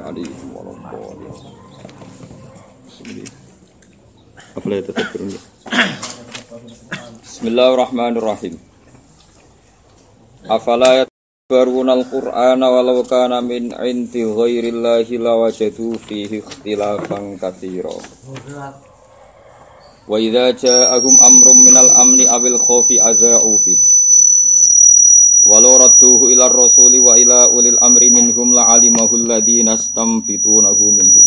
'alaihim waladdallin. Afala yatadhakkarun? Bismillahirrahmanirrahim. Afala yatadhakkarun al-Qur'ana walau kana min 'indi ghairillahi lawajadu fihi ikhtilafan katsira. وإذا جاءهم أمر من الأمن أو الخوف أذاعوا فيه. ولو ردوه إلى الرسول وإلى أولي الأمر منهم لعلمه الذين استنبطونه منهم.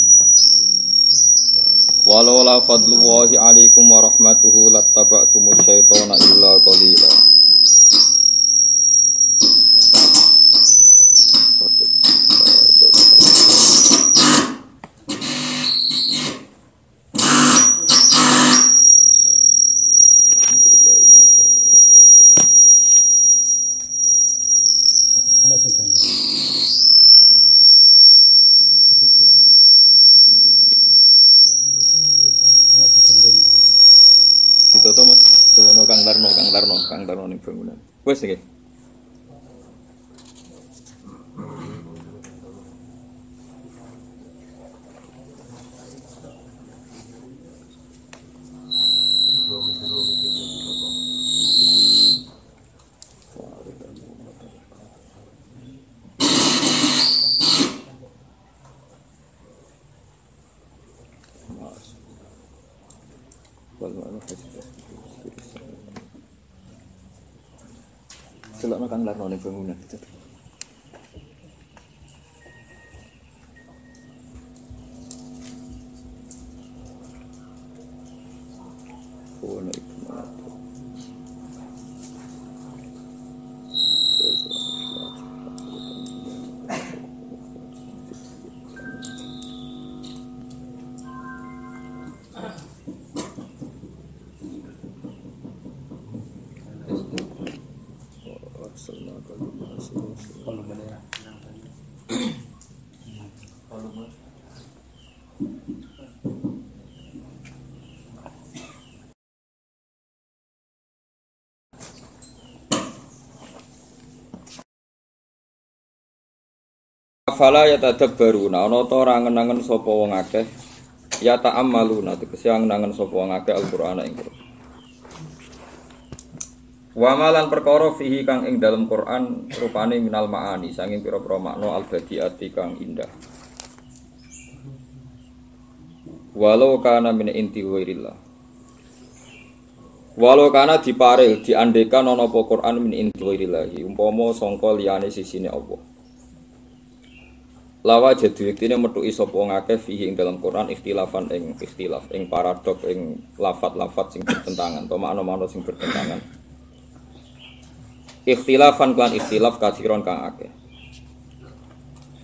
ولولا فضل الله عليكم ورحمته لاتبعتم الشيطان إلا قليلا. Bangunan. Wes iki. Selok Kang Tarno ning bangunan. Oh, no, itu mana tuh? Afala ya tadabbaruna ana ta ora ngenangen sapa wong akeh ya ta'ammaluna tegese ngenangen sapa wong akeh Al-Qur'an ing Qur'an. Wa malan perkara fihi kang ing dalam Qur'an rupane minal ma'ani sanging pira-pira makna al-badiati kang indah. Walau kana min inti ghairillah. Walau kana diparil diandekan ana apa Qur'an min inti ghairillah umpama sangka liyane sisine Allah. Lawa jadi ini metuki sapa wong akeh fihi ing dalam Quran ikhtilafan ing ikhtilaf ing paradok ing lafat-lafat sing bertentangan atau makna-makna sing bertentangan. Ikhtilafan kan ikhtilaf kathiron kang akeh.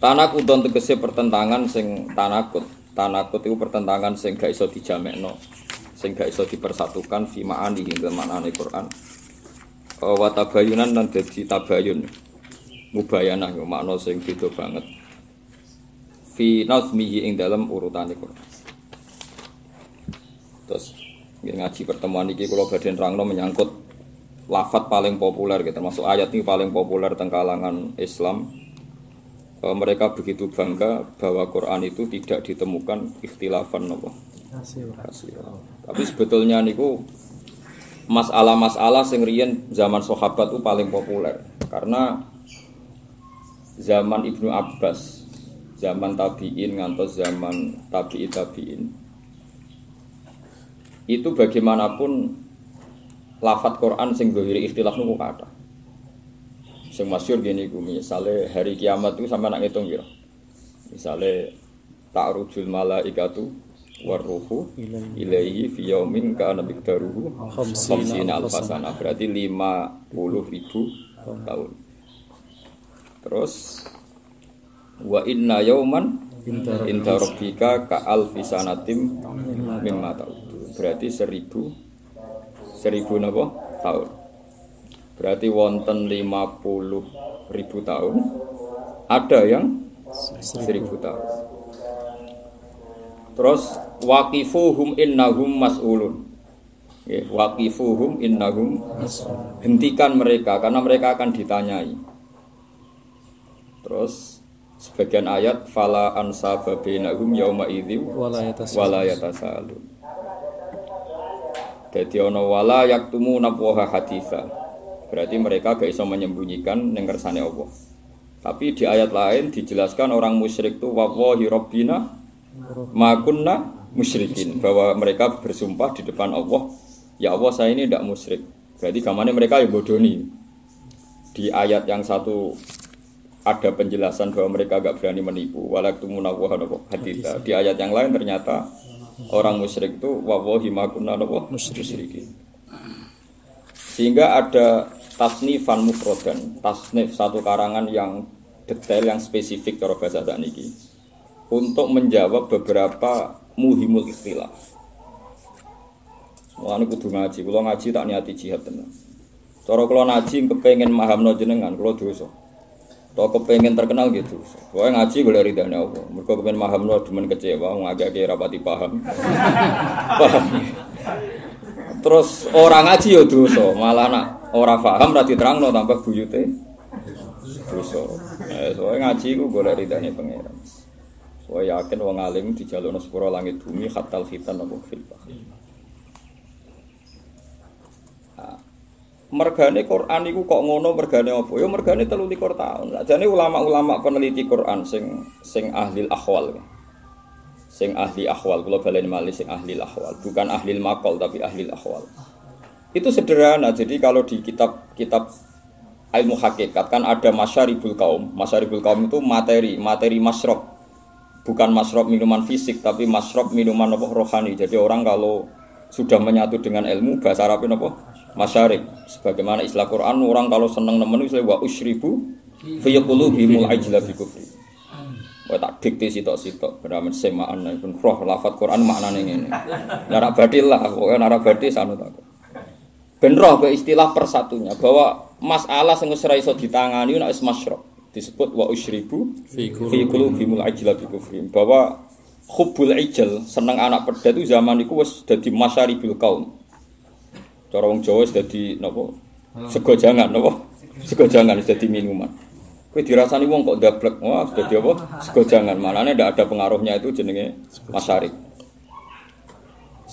Tanakut don tegese pertentangan sing tanakut. Tanakut itu pertentangan sing gak iso dijamekno, sing gak iso dipersatukan fi ma'ani ing dalam maknane Quran. Wa tabayunan lan dadi tabayun. Mubayanah makna sing beda banget fi nazmihi ing dalam urutan Quran. Terus ngaji pertemuan ini kalau badan rangno menyangkut lafat paling populer gitu, termasuk ayat ini paling populer tentang kalangan Islam. E, mereka begitu bangga bahwa Quran itu tidak ditemukan ikhtilafan apa? Tapi sebetulnya niku masalah-masalah sing riyen zaman sahabat itu paling populer karena zaman Ibnu Abbas zaman tabiin ngantos zaman tabi'i tabiin. Itu bagaimanapun lafat Quran sing gohiri ikhtilaf nunggu kata sing masyur gini gue misalnya hari kiamat itu sama nak ngitung gitu misalnya ta'rujul malaikatu warruhu ilaihi fi yaumin kana miqdaruhu khamsina alfasana. Berarti 50 ribu tahun. Terus wa inna yauman inda rabbika ka alfi sanatim mimma ta'udu berarti seribu seribu napa? Tahun. Berarti wonten 50 ribu tahun ada yang seribu tahun. Terus waqifuhum innahum mas'ulun. Nggih, waqifuhum innahum hentikan mereka karena mereka akan ditanyai. Terus sebagian ayat fala ansaba bainahum yauma idzi Wala yatasal. wala yatasalu. Jadi ana wala yaktumu nabwaha haditha. Berarti mereka gak bisa menyembunyikan ning kersane Allah. Tapi di ayat lain dijelaskan orang musyrik itu wallahi rabbina ma kunna musyrikin bahwa mereka bersumpah di depan Allah ya Allah saya ini tidak musyrik. Berarti gamane mereka ya bodoni. Di ayat yang satu ada penjelasan bahwa mereka gak berani menipu walaktumu nabwaha haditha. Di ayat yang lain ternyata orang musyrik itu wallahi ma kunna nabwah musyrikin. Sehingga ada tasnifan mufrodan, tasnif satu karangan yang detail, yang spesifik cara bahasa sakniki untuk menjawab beberapa muhimul ikhtilaf. Mulane kudu ngaji, kula ngaji tak niati jihad tenan. Cara kula ngaji kepengen mahamno jenengan, kula dosa. Atau kepengen terkenal gitu. Pokoke ngaji golek ridane Allah. Mergo kepengen mahamno demen kecewa, wong agak rapati paham. paham. Terus orang ngaji ya dosa, malah nak ora paham ra diterangno tambah buyute dosa. Eh, soalnya ngaji ku golek ridane pangeran. Soalnya yakin wong alim di jalur sepuro langit bumi khatal khitan apa fil bahr. Nah, Mergane Quran iku kok ngono mergane apa? Ya mergane 33 tahun. Sajane ulama-ulama peneliti Quran sing sing ahli akhwal. Sing ahli akhwal, kula baleni malih sing ahli akhwal, bukan ahli makol tapi ahli akhwal. Itu sederhana. Jadi kalau di kitab-kitab ilmu hakikat kan ada masyaribul kaum. Masyaribul kaum itu materi, materi masrob. Bukan masrob minuman fisik, tapi masrob minuman apa rohani. Jadi orang kalau sudah menyatu dengan ilmu, bahasa Arabnya apa? Masyarib. Sebagaimana istilah Quran, orang kalau senang nemen itu wa usyribu fi qulubihimul ajla bi kufri. Wah tak dikte sitok-sitok, beramen semaan pun roh lafat Quran maknane ngene. Narak badil lah, pokoknya narak badil sanut aku. Ben roh ke istilah persatunya bahwa masalah sing wis ora iso ditangani nek wis masyrab disebut wa usyribu Fi fi qulubihimul ajla bi kufrihim bahwa hubbul ijal seneng anak peda itu zaman iku wis dadi masyaribul kaum cara wong Jawa wis dadi napa sego jangan napa sego jangan wis dadi minuman. Kowe dirasani wong kok dablek wah wis dadi apa? Sego jangan manane ndak ada pengaruhnya itu jenenge masyarib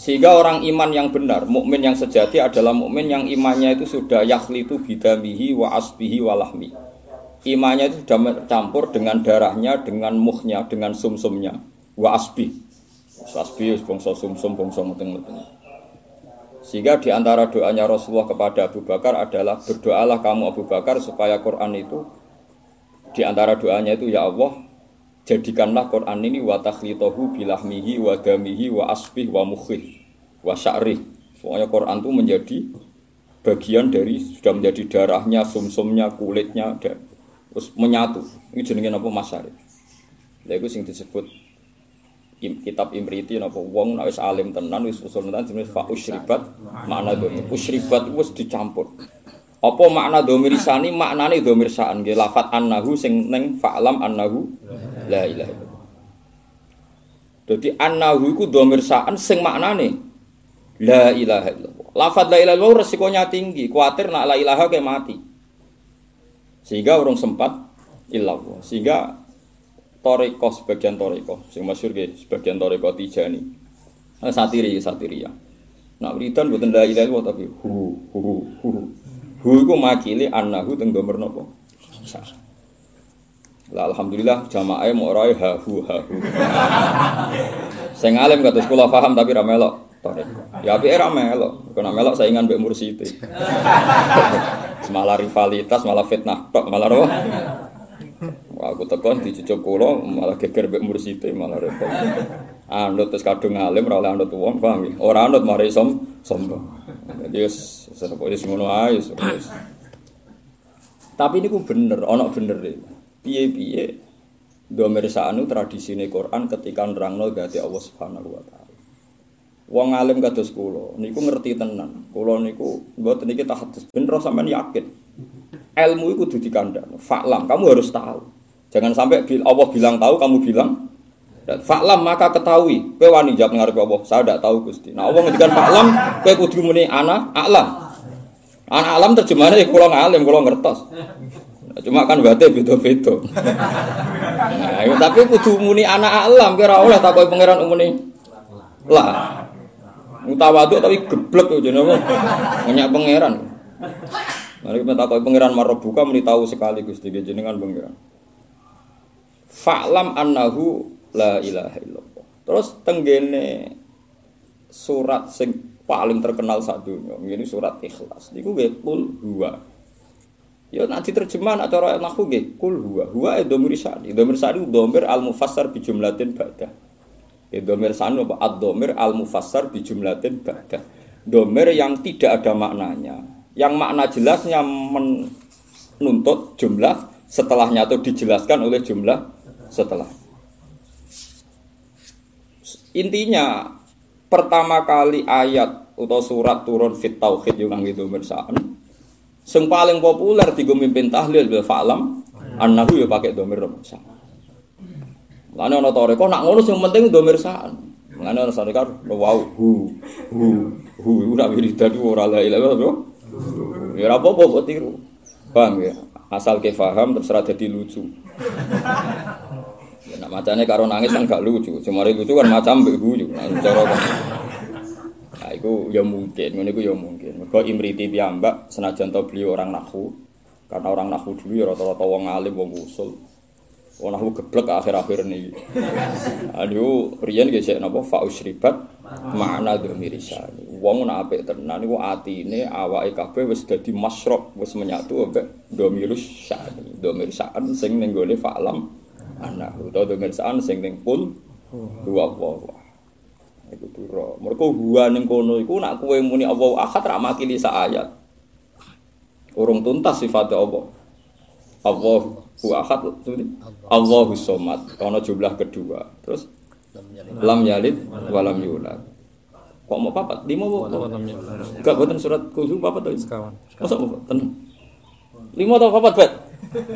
sehingga orang iman yang benar, mukmin yang sejati adalah mukmin yang imannya itu sudah yakhlitu bidamihi wa asbihi wa lahmi. Imannya itu sudah campur dengan darahnya, dengan muhnya, dengan sumsumnya, wa asbi. Asbi itu bangsa sumsum, bangsa meteng-meteng. Sehingga di antara doanya Rasulullah kepada Abu Bakar adalah berdoalah kamu Abu Bakar supaya Quran itu di antara doanya itu ya Allah jadikanlah Quran ini wa takhlitahu bilahmihi wa damihi wa asbih wa mukhih wa sya'rih. Pokoknya Quran itu menjadi bagian dari sudah menjadi darahnya, sumsumnya, kulitnya dan terus menyatu. Ini jenenge apa masyarif. Lha iku sing disebut kitab Imriti napa wong nek wis alim tenan wis usul tenan jenenge fa usyribat makna domir. Usyribat wis dicampur. Apa makna domir isani maknane domir saan nggih lafat annahu sing ning fa'lam annahu la ilaha illallah. Dadi annahu iku domir saan sing maknane la ilaha illallah. Lafat la ilaha illallah resikonya tinggi, kuatir nak la ilaha kayak mati. Sehingga orang sempat illallah. Sehingga toriko sebagian toriko, sing masyhur ge sebagian toriko tijani. Nah, satiri satiri ya. Nak wiridan mboten la ilaha illallah tapi hu hu hu. Hu iku makili annahu teng? Sa. Lah alhamdulillah jamaah mau ora ha hu ha hu. Sing alim kados kula paham tapi ra melok toriko. Ya apike ra melok, kena melok saingan mbek mursite. malah rivalitas, malah fitnah malah apa? Aku tekon dicucuk kula malah geger mbek mursite malah repot. Anut terus kadung alim ora oleh anut wong, paham ya? Ora anut mari som sombong. Jadi wis wis ngono ae wis. Tapi ini ku bener, ono bener deh. Piye-piye domir sa'anu tradisine Quran ketika nerangno gati Allah Subhanahu wa taala. Wong alim kados kula niku ngerti tenan. Kula niku mboten niki tahadus ben sampean yakin. Ilmu iku kudu dikandhani. Faklam, kamu harus tahu. Jangan sampai Allah bilang tahu, kamu bilang Faklam maka ketahui, kowe wani jawab ngarep Allah, saya tidak tahu Gusti. Nah, Allah ngendikan faklam, kowe kudu muni ana alam. Ana alam terjemahannya ya kula ngalim, kula ngertos. Cuma kan berarti beda-beda. Nah, ya, tapi kudu muni ana alam, kira oleh takoki pangeran umune. Lah. Mutawadu tapi geblek jenenge. Ngenyak pangeran. Mari kita takoki pangeran Marobuka muni tahu sekali Gusti jenengan pangeran. Fa'lam annahu la ilaha illallah. Terus tenggene surat sing paling terkenal saat dunia, ini surat ikhlas. Niku nggih kul huwa. Ya nanti terjemah nak cara nahwu nggih kul huwa. Huwa itu domir sani. Domir sani domir al mufassar bi jumlatin ba'da. Ya domir sani apa? Ad domir al mufassar bi jumlatin ba'da. Domir yang tidak ada maknanya. Yang makna jelasnya menuntut jumlah setelahnya atau dijelaskan oleh jumlah setelah. Intinya pertama kali ayat atau surat turun fit tauhid yang kangge domir sa'an. Sing paling populer digo mimpin tahlil bil fa'lam annahu ya pakai domir sa'an. Lane ana toreko nak ngono sing penting domir sa'an. Lane ana sarikar wow hu hu hu ora wiridan ora la ilaha illallah. Ya apa-apa kok tiru. Paham ya? Asal ke paham terserah jadi lucu. Ya, nak macamnya karo nangis kan gak lucu. Cuma lucu kan macam mbek guyu. Nah, cara kan. Nah, ya mungkin, ngono iku ya mungkin. Mergo Imriti piyambak senajan to beliau orang nahu, karena orang nahu dulu ya rata-rata wong alim wong usul. Wong nahu geblek akhir-akhir niki. Aduh, riyen ge sik napa fa usribat makna dhamirisani. Wong nak apik tenan niku atine awake kabeh wis dadi masyrab, wis menyatu ambek dhamirus syani. Dhamir sing ning gone fa'lam anak utawa dhamir sya'an sing ning kul huwa Allah. Iku turu. Mergo huwa ning kono iku nak kowe muni Allah ahad ra makili sak ayat. Urung tuntas sifat Allah. Allah hu ahad Allahu somad. Ono jumlah kedua. Terus lam yalid walam yulad. Kok mau papat? Lima bu? Enggak, buatan surat kulhu papat tuh. Sekawan. Masa mau tenang? Lima atau papat, Bet?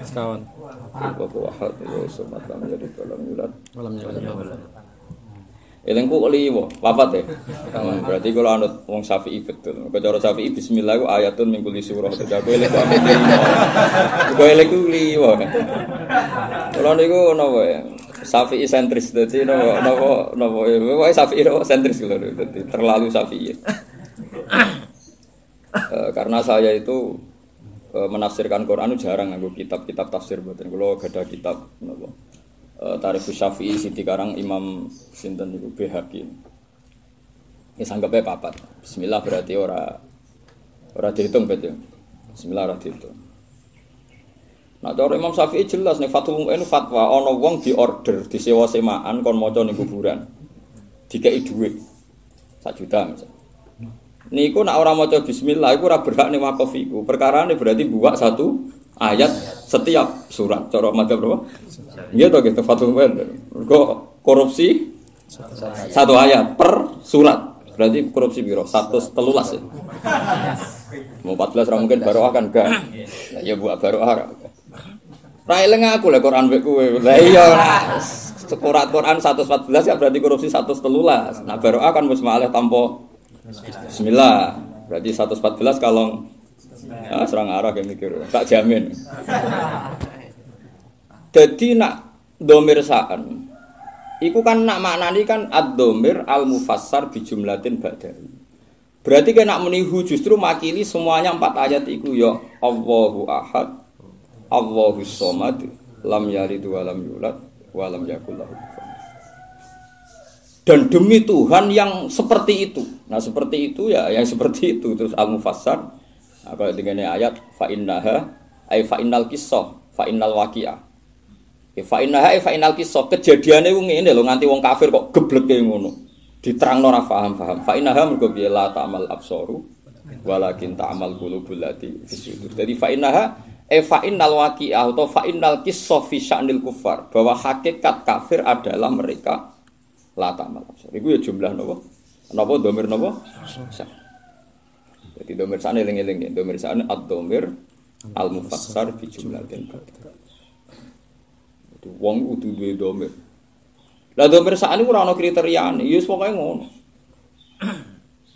Sekawan. Allahu ahad wa somad lam yalid walam yulad. Malam nyala. Eling ku liwo, papat ya. Hmm, berarti kalau anut wong Syafi'i betul. Kau cara Syafi'i bismillah ku ayatun min kulli surah. Jadi aku eling ku amit liwo. Kau eling ku liwo. Kalau niku napa ya? Syafi'i sentris dadi napa napa napa ya. Pokoke Syafi'i napa sentris kalau dadi terlalu Syafi'i. Eh, karena saya itu eh, menafsirkan Quran itu jarang nganggo kitab-kitab tafsir mboten. Kula gadah kitab napa? Eh, Tarikh Syafi'i Siti Karang Imam sinten niku Bihaqi. Ya sanggepnya papat. Bismillah berarti ora ora dihitung betul. Bismillah ora dihitung. Nah, cara Imam Syafi'i jelas nih Fathul Mu'in fatwa ana wong diorder disewa semaan kon maca ning kuburan. Dikei dhuwit. Sak juta misalnya. Niku nak ora maca bismillah iku ora berhak ning wakaf iku. Perkarane berarti buak satu ayat setiap surat. Cara madzhab berapa? Iya gitu Fathul Mu'in. Mergo korupsi satu ayat per surat. Berarti korupsi biro satu telulas ya. Mau 14 ra mungkin baru akan gak. Ya buat baru arah. Ra eling aku lah Quran. Lah iya lah. Quran 114 ya berarti korupsi 113. Nah baru akan wis malih tanpa Bismillah. Berarti 114 kalau ah, serang arah kayak mikir. Tak jamin. Jadi nak domir saan. Iku kan nak maknani kan ad-domir al-mufassar bi jumlatin badai. Berarti kena menihu justru makili semuanya empat ayat iku ya Allahu ahad, Allahu somad, lam yalid wa lam yulad, wa lam yakul. Dan demi Tuhan yang seperti itu. Nah, seperti itu ya yang seperti itu terus al-mufassar. Nah, kalau dengan ayat fa innaha ay fa innal qissah, fa innal waqi'ah. Ya fa innaha ay fa innal qissah kejadiane ku ngene lho nganti wong kafir kok gebleke ngono. Diterangno ora paham-paham. Fa innaha mergo piye la ta'mal absaru walakin ta'mal qulubul lati. Jadi fa innaha e fa innal waqi'ah atau fa innal qissah fi sya'nil kufar bahwa hakikat kafir adalah mereka la ta'mal absar. Iku ya jumlah napa? Napa domir napa? Sa. Jadi domir sana eling-eling ya. Domir sana ad-domir al-mufassar fi jumlatin. Itu wong kudu duwe domir. Lah domir saat ini kurang kriteria nih, yus pokoknya ngono.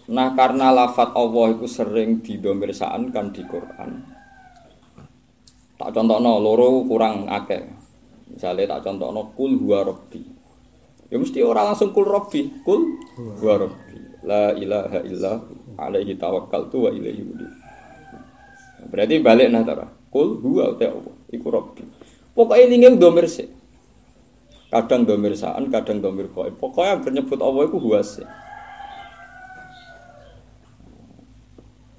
Nah karena lafat Allah itu sering didomirsaan kan di Quran. Tak contohno loro kurang akeh. Misalnya tak contohno kul huwa rabbi. Ya mesti orang langsung kul rabbi, kul huwa rabbi. La ilaha illa alaihi tawakkaltu wa ilaihi unib. Berarti balik nah tara. Kul huwa ta Allah, iku rabbi. Pokoknya ini domir sih. Kadang domir saan, kadang domir koi. Pokoknya bernyebut Allah itu huwa sih.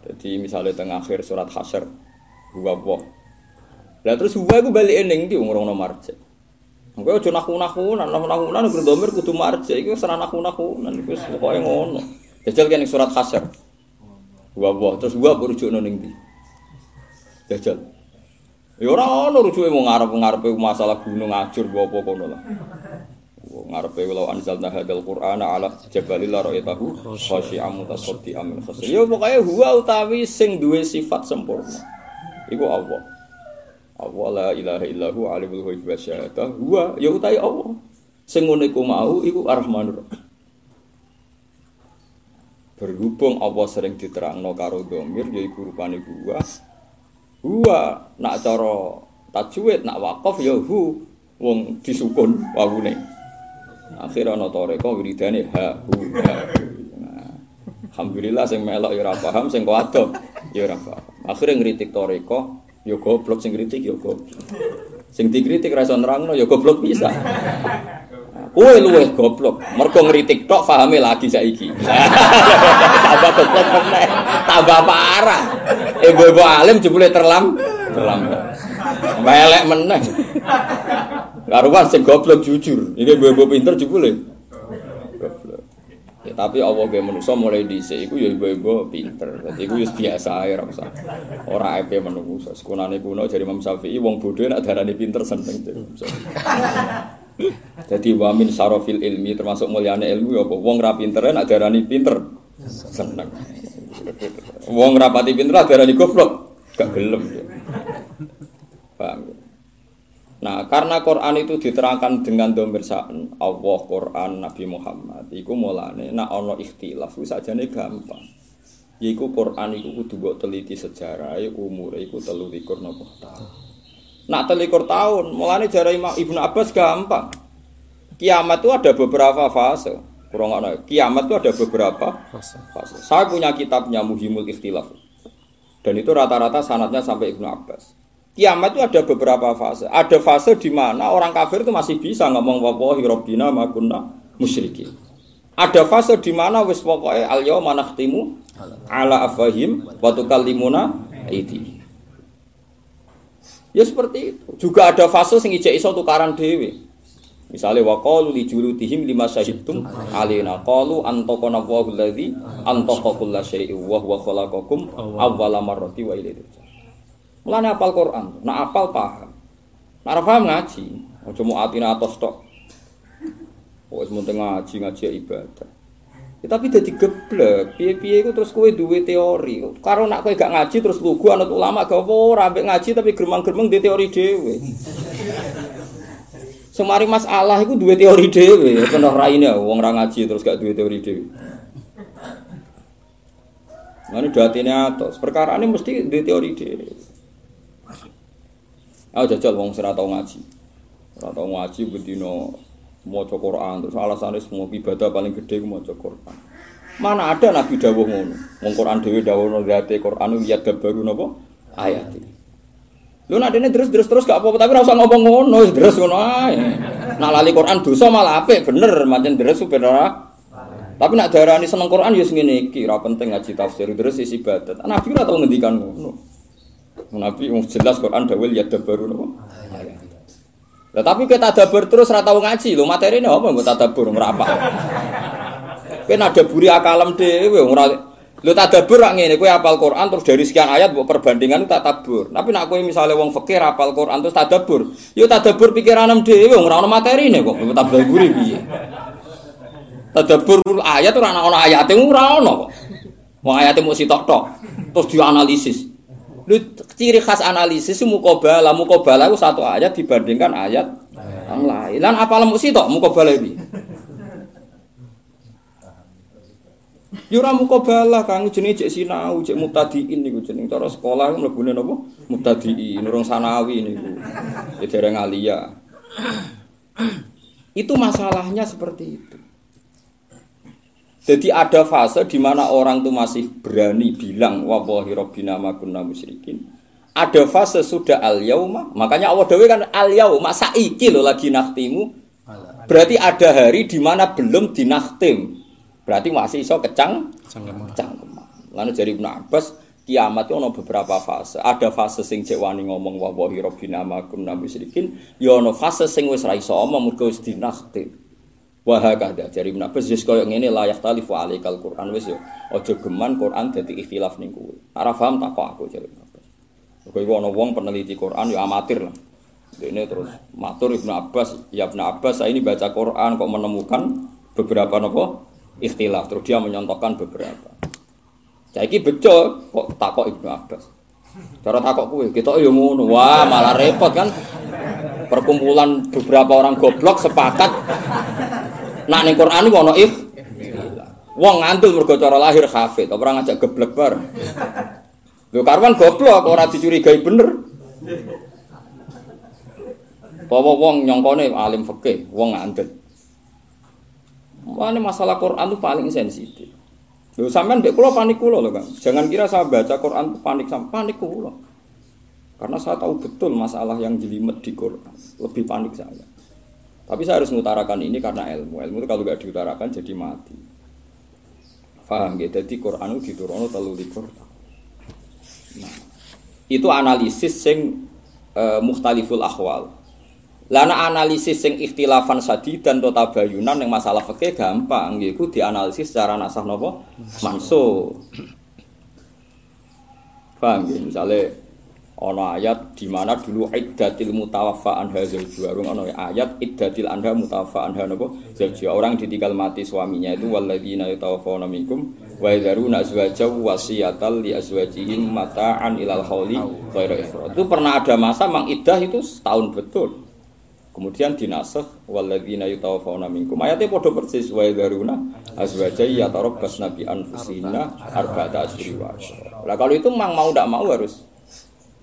Jadi misalnya tengah akhir surat Hasyr huwa Allah. Lah terus huwa iku balik ning ndi ora marja. Engko aja naku-naku, naku-naku nang domir kudu marja iku serana naku-naku nang iku pokoke ngono. Jajal kan surat Hasyr. Huwa Allah terus huwa merujuk ning ndi? Jajal. Ya ora ono rujuke mau ngarep-ngarepe masalah gunung ajur apa kono lah. ngarepe walau anzalna hadzal qur'ana ala jabalil la ra'aytahu khashi'an mutasaddian min khasir. Ya pokoke huwa utawi sing duwe sifat sempurna. Iku Allah. Allah la ilaha illahu alimul ghaib wa syahadah. Huwa ya utawi Allah. Sing ngene iku mau iku Ar-Rahmanur Berhubung Allah sering diterangno karo domir yaiku rupane huwa. Huwa nak cara tajwid nak wakaf ya hu wong disukun wawune. Akhirnya ana toreko wiridane ha hu ha. Nah, Alhamdulillah sing melok ya ora paham, sing kuwadok ya ora paham. Akhire ngritik toreko, ya goblok sing ngritik ya goblok. Sing dikritik ra iso nerangno ya goblok bisa. Kowe luwih goblok, mergo ngritik tok pahame lagi saiki. tambah goblok meneh, tambah parah. Ibu-ibu alim jebule terlam, terlambat. Melek meneh. Karuan sing goblok jujur. Iki ibu-ibu pinter jebule. Ya, tapi Allah ge manusa mulai dhisik iku ya ibu-ibu pinter. Dadi iku wis biasa ae ora usah. Ora ape manusa. Sekunane kuno jare Imam Syafi'i wong bodho nek darani pinter seneng. Jadi wamin sarofil ilmi termasuk mulyane ilmu ya? Wong ra pinter nek darani pinter seneng. Wong rapati pinter darani goblok gak gelem. Ya. Paham? Nah, karena Quran itu diterangkan dengan domir sa'an Allah, Quran, Nabi Muhammad Iku mulane, nak ono ikhtilaf, itu sajane gampang. Iku Quran iku kudu teliti sejarah, umur iku telu likur nopo tahun. Nak telikur tahun, mulane jarah Imam Ibnu Abbas gampang. Kiamat itu ada beberapa fase. Kurang ana, kiamat itu ada beberapa Fase. fase. Saya punya kitabnya Muhimul Ikhtilaf. Dan itu rata-rata sanatnya sampai Ibnu Abbas Kiamat itu ada beberapa fase. Ada fase di mana orang kafir itu masih bisa ngomong wallahi rabbina ma kunna musyrikin. Ada fase di mana wis pokoke al yauma nakhtimu ala afahim wa tukallimuna aidi. Ya seperti itu. Juga ada fase sing ijek iso tukaran dhewe. Misalnya wa qalu li julutihim lima syahidtum alaina qalu antaqana Allahu allazi antaqa kulla syai'in wa huwa khalaqakum awwala marrati wa ilaihi. Mulane apal Quran, nak apal paham. Nak paham ngaji, aja mau atine atos tok. Wis mun ngaji ngaji ya ibadah. Ya, tapi dadi geblek, piye-piye iku terus kowe duwe teori. Karo nak kowe gak ngaji terus lugu anut ulama gak apa ora ngaji tapi geremang-geremeng di teori dhewe. Semari masalah iku duwe teori dhewe, kena raine wong ora ngaji terus gak duwe teori dhewe. Mana datine atos, perkara ini mesti di teori dhewe. Aku jajal wong sing ora tau ngaji. Ora tau ngaji bedino maca Quran terus alasane semua ibadah paling gede ku maca Quran. Mana ada Nabi dawuh ngono. Wong Quran dhewe dawuh zate Quran ya baru napa ayat. Lu nak dene terus-terus terus gak apa-apa tapi ora usah ngomong ngono, terus ngono ae. Nak lali Quran dosa malah apik, bener pancen terus ben ora. Tapi nak darani seneng Quran ya ngene iki, ora penting ngaji tafsir terus isi ibadat. Nabi ora tau ngendikan ngono. Nabi jelas Quran dawil ya baru napa? Lah tapi kita tadabbur terus ora tau ngaji lho materine apa nggo tadabbur ora apa. Kowe nadaburi akalem dhewe ora Lho tadabbur rak ngene kowe hafal Quran terus dari sekian ayat mbok perbandingan tak tabur. Tapi nak kowe misale wong fikih hafal Quran terus tadabbur, yo tadabbur pikiranem dhewe ora ono materine kok tadabburi piye. Tadabbur ayat ora ana ayate ora ono kok. Wong ayate mung sitok-tok terus dianalisis. Lu ciri khas analisis mukobala, mukobala itu satu ayat dibandingkan ayat Yang lain. Lan apa lemuk sih tok muka iki? Yo ora mukabalah Kang jenenge cek sinau, cek mutadiin niku jeneng cara sekolah mlebune napa? Mutadiin, urung sanawi niku. Ya dereng alia. Itu masalahnya seperti itu. Jadi ada fase di mana orang itu masih berani bilang wallahi rabbina ma kunna musyrikin. Ada fase sudah al yauma, makanya Allah dewe kan al yauma saiki lo lagi naktimu. Berarti ada hari di mana belum dinaktim. Berarti masih iso kecang kecang Lalu jadi Ibnu Abbas kiamat itu ada beberapa fase. Ada fase sing cek wani ngomong wallahi rabbina ma kunna musyrikin, ya ana fase sing wis ra iso omong mergo wis dinaktim. Wah kada jari Ibnu Abbas wis koyo ngene layak talifu alaikal Quran wis yo. Aja geman Quran dadi ikhtilaf ning kowe. Ora paham tak kok aku jari Ibnu Abbas. Kowe ana wong peneliti Quran ya amatir lah. Ini terus matur Ibnu Abbas, ya Ibnu Abbas saya ini baca Quran kok menemukan beberapa nopo ikhtilaf terus dia menyontohkan beberapa. Saiki bejo kok takok Ibnu Abbas. Cara takok kuwe, kita ya ngono. Wah, malah repot kan. Perkumpulan beberapa orang goblok sepakat Nak ning Quran iku ana if. Wong ngantul mergo cara lahir hafid, ora ngajak geblek bar. Lho karwan goblok ora dicurigai bener. Bawa wong nyongkone alim fikih, wong ngandel. Mana masalah Quran itu paling sensitif. Lho sampean mbek kula panik kula lho, Kang. Jangan kira saya baca Quran itu panik sama panik kula. Karena saya tahu betul masalah yang jelimet di Quran. Lebih panik saya. Tapi saya harus mengutarakan ini karena ilmu. Ilmu itu kalau nggak diutarakan jadi mati. Faham ya? Jadi Quran itu diturunkan telu likur. Nah, itu analisis sing e, muhtaliful ahwal. Lana analisis sing ikhtilafan sadi dan tota bayunan yang masalah fikih gampang, yaitu dianalisis secara nasah nopo manso. Paham ya? Misalnya Ono ayat di mana dulu iddatil mutawaffa anha zawjuha. Ono ayat iddatil anha mutawaffa anha napa zawjuha. Orang ditinggal mati suaminya itu walladzina yatawaffawna minkum wa yadharuna azwajaw wasiyatal li azwajihim mata'an ilal hauli ghairu ikhraj. Itu pernah ada masa mang iddah itu setahun betul. Kemudian dinasakh walladzina yatawaffawna minkum. Ayatnya padha persis wa yadharuna azwajai yatarabbasna bi anfusina arba'ata wa Lah kalau itu mang mau ndak mau harus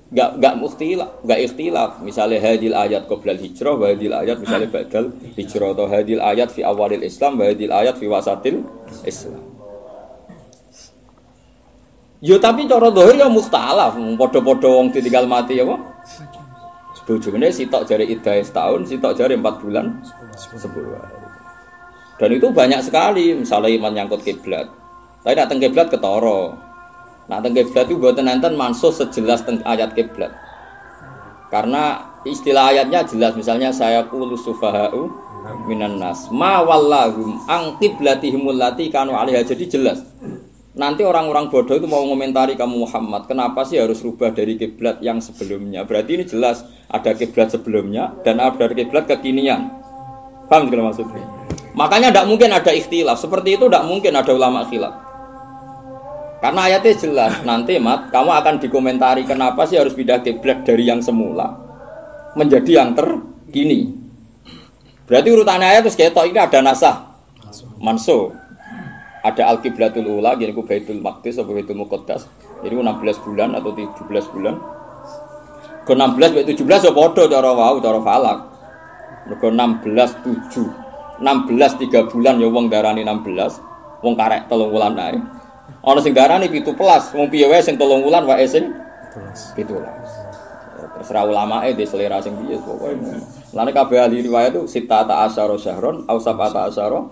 Gak gak mukhtilaf, gak ikhtilaf. Misalnya hadil ayat qoblal hijrah, hadil ayat misalnya badal hijrah atau hadil ayat fi awalil Islam, hadil ayat fi wasatil Islam. Yo tapi cara dohir ya mukhtalaf, podo-podo wong ditinggal mati ya apa? Bojone sitok jari iddah setahun, sitok jari empat bulan, sepuluh. Dan itu banyak sekali, misalnya iman nyangkut kiblat. Tapi datang kiblat ketoro, Nah teng kiblat itu buatan nonton mansuh sejelas ayat kiblat. Karena istilah ayatnya jelas misalnya saya kulu sufahau minan nas ma wallahum ang qiblatihimul lati kanu alaiha jadi jelas. Nanti orang-orang bodoh itu mau komentari kamu Muhammad, kenapa sih harus rubah dari kiblat yang sebelumnya? Berarti ini jelas ada kiblat sebelumnya dan ada kiblat kekinian. Paham tidak maksudnya? Makanya tidak mungkin ada ikhtilaf. Seperti itu tidak mungkin ada ulama khilaf. Karena ayatnya jelas, nanti mat, kamu akan dikomentari kenapa sih harus pindah kiblat dari yang semula menjadi yang terkini. Berarti urutannya ayat terus ketok ini ada nasah, manso, ada al kiblatul ula, gini ku baitul maqdis atau baitul muqaddas. Jadi 16 bulan atau 17 bulan. Ke 16 ke 17 ya podo cara wau, cara falak. Mergo 16 7. 16 3 bulan ya wong darani 16. Wong karek telung wulan ae. Ana sing darani 17, wong piye wae sing 3 wulan wae sing 17. Terserah ulama eh di selera sing piye pokoke. Lane kabeh ahli riwayat itu sita ta asyara syahron au sabata asyara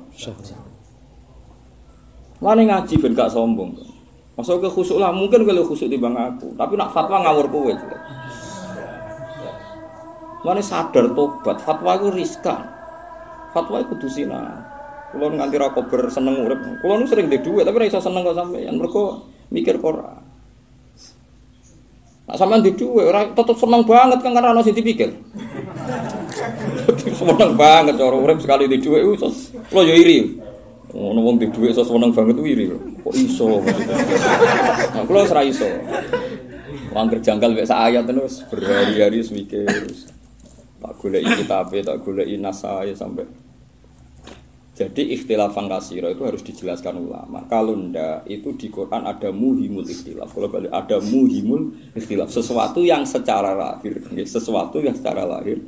Lane ngaji ben gak sombong. Masuk ke khusuk lah, mungkin kalau khusuk di bang aku, tapi nak fatwa ngawur kowe. Lane sadar tobat, fatwa itu riskan. Fatwa itu kudu Kulo nganti ra kober seneng urip. Kulo nu sering dhuwit tapi ra iso seneng kok sampeyan. Mergo mikir ora. Nak sampean di dhuwit ora tetep seneng banget kan karena ono sing dipikir. seneng banget cara urip sekali di dhuwit iso. Kulo yo iri. Ono wong di dhuwit iso seneng banget iri. Kok iso? Nah, kulo ora iso. Wong kerjangkal mek sak ayat terus berhari-hari mikir. Pak golek kitabe, tak golek nasae sampai jadi ikhtilafan kasiro itu harus dijelaskan ulama. Kalau ndak itu di Quran ada muhimul ikhtilaf. Kalau balik ada muhimul ikhtilaf. Sesuatu yang secara lahir, sesuatu yang secara lahir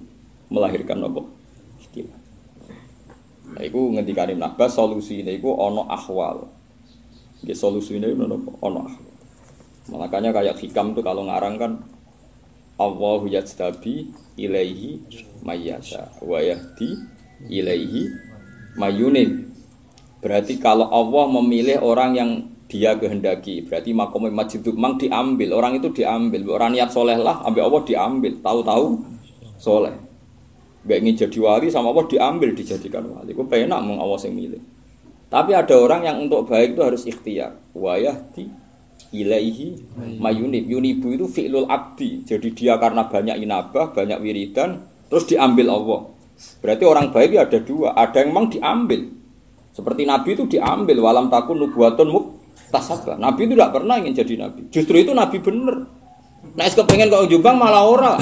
melahirkan apa? Ikhtilaf. Nah, itu ngendikane solusi ini itu ono ahwal. Nggih solusi ini ono ono ahwal. Makanya kayak hikam tuh kalau ngarang kan Allahu yajtabi ilaihi mayyasha wa yahdi ilaihi mayunin. Berarti kalau Allah memilih orang yang dia kehendaki, berarti makom masjid itu memang diambil, orang itu diambil, orang niat soleh lah, ambil Allah diambil, tahu-tahu soleh. Gak ingin jadi wali sama Allah diambil dijadikan wali. Gue penak mau Allah yang milih. Tapi ada orang yang untuk baik itu harus ikhtiar. Wayah di ilaihi mayunib. Yunibu itu fi'lul abdi. Jadi dia karena banyak inabah, banyak wiridan, terus diambil Allah. Berarti orang baik ya ada dua, ada yang memang diambil. Seperti Nabi itu diambil, walam takun nubuatun muk tasabah. Nabi itu tidak pernah ingin jadi Nabi. Justru itu Nabi bener. Nah, kepengen kau jubang malah ora.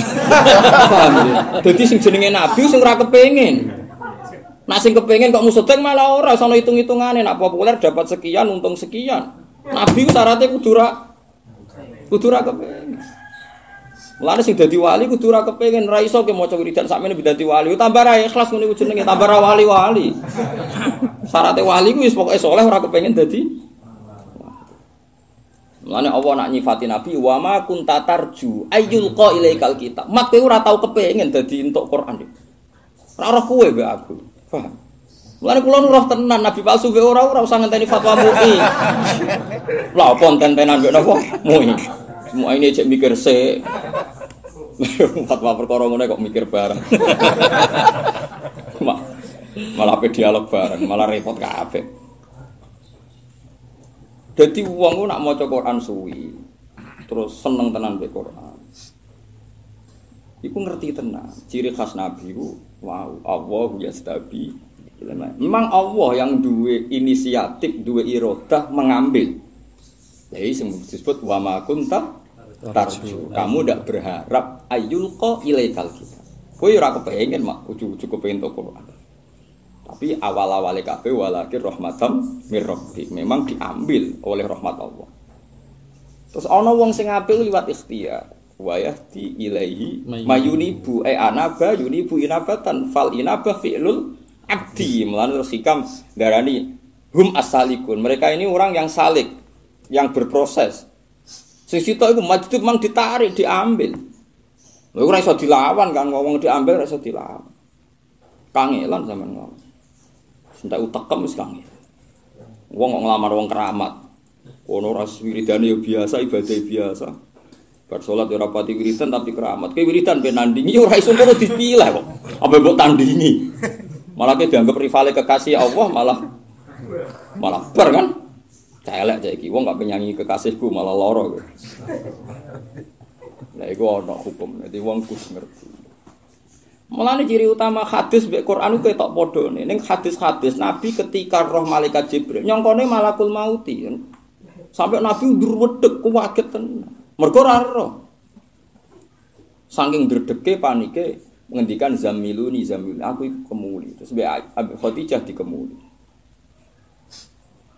Paham ya? Jadi sing jenenge Nabi sing ora kepengen. Nah sing kepengen kok musudeng malah ora, sono hitung-hitungane nak populer dapat sekian untung sekian. Nabi syaratnya kudu ra kudu ra kepengen. Mulane sing dadi wali kudu ora kepengin ra iso ke maca wiridan sakmene dadi wali. Tambah ra ikhlas ngene ku jenenge tambah ra wali-wali. Syarat wali ku wis pokoke saleh ora kepengin dadi Mulane Allah nak nyifati Nabi wa ma kunta tarju ayyul qa ilaikal kitab. Mat kowe ora tau kepengin dadi entuk Quran. Ora ora kowe mbek aku. Paham? Mulane kula nu roh tenan Nabi palsu ora ora usah ngenteni fatwa MUI. Lah apa enten-tenan mbek napa? MUI. Semua ini cek mikir se. Fatwa perkara ngono kok mikir bareng. malah pe dialog bareng, malah repot kabeh. Uang nak maca Quran suwi, terus seneng tenan be Quran. Iku ngerti tenan. Ciri khas Nabi ku wow, Allah ya stabi. Memang Allah yang dua inisiatif, dua irodah mengambil. Jadi disebut wa ma kunta tarju. Kamu tidak berharap ayul ko ilegal kita. Kau ora kepengen mak, ujuk-ujuk kepengen to Quran. Tapi awal-awal kabeh walakir rahmatam mirrabbi. Memang diambil oleh rahmat Allah. Terus ana wong sing apik liwat ikhtiar. Wa yahdi ilaihi mayunibu e anaba yunibu inabatan fal inaba fi'lul abdi. Mulane terus hikam darani hum asalikun. Mereka ini orang yang salik, yang berproses. Sing sitok iku majdub mang ditarik, diambil. Lha ora iso dilawan kan ngomong diambil ora iso dilawan. Kangelan sampean ngomong. Sentak utekem wis kangen. Wong kok nglamar wong keramat. Ono ora wiridane ya biasa, ibadah biasa. Bar salat ya ora pati wiridan tapi keramat. Kayak wiridan ben nandingi ora iso terus dipilih kok. Apa mbok tandingi. Malah ke dianggap rivale kekasih Allah malah malah bar kan. Celek cek iki wong gak penyanyi kekasihku malah loro. Nah iku ana hukum. Dadi wong kus ngerti. Mulane ciri utama hadis mbek Quran ku ketok padha ning hadis-hadis Nabi ketika roh malaikat Jibril nyongkone malakul mauti. Sampai Nabi ndur wedhek kuwaget tenan. Mergo roh. Saking dredege panike mengendikan zamiluni zamiluni aku kemuli. Terus mbek Khadijah dikemuli.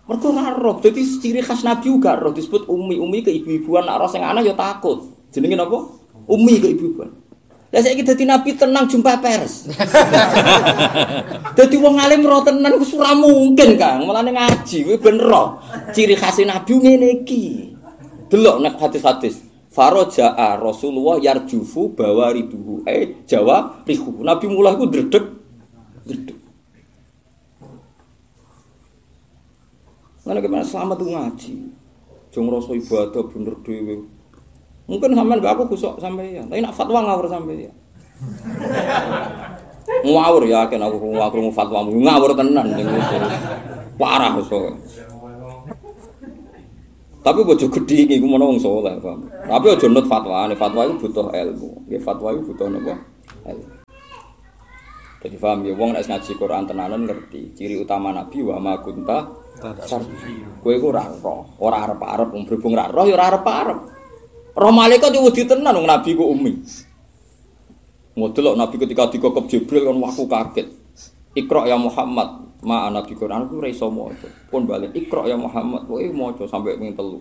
Mergo ora roh, dadi ciri khas Nabi juga roh disebut umi, umi ke ibu-ibuan nak roh sing anak ya takut. Jenenge napa? Umi ke ibu-ibuan. Lah saiki dadi Nabi tenang jumpa pers. dadi wong alim roh tenan wis ora mungkin, Kang. Mulane ngaji kuwi ben roh. Ciri khas Nabi ngene iki. Delok nek hadis-hadis. Faroja'a Rasulullah yarjufu bawariduhu. Eh, Jawa rihu. Nabi mulai ku dredeg. Dredeg. Mana gimana selamat tuh ngaji. Jong rasa ibadah bener dewe. Mungkin sampean gak aku kusok sampai ya. Tapi nak fatwa ngawur sampai ya. ngawur ya kan aku ngawur mau fatwa ngawur tenan Parah so. Tapi bojo gede iki ku menawa wong saleh, paham. Tapi aja nut fatwa, fatwa itu butuh ilmu. Nggih fatwa itu butuh napa? Ilmu. Jadi paham ya wong nek ngaji Quran tenanan ngerti ciri utama Nabi wa ma kunta Kowe iku ora roh, ora arep-arep berhubung ora roh ya ora arep-arep. Roh malaikat yo wedi tenan wong nabi ku umi. Model Nabi ketika dikokop Jibril kan waku kaget. Iqra ya Muhammad, ma ana di Quran aku ora iso maca. Pun balik Iqra ya Muhammad, kowe maca sampai ping telu.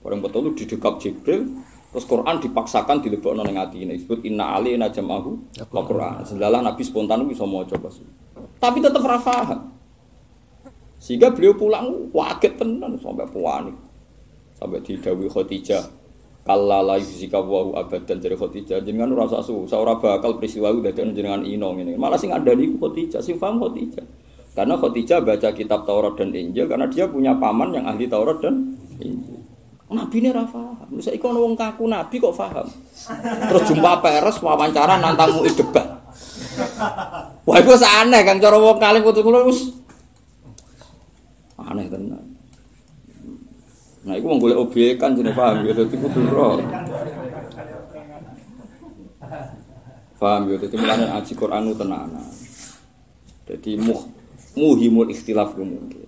Bareng betelu didekap Jibril, terus Quran dipaksakan dilebokno ning atine. Disebut inna ali najamahu wa Quran. Sedalah Nabi spontan bisa maca pas. Tapi tetap ra paham. Sehingga beliau pulang kaget tenan sampai panik. Sampai didhawuhi Khadijah, kalla la yuzika wa abadan dari Khadijah jenengan ora usah susah ora bakal peristiwa ku dadekno jenengan ino ngene malah sing andani ku Khadijah sing paham Khadijah karena Khadijah baca kitab Taurat dan Injil karena dia punya paman yang ahli Taurat dan Injil Nabi ini paham bisa ikon wong kaku Nabi kok paham terus jumpa peres wawancara nantang mu debat wah itu aneh kan cara wong kalih putus kula wis aneh tenan Nah, itu mau golek objek kan jenis paham ya, jadi kudu roh. Paham ya, jadi mulanya ngaji Quran tenanan. Jadi muh, muhimul ikhtilaf mungkin.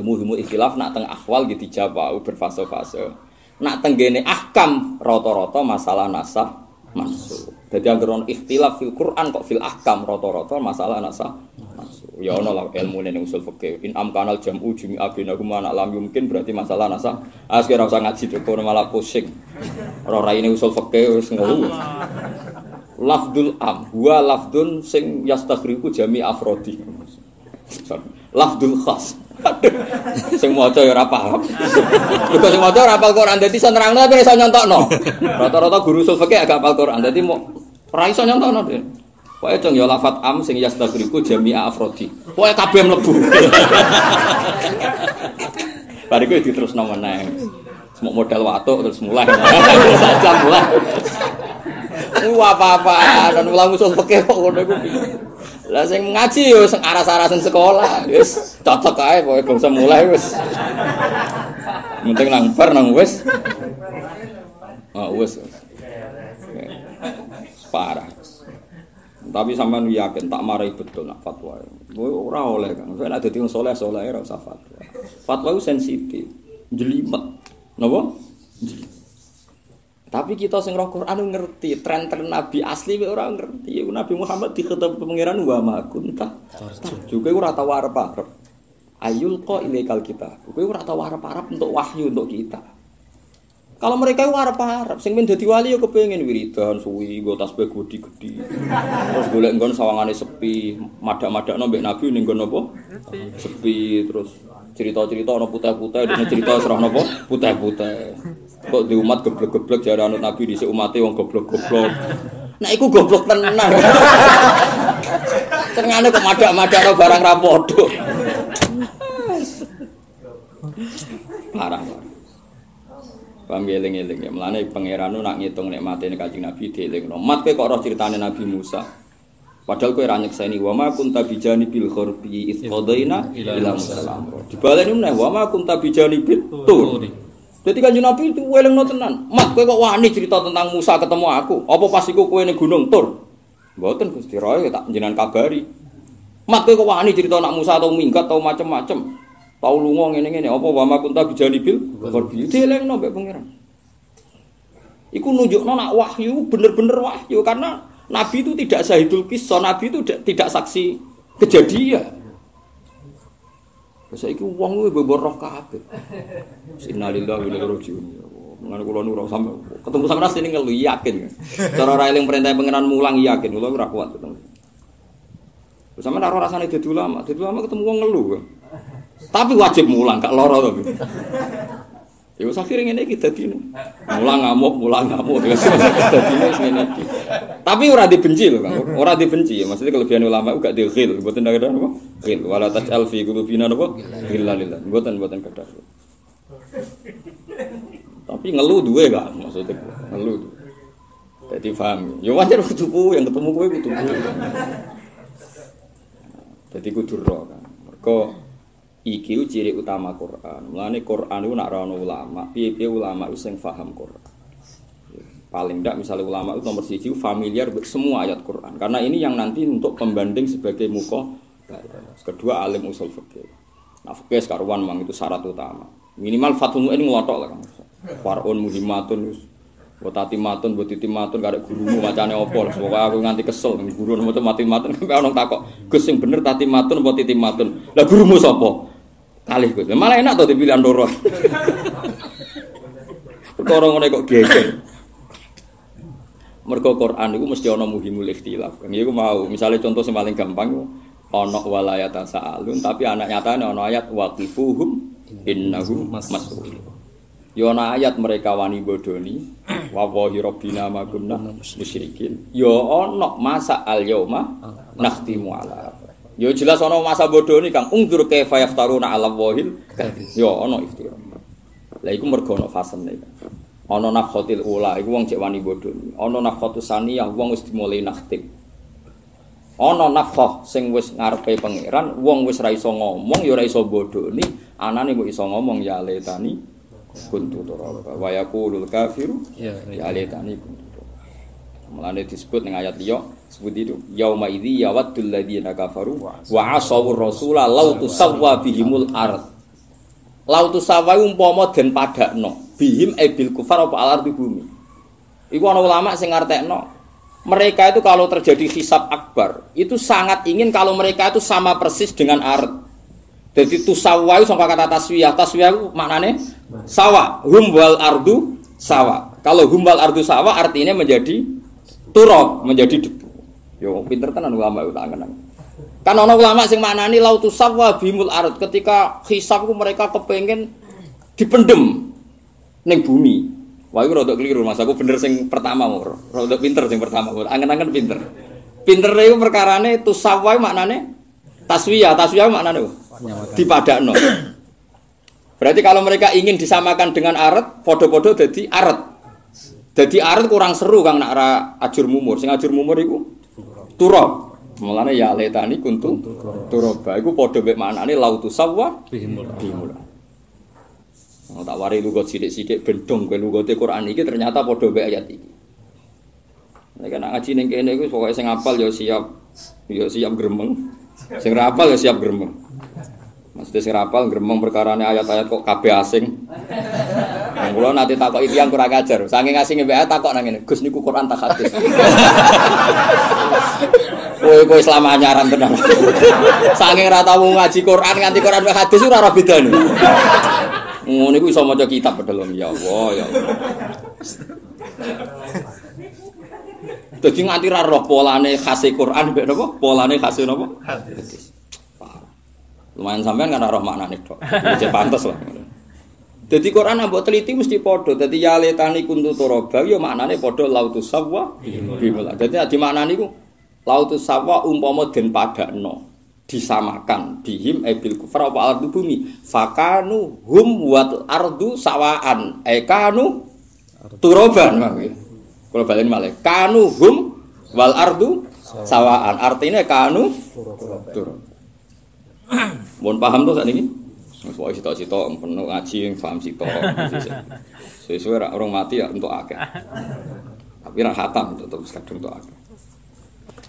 Muhimul ikhtilaf nak teng akhwal gitu dijawab berfase-fase. Nak teng gene ahkam rata-rata masalah nasah masuk. Jadi yang geron ikhtilaf fil Quran kok fil ahkam rata-rata masalah nasah masuk. Ya ono lah ilmu ning usul fikih. In amkanal jam'u jumi abina kuma anak lam mungkin berarti masalah nasah. Ah sekarang usah ngaji kono malah pusing. Ora rai ini usul fikih wis. Lafdul am, wa lafdun sing yastaghriku jami afrodi. Lafdul khas. Sing maca ya ora paham. Mergo sing maca ora hafal Quran dadi iso nerangno tapi iso nyontokno. Rata-rata guru usul fikih agak hafal Quran dadi mau ora iso nyontokno deh. Pokoknya cong ya lafat am sing yastaghriku jami'a afrodi. Pokoknya kabeh mlebu. Bariku diterusno meneh. Semua modal watuk terus mulai. Saja mulai. Wah apa-apa dan ulang usul fikih kok ngono iku. Lah sing ngaji yo sing aras-arasen sekolah, wis cocok ae pokoke bangsa mulai wis. Penting nang bar nang wis. Ah wis. Parah. Tapi sampean yakin tak marahi betul nak fatwa. Kowe ora oleh kan. Kowe nek dadi wong saleh saleh ora usah fatwa. Fatwa sensitif, jelimet. Napa? Tapi kita sing roh Quran ngerti, tren-tren Nabi asli ora ngerti. Nabi Muhammad dikhitab pangeran wa ma kunta. Juga ora tau arep-arep. Ayul qa ilaikal kita. Kowe ora tau arep-arep untuk wahyu untuk kita. Kalau mereka itu arep-arep, sing men dadi wali yo kepengin wiridan suwi, nggo tasbih gede-gede. Terus golek nggon sawangane sepi, madak-madakno mbek Nabi ning nggon apa? Sepi terus cerita-cerita ana putih-putih, dene cerita serah napa? Putih-putih. Kok di umat geblek-geblek jare anut Nabi dhisik umate wong goblok-goblok. Nah iku goblok tenan. Senengane kok madak-madakno barang ra padha. Parah. Paham ya eling-eling ya. Mulane pangeran nak ngitung nikmate nek Kanjeng Nabi dielingno. Mat kok roh critane Nabi Musa. Padahal kowe ra nyekseni wa ma kunta bijani bil khurbi id qadaina ila musallam. Dibaleni meneh wa ma kunta bijani bil tur. Jadi Kanjeng Nabi itu welingno tenan. Mat kowe kok wani cerita tentang Musa ketemu aku. Apa pas iku kowe ning gunung Tur? Mboten Gusti Roy tak jenengan kabari. Mat kowe kok wani cerita nak Musa atau minggat atau macem-macem. Tau lunga ngene-ngene apa wa ma kunta bijani bil khurbi. Dielingno mbek pangeran. Iku nunjukno nak wahyu bener-bener wahyu karena Nabi itu tidak sahidul kisah, Nabi itu tidak saksi kejadian. Saya itu uang beberapa kabeh. Innalillahi wa inna ilaihi raji'un. Mengenai kulo nurau sampai ketemu sama nasi ini ngelu yakin. Cara yang perintah pengenan mulang yakin, kulo ora kuat ketemu. Sama naro rasanya jadi ulama, jadi ulama ketemu uang ngeluh. Tapi wajib mulang, gak loro tapi. Ya wis akhire ngene iki dadi mulang ngamuk, mulang ngamuk. Dadi wis ngene iki. Tapi ora dibenci lho, Kang. Ora dibenci ya. Maksudnya kelebihan ulama uga dighil, mboten ada apa? Ghil. Wala taj'al fi qulubina apa? Ghillan lillah. Mboten mboten kedah. Tapi ngeluh duwe kan maksudnya ngeluh. Jadi paham. Ya wajar kudu yang ketemu kowe kudu Jadi kudu ro kan. Mergo iki ciri utama Quran. Mulane Quran iku nak ra ono ulama, piye-piye ulama iku sing paham Quran. Paling tidak misalnya ulama itu nomor siji familiar semua ayat Quran. Karena ini yang nanti untuk pembanding sebagai muka. Kedua alim usul fikih. Nah fikih sekaruan memang itu syarat utama. Minimal fatul ini ngelotok lah kan. Farun muhimatun Buat tati matun, buat titi matun, karek gurumu macane opo lah. Pokoknya aku nganti kesel, guru nomor mati matun, sampai orang takok, gus bener tati matun, buat titi matun. Lah gurumu sopo? Kalih gus, malah enak tuh dipilihan doro. Perkara ngono kok geger. Mergo Quran itu mesti ana muhimul ikhtilaf. Iku mau, misalnya contoh yang paling gampang ana walayat sa'alun tapi anak nyatane ana ayat waqifuhum innahum mas'ul. Yo ana ayat mereka wani bodoni wa wahi rabbina ma kunna musyrikin. Yo ana masa al yauma nakhtimu ala Yo jelas ana masa bodoni Kang ungdur kaifa yaftaruna ala wahil. Yo ana iftira. Lah iku mergo ana fasene. Ana nafkhatil ula iku wong cek wani bodoni. Ana nafkhatus saniyah wong wis dimulai nakhtim. Ana nafkhah sing wis ngarepe pangeran, wong wis ra iso ngomong ya ora iso bodoni, anane kok iso ngomong ya letani kuntu turaba wa yaqulul kafiru Ya, ya letani kuntu. Mulane disebut ning ayat liya sebut itu yauma idzi yawaddul ladzina kafaru wa asawur rasula law tusawwa bihimul ard. Law tusawwa umpama den padakno bihim ebil kufar apa al ardi bumi. Iku ana ulama sing ngartekno mereka itu kalau terjadi hisab akbar itu sangat ingin kalau mereka itu sama persis dengan ard. Jadi tusawa itu sama kata taswiyah. Taswiyah itu maknanya sawa. Hum wal ardu sawa. Kalau hum wal ardu sawa artinya menjadi turab, menjadi. Yo pinter tenan ulama itu tangan. Kan ono ulama sing maknani lautu sawa bimul ard ketika hisab itu mereka kepengen dipendem ning bumi. Wah, itu rodok keliru mas. Aku bener sing pertama mau. Rodok pinter sing pertama. Angen-angen pinter. Pinter itu perkarane tusawai maknane taswiyah. Taswiyah maknane dipadakno. Berarti kalau mereka ingin disamakan dengan aret, podo-podo jadi aret. Jadi aret kurang seru kang nak ajur mumur. Sing ajur mumur iku turab. Mulane ya letani kuntu turaba. Iku podo mek maknane lautu sawwa bimul. Oh, tak wari lugot sidik-sidik bendong kowe lugote Quran iki ternyata padha mbek ayat iki. Nek ana ngaji ning kene iku pokoke sing apal ya siap ya siap gremeng. Sing ra apal ya siap gremeng. Maksudnya sing ra apal gremeng perkarane ayat-ayat kok kabeh asing. Nah, kula nanti takoki tiyang kurang ajar. Saking asing mbek takok nang ngene, Gus niku Quran tak hadis. Kowe kowe selama anyaran tenan. Saking ra tau ngaji Quran nganti Quran mek hadis ora ora bedane. Ngono iku iso maca kitab pedhelom ya Allah ya Allah. Dadi nganti ra roh polane khase Quran mbek napa? Polane khase napa? Hadis. Lumayan sampean kan roh maknane tok. Wis pantes lah. Dadi Quran ambek teliti mesti padha. Dadi ya letani kuntu turaba ya maknane padha lautus sawwa. Dadi di maknane iku lautus sawwa umpama den padakno disamakan bihim ebil kufar apa ardu bumi fakanu hum wat ardu sawaan e kanu turoban kalau balen malah kanu hum wal ardu sawaan artinya kanu turun mohon paham tuh saat ini Soalnya cita-cita penuh ngaji yang paham cita Sesuai orang mati ya untuk akeh Tapi rak hatam tetap kadung untuk akeh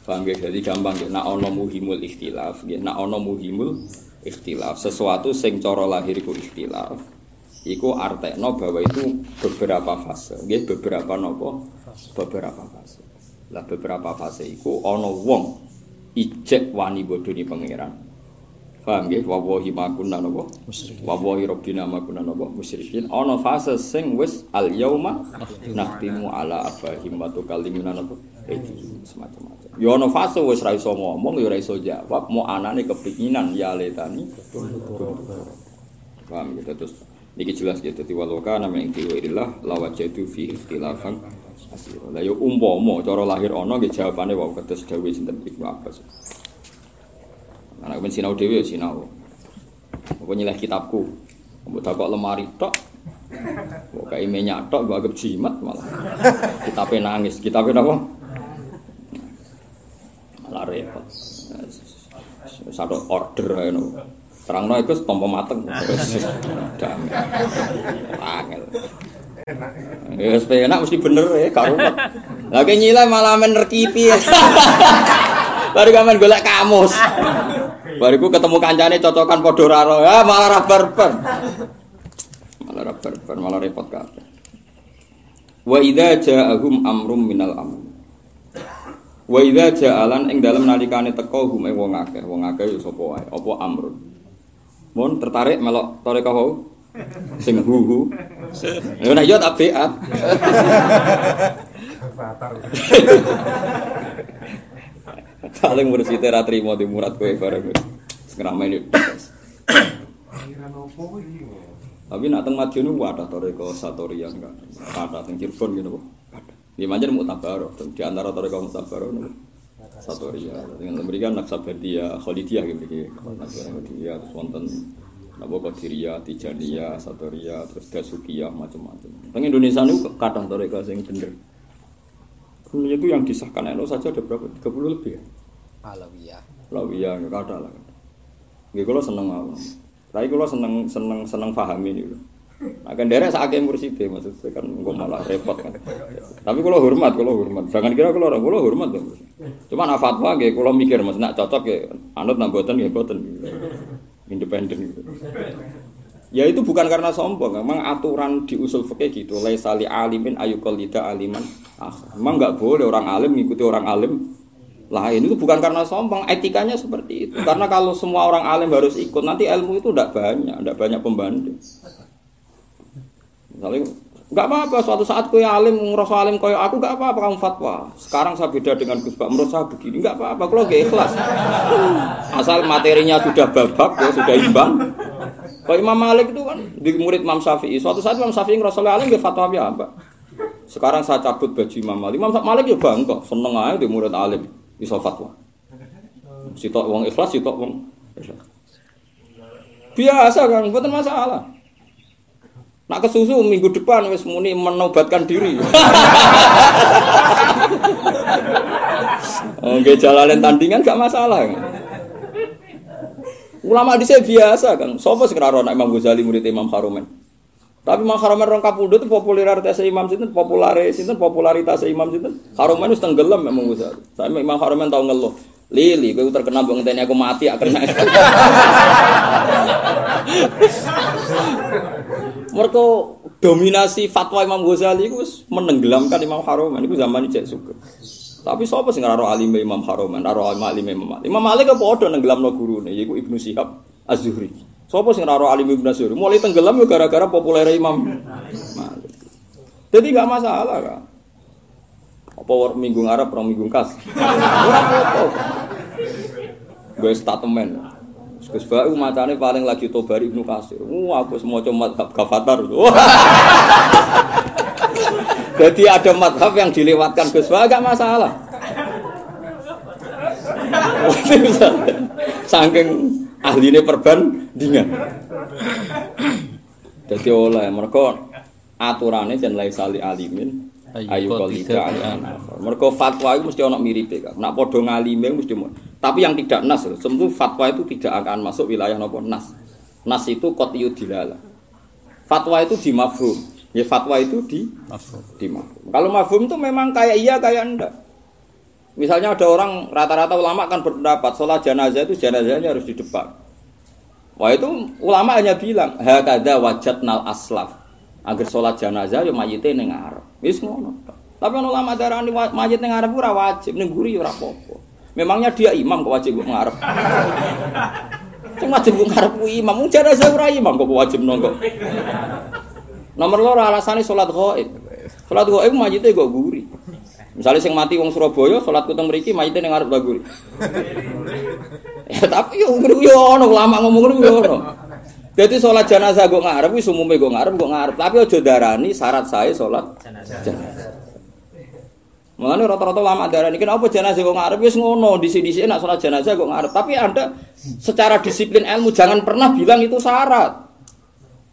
Paham ya? Jadi gampang ya. Nak ono muhimul ikhtilaf, ya. Nak ono muhimul ikhtilaf. Sesuatu sing cara lahir iku ikhtilaf. Iku artekno bahwa itu beberapa fase. Ya, beberapa nopo? Beberapa fase. Lah beberapa fase iku ono wong ijek wani bodoni pangeran. Paham ya? Wawahi makunna nopo? Musyrikin. Wawahi robbina makunna nopo? Musyrikin. Ono fase sing wis al yauma nakhtimu ala afahim wa tukallimuna nopo? Aidihim semacam-macam. Ya ono fase wis ra iso ngomong, ya ora iso jawab, mau anane ya letani. Paham gitu terus niki jelas gitu dadi walau kana min tiwirillah la wajadu fi ikhtilafan asira. Lah ya umpama cara lahir ana nggih jawabane wae ketes dawuh sinten Ibnu Abbas. Anak ben sinau dhewe ya sinau. Apa nyileh kitabku. Mbok takok lemari tok. Kok kayak minyak tok mbok anggap jimat malah. Kitabe nangis, kitabe napa? Malah repot. Satu order ae no. Terangno iku tampa mateng. Damai. Angel. Ya wis penak mesti bener ya. Lah ki nyileh malah men rekipi. Baru kamen golek kamus. Bariku ketemu kancane cocokan padha ra ro. Ya malah ra barbar. Malah ra barbar, malah repot kabeh. Wa idza ja'ahum amrum minal amr. Wa idza ja'alan ing dalem nalikane teka hum ing wong akeh, wong akeh ya sapa wae, apa amrun. Mun tertarik melok toreka wau? Sing hu. Ya nek yo tak beat. Paling mursite ra trimo di murat kowe bareng. Ngrameni. Tapi nak teng Madiun ku ada toreko Satoria enggak. Ada teng Cirebon gitu kok. Di Manjar Mutabaro, di antara toreko Mutabaro Satoria. Dengan memberikan Naksabandia, Khalidiyah gitu iki. Naksabandia terus wonten napa Qadiriyah, Tijaniyah, Satoria, terus Dasukiyah macam-macam. Teng Indonesia niku kathah toreko sing bener. Dunia itu yang disahkan NU saja ada berapa? 30 lebih ya? Alawiyah. Lawiyah, ya kada lah. Nggih kula seneng mawon. Tapi kula seneng seneng seneng pahami niku. Nah, kan derek sakake murside maksudnya kan engko malah repot kan. Tapi kula hormat, kula hormat. Jangan kira kula ora kula hormat ya. Cuma nak fatwa nggih kula mikir Mas nak cocok ya anut nang boten nggih boten. Independen gitu. Ya itu bukan karena sombong, memang aturan di usul fikih gitu. Laisali alimin ayukolida aliman. Ah, memang nggak boleh orang alim mengikuti orang alim lain itu bukan karena sombong, etikanya seperti itu. Karena kalau semua orang alim harus ikut, nanti ilmu itu tidak banyak, tidak banyak pembanding. Misalnya, nggak apa-apa. Suatu saat kau alim, ngerasa alim kau aku nggak apa-apa kamu fatwa. Sekarang saya beda dengan Gus Pak, menurut begini nggak apa-apa. Kalau gak ikhlas, asal materinya sudah babak, ya, sudah imbang. Kalau Imam Malik itu kan di murid Imam Syafi'i. Suatu saat Imam Syafi'i ngerasa alim dia fatwa apa? Sekarang saya cabut baju Imam Malik. Imam Malik ya bangga, seneng aja di murid alim bisa fatwa. Sitok wong ikhlas, sitok wong. Biasa kan, bukan masalah. Nak kesusu minggu depan wis muni menobatkan diri. nggih jalanin tandingan gak masalah. Ulama di biasa kan. Sopo sing ora Imam Ghazali murid Imam Harumen. Tapi Imam Harumen rong kapundhut popularitas Imam sinten popularitas sinten popularitas Imam sinten Harumen wis tenggelam Imam Ghazali. Saya Imam Harumen tau ngeluh. Lili, kowe terkenal bang ngenteni aku mati akhirnya. Mereka dominasi fatwa Imam Ghazali itu menenggelamkan Imam Harumen itu zaman cek suka. Tapi siapa sih ngararo alim Imam Harumen, ngararo alim Imam Malik. Imam Malik apa udah nenggelam no guru nih, yaitu Ibnu Syihab Az-Zuhri. Siapa sih ngararo alim Ibnu Az-Zuhri? Mulai tenggelam ya gara-gara populer Imam Malik. Jadi nggak masalah kan. Apa war minggu Arab, orang minggu kas. Ora apa-apa. Gue statement. Gus Bak macane paling lagi tobari Ibnu Kasir. Wah, aku semua cuma gafatar. Jadi ada madhab yang dilewatkan Gus Bak gak masalah. Saking ahline perbandingan. Jadi oleh mereka aturannya dan lain sali alimin. Ayu kolida mereka fatwa itu mesti ono mirip ya nak podo ngalime mesti tapi yang tidak nas tentu fatwa itu tidak akan masuk wilayah nopo nas. Nas itu kot dilala. Fatwa itu di mafhum. Ya fatwa itu di mafhum. di mafhum. Kalau mafhum itu memang kayak iya kayak enggak misalnya ada orang rata-rata ulama kan berpendapat sholat jenazah itu jenazahnya harus di depan wah itu ulama hanya bilang hakada wajat nal aslaf. Agar sholat jenazah ya mayite ning ngarep. Wis ngono tapi ulama darani mayit ning ngarep ora wajib. Ning guri ora apa-apa. Memangnya dia imam kok wajib ngarep? Sing wajib ngarep ku imam. Mung jenazah ora imam kok wajib nongko. Nomor loro alasane sholat gaib sholat gaib mayite kok guri misalnya sing mati wong Surabaya sholat kuteng mriki mayite ning ngarep guri ya tapi yo yo ono ulama ngomong ngono yo ono Jadi sholat jenazah gue ngarep, wis umumnya gue ngarep, gue ngarep. Tapi ojo darani syarat saya sholat jenazah. Mengenai rata-rata lama darani, kenapa jenazah gue ngarep? Wis ngono, di sini nak sholat jenazah gue ngarep. Tapi anda secara disiplin ilmu jangan pernah bilang itu syarat.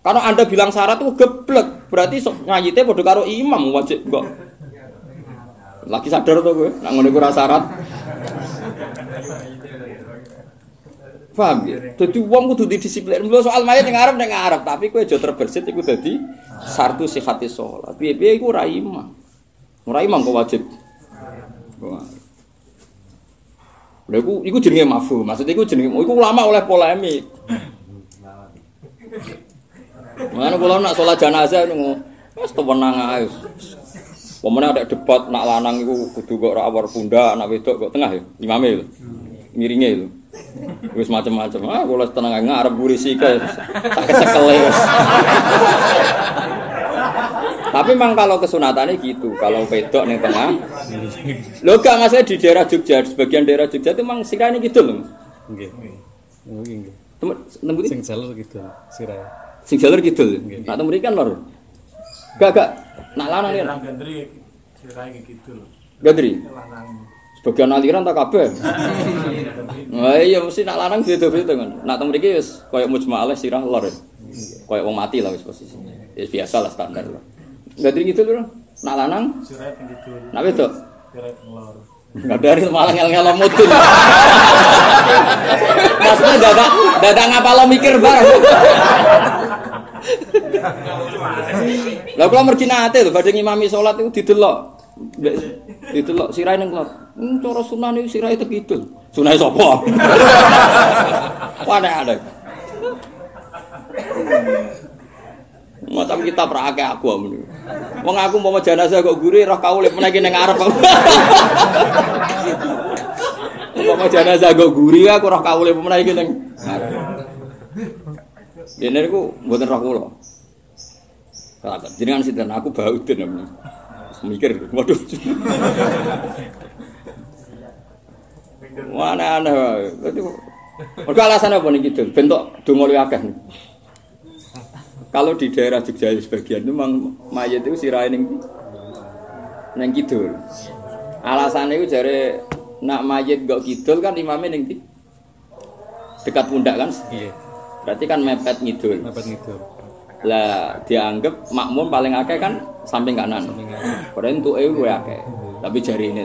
Kalau anda bilang syarat itu geblek, berarti so, ngajite bodoh karo imam wajib kok. Lagi sadar tuh gue, nak ngono gue syarat. Paham ya? Jadi uang kudu disiplin. Mula soal mayat yang Arab yang Arab, tapi kue jauh terbersit itu jadi sartu sihati sholat. Biar biar itu raimah, raimah kau wajib. Lha iku iku jenenge mafhum. Maksudnya iku jenenge iku ulama oleh polemik. Mana kula nak sholat jenazah niku wis tewenang ae. Pemene ada debat nak lanang iku kudu kok ora awar pundak, nak wedok kok tengah ya. Imame lho. Miringe lho. Wis macam-macam. Ah, kula tenang ae ngarep buri sika. Tak. Tapi memang kalau kesunatannya gitu, kalau wedok ning tengah. Lho gak masalah di daerah Jogja, di sebagian daerah Jogja itu memang sirane gitu loh. Nggih nggih. Temen nembuti Sing jalur gitu sirahe. sing jalur gitu. Temu mriki kan lor. Gak gak nak lanang ya. Orang gandri ceritanya kayak gitu loh. Gadri. Lanang. Sebagian aliran tak kabeh. Nah, iya mesti nak lanang beda-beda kan. Nak temu mriki wis koyo mujma'alah sirah lor. Koyo wong mati lah wis posisinya. Ya biasa lah standar lah. Gadri gitu lho. Nak lanang, Cerai gitu. nak wedok. Cerai ngelor. Enggak dari malah ngel-ngel mudun. Maksudnya dadak dadak ngapalo mikir bareng. Lah kula mergi nate lho badhe ngimami salat iku didelok. Didelok sirahe ning. Hmm, cara sunah niku sirahe tekidul. Sunahe sapa? Wadah ada. Macam kita prakake aku amun. Wong aku mau jenazah kok guri roh kaule meneki ning ngarep. Mau jenazah kok guri aku roh kaule meneki ning ngarep. Dene niku mboten roh kula. Kata jenengan sinten aku baudin namanya. Mikir, waduh. Mana aneh wae. Dadi mergo alasan apa nih gitu? Bentuk donga luwih. Kalau di daerah Jogja sebagian itu memang mayat itu sirahe ning ning kidul. Alasannya itu jare nak mayat gak kidul kan imamnya ning? Dekat pundak kan? Iya. Berarti kan mepet ngidul. Dapat gitu. Lah dianggap makmum paling akeh kan samping kanan. Padahal untuk EU gue akeh. Tapi jari ini.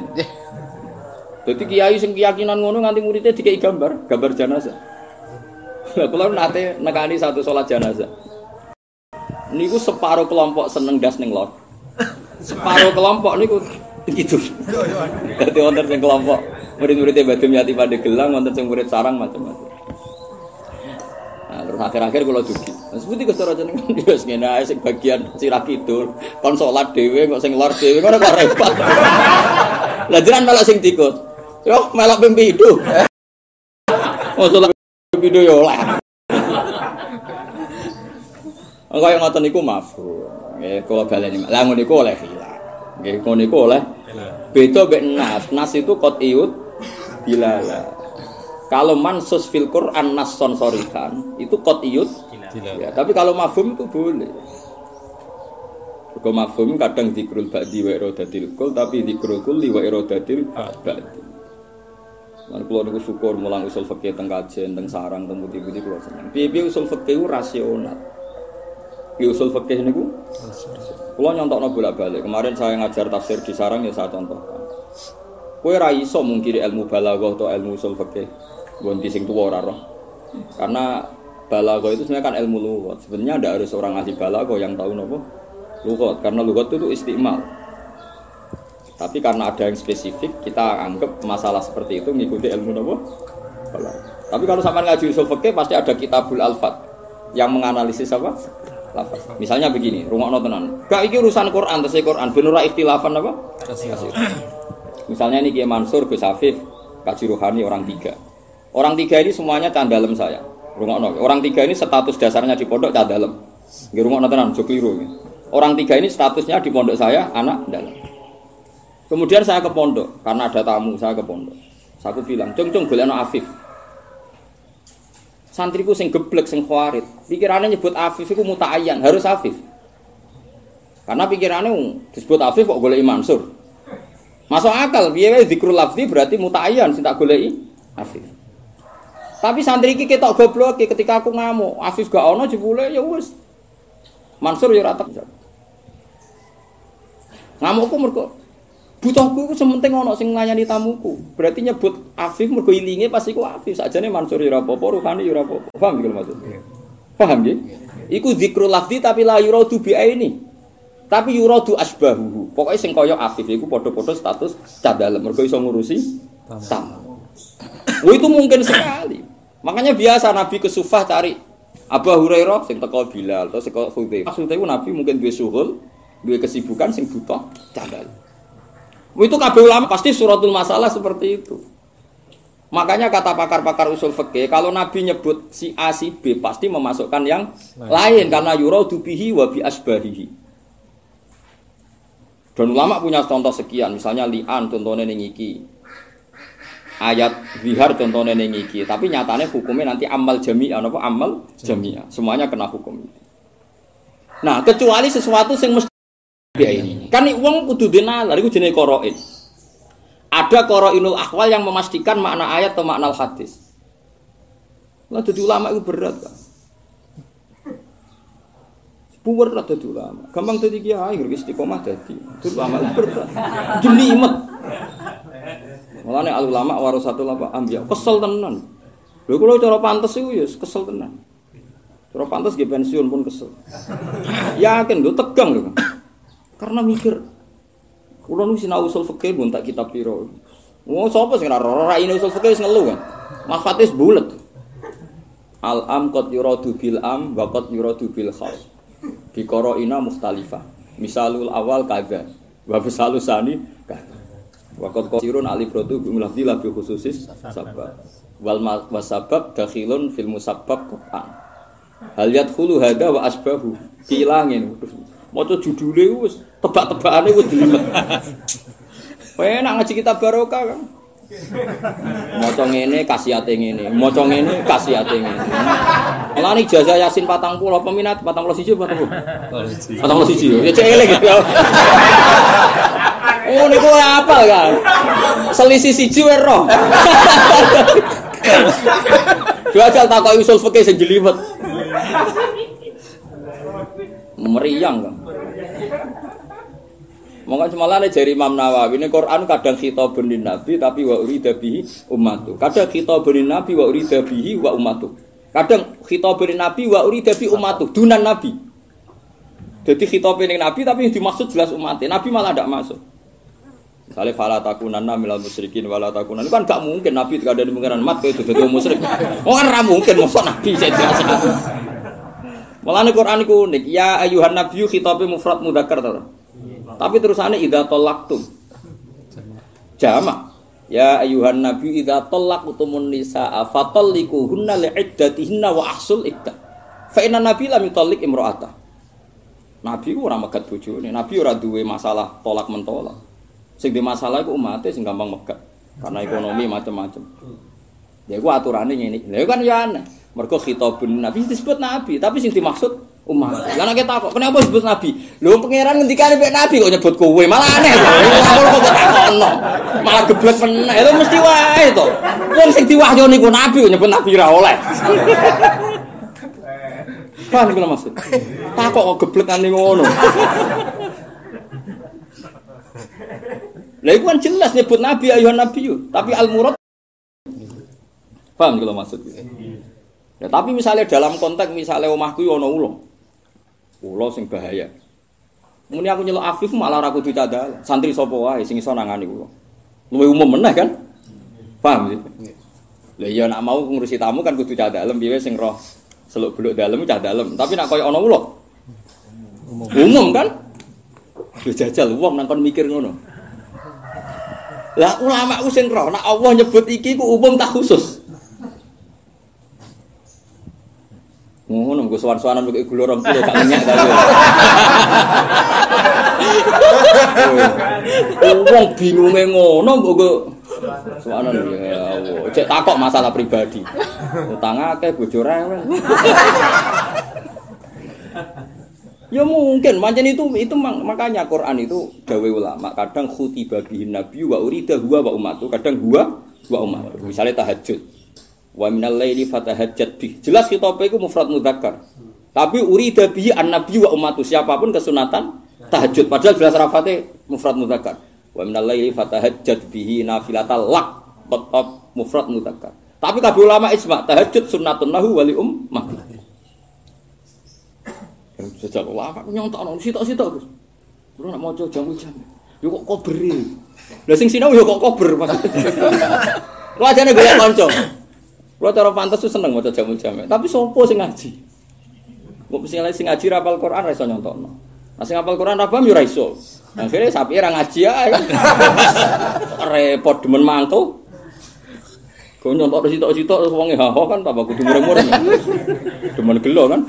Jadi kiai sing keyakinan ngono nganti muridnya dikai gambar, gambar jenazah. Lah kula nate nekani satu sholat jenazah. Niku separuh kelompok seneng gas ning lor. Separuh kelompok niku gitu. Dadi wonten sing kelompok murid-muridnya Badum Yati pada gelang, wonten sing murid sarang macam-macam. Nah, terus akhir-akhir kula dugi. Nah, seperti Gusti Raja niku wis ngene ae sing bagian sirah kidul, kon salat dhewe kok sing lor dhewe ngono kok repot. Lah jenengan melok sing tikus. Yo melok pimpidu. Oh salat pimpidu yo oleh. Kaya ngoten niku mafhum. Nggih kula baleni. Lah ngono niku oleh khilaf. Nggih ngono niku oleh beda mek nas. Nas itu qat'iyut dilala. Kalau mansus fil Quran nasson sorikan itu qat'iyut Ya, tapi kalau mafhum itu boleh. Kalau mafhum kadang dikrul ba'di wa irodatil kul, tapi dikrul kulli wa irodatil ba'di. Lan kula niku syukur mulang usul fikih teng kajen, teng sarang, teng putih-putih kula seneng. Piye-piye usul fikih ku rasional. Ki usul fikih niku kula nyontokno bolak-balik. Kemarin saya ngajar tafsir di sarang ya saya contohkan. Kowe ra iso mungkiri ilmu balaghah atau ilmu usul fikih. Gonti sing tuwa ora roh. Karena balaghah itu sebenarnya kan ilmu lughat. Sebenarnya ada harus orang ahli balaghah yang tahu nopo lughat karena lughat itu istimal. Tapi karena ada yang spesifik, kita anggap masalah seperti itu mengikuti ilmu nopo. Tapi kalau sampai ngaji usul fikih pasti ada kitabul alfat yang menganalisis apa? Lafaz. Misalnya begini, rumah tenan. Gak iki urusan Quran, terus Quran ben ora ikhtilafan apa? Kasih. Misalnya ini Kiai Mansur, Gus Afif, Kaji Ruhani orang tiga. Orang tiga ini semuanya candalem saya. Rumah Orang tiga ini status dasarnya di pondok candalem. Rumah tenan, keliru. Orang tiga ini statusnya di pondok saya anak dalam. Kemudian saya ke pondok karena ada tamu saya ke pondok. Saya bilang, cung cung golek Afif. Santriku sing geblek sing khawarit. Pikirannya nyebut Afif itu muta'ayyan, harus Afif. Karena pikirannya disebut Afif kok golek Mansur. Masuk akal, biaya zikrul lafzi berarti muta'ayyan sing tak goleki Afif. Tapi santri iki ketok goblok ketika aku ngamuk, Afif gak ono jebule ya wis. Mansur ya rata. Ngamukku mergo butuhku iku sementing ono sing nglayani tamuku. Berarti nyebut Afif mergo ilinge pas iku Afif. Sakjane Mansur ya ora apa-apa, Ruhani ya ora apa-apa. Paham iki maksud? Paham nggih? Iku zikrul lafzi tapi la yuradu bi ini. Tapi yuradu asbahuhu. Pokoknya sing kaya Afif iku padha-padha status cadalem mergo iso ngurusi tamu. Oh, itu mungkin sekali. Makanya biasa Nabi ke Sufah cari Abu Hurairah sing teko Bilal atau sing teko Hudzaifah. Hudzaifah Nabi mungkin duwe suhul Dua kesibukan sing butuh cadal. Itu kabeh ulama pasti suratul masalah seperti itu. Makanya kata pakar-pakar usul fikih, kalau Nabi nyebut si A si B pasti memasukkan yang lain karena yuradu bihi wa bi asbahihi. Dan ulama punya contoh sekian, misalnya li'an contohnya ning iki. Ayat zihar contohnya ning iki, tapi nyatanya hukumnya nanti amal jami'ah apa amal jami'ah. Semuanya kena hukum itu. Nah, kecuali sesuatu yang mesti ini. Kan wong kudu dinalar iku jenenge qarain. Ada qarainul akhwal yang memastikan makna ayat atau makna hadis. Lah dadi ulama itu berat, Pak. Puwer lah dadi ulama. Gampang dadi kiai, ngerti istiqomah dadi. Itu ulama berat. Jelimet. Mulane al ulama warasatul apa ambiya. Kesel tenan. Lho kalau cara pantes iku ya kesel tenan. Cara pantes nggih pensiun pun kesel. Yakin lho tegang lho. Karena mikir Kulo nu sinau usul fikih pun tak kitab piro. Wong sapa sing ora ora ini usul fikih wis kan. Mafatis bulet. Al am qad yuradu bil am wa yuradu bil khas. Bi qaraina mukhtalifah. Misalul awal kaza wa misalul sani kaza. Wa qad qasirun alif rotu bi mulafdi la bi khususis sabab. Wal wasabab dakhilun fil musabbab Quran. Hal yadkhulu hada wa asbahu. Kilangin. Maca judule tebak-tebakane wis. Enak ngaji kitab barokah kan. Maca ngene kasihate ngene, maca ngene kasihate ngene. Mulane ijazah Yasin 40 peminat 41 siji 40. 41 siji. Ya cek ya. Oh niku apal kan. Selisih siji wae roh. Jajal takoki usul fikih sing jelimet. Meriang kan. Monggo semalane jari Imam Nawawi ini Quran kadang khitabun lin nabi tapi wa urida bihi. Kadang khitabun lin nabi wa urida bihi wa ummatu. Kadang khitabun lin nabi wa urida bi ummatu dunan nabi. Jadi khitabun ning nabi tapi yang dimaksud jelas umatnya. Nabi malah tidak masuk. Misalnya fala takunanna milal musyrikin wala takunan kan gak mungkin nabi tidak ada di pengiran mat itu jadi musyrik. Oh kan ra mungkin mosok nabi saya jelas. Mulane Quran iku unik. Ya ayuhan nabiyyu khitabe mufrad mudzakkar ta. Tapi terusannya idza tallaqtum. Jama. Ya ayuhan nabiyyu idza tallaqtumun nisaa fatallikuhunna li'iddatihinna wa ahsul iddah. Fa inna nabi lam yutalliq imra'ata. Nabi ku ora megat bojone. Nabi ora duwe masalah tolak mentolak. Sing masalah iku umate sing gampang megat. Karena ekonomi macam-macam. Ya iku aturane ngene. Lha kan ya aneh. Mergo khitabun nabi disebut nabi, tapi sing dimaksud umat. Lah nek takok, kenapa disebut nabi? Lho pangeran ngendikane mek nabi kok nyebut kowe, malah aneh. Ngono kok takokno. Malah geblek meneh. Lho mesti wae to. Wong sing diwahyu niku nabi kok nyebut nabi ra oleh. Paham kula maksud? Takok kok geblekane ngono. Lah iku kan jelas nyebut nabi ayuhan nabi tapi al murad Paham kalau maksud Ya, tapi misalnya dalam konteks misalnya omahku ono ulo. Ulo sing bahaya. Muni aku nyelok Afif malah ora kudu cadal. Santri sapa wae sing iso nangani ulo. Luwih umum meneh kan? Paham sih? Lah iya nak mau ngurusi tamu kan kudu cah dalem piye sing roh seluk beluk dalem cah. Tapi nak koyo ana ulo. Umum. Kan? Lu jajal wong nang kon mikir ngono. Lah ulama ku sing roh nak Allah nyebut iki ku umum tak khusus. Ngono nggo sowan-sowanan mbek gula rong kilo gak ngenyak ta. Wong bingunge ngono nggo sowanan ya Allah. Cek takok masalah pribadi. Utang akeh bojo rewel. Ya mungkin, macam itu itu makanya Quran itu dawe ulama. Kadang khutiba bihin nabi wa urida huwa wa ummatu, kadang huwa wa ummatu. Misalnya tahajud. Wa minal laili fatahajjat bih. Jelas khitabe iku mufrad mudzakkar. Tapi urida bihi an-nabi wa ummatu. Siapa pun kesunatan tahajud. Padahal jelas rafate mufrad mudzakkar. Wa minal laili fatahajjat bihi nafilatal lak. Tetap mufrad mudzakkar. Tapi kabeh ulama ijma tahajud sunnatun lahu wa li ummah. Sejak ulama nyontokno sitok-sitok terus. Kulo nak maca jamu-jamu. Yo kok koberi. Lah sing sinau yo kok kober maksudnya. Kulo ajane golek kanca. Kulo cara pantes tuh seneng maca jamu jamu. Tapi sopo sing ngaji? Kok sing sing ngaji rapal Quran ra iso nyontokno. Nah sing apal Quran ra paham yo ra iso. Akhirnya sapi ra ngaji ae. Repot demen mantul. Kau nyontok di sitok-sitok terus wonge ha kan tambah kudu mureng-mureng. Demen gelo kan.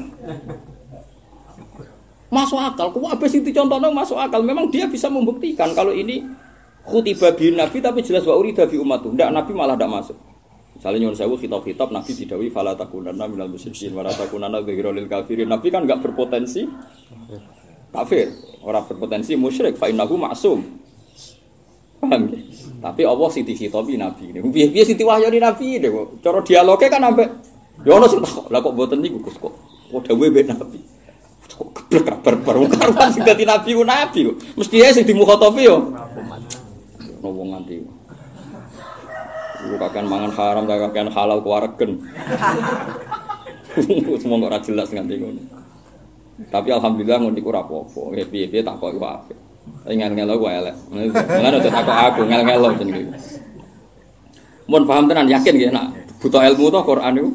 Masuk akal, kok abis itu contohnya masuk akal. Memang dia bisa membuktikan kalau ini khutibah bi nabi tapi jelas wa urida bi umat. Ndak nabi malah ndak masuk. Misalnya nyuwun sewu khitab-khitab nabi didawi fala takunanna minal musyrikin wa dzikra lil kafirin. Nabi kan enggak berpotensi kafir, orang berpotensi musyrik fa innahu ma'sum. Paham ya? Tapi Allah sing dikhitabi nabi ini. Piye-piye sing diwahyani nabi ini kok. Cara dialoge kan ambek ya ono sing takok, lah kok mboten kok. Kok mbek nabi. Kok geblek ra karuan sing dadi nabi ku nabi kok. Mesti ae sing dimukhatabi yo. Iku kakean mangan haram, kakean halal kuwaregen. Semua ora jelas nganti ngono. Tapi alhamdulillah ngono iku ora apa-apa. Ya piye-piye tak kok iku apik. Tapi ngel-ngelo gue elek. Mulane aja takok aku ngel-ngelo jenenge. Mun paham tenan yakin nggih nak butuh ilmu to Quran niku.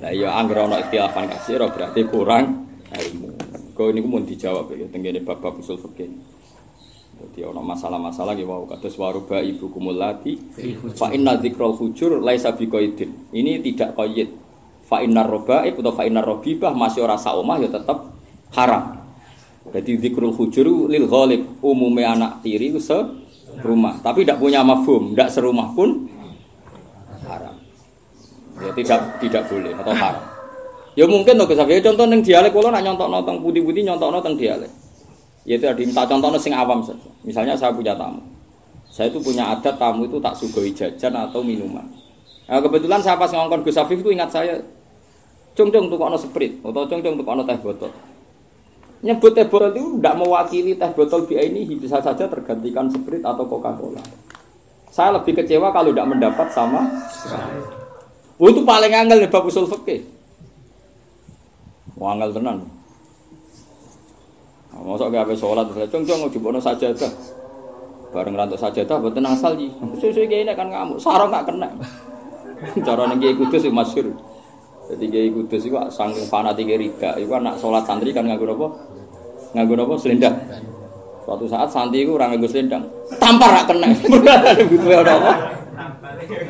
Lah iya anggere ana ikhtilafan kasir berarti kurang ilmu. Kau ini mun dijawab ya tenggene bab-bab usul fikih. Jadi ana masalah-masalah nggih wau kados waruba ibu kumulati fa inna dzikrul fujur laisa biqaidin. Ini tidak qaid. Fa innar robaib atau fa innar robibah masih ora sak omah ya tetep haram. Jadi zikrul hujur lil ghalib umumnya anak tiri se rumah, tapi tidak punya mafhum, tidak serumah pun haram. Ya tidak tidak boleh atau haram. Ya mungkin tuh kesal. Ya contoh neng dialek kalau nak nyontok noteng putih-putih nyontok noteng dialek. Ya itu ada minta contoh sing awam saja. Misalnya saya punya tamu. Saya itu punya adat tamu itu tak sugoi jajan atau minuman. Nah, kebetulan saya pas ngongkon Gus Afif itu ingat saya, cung cung tuh kono sprit atau cung cung tuh kono teh botol. Nyebut teh botol itu tidak mewakili teh botol BI ini bisa saja tergantikan Sprite atau Coca-Cola. Saya lebih kecewa kalau tidak mendapat sama. Oh, itu paling angel nih bab usul fikih. Wah, angel tenan. Nah, Masa gak apa sholat, cung cung coba saja dah. Bareng rantuk saja dah, buat tenang asal ji. Susu kayak ini kan ngamuk, sarong nggak kena. Cara nih kudus sih masyur. Jadi Kiai Kudus itu saking fanatik rida, itu anak sholat santri kan nganggo apa? Nganggo apa? Selendang. Suatu saat santri itu orang nganggo selendang, tampar rak kena. Butuhnya ada apa?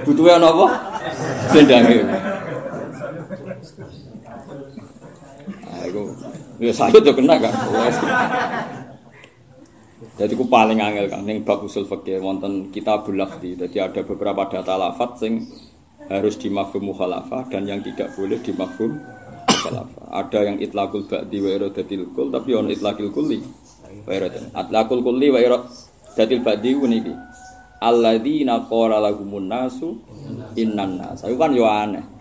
Butuhnya ada apa? Selendang itu. Nah, itu ya saya tuh kena kan. Jadi aku paling angel kan, yang bab usul fikih wonten kitabul lafzi. Jadi ada beberapa data lafat sing harus di mafhum mukhalafah dan yang tidak boleh di mafhum mukhalafah. Ada yang itlaqul ba'di wa iradatil kul tapi ono itlaqil kulli wa iradatil. Itlaqul kulli wa iradatil ba'di niki. Alladzina qala lahumun nasu innan nas. Itu kan yo aneh.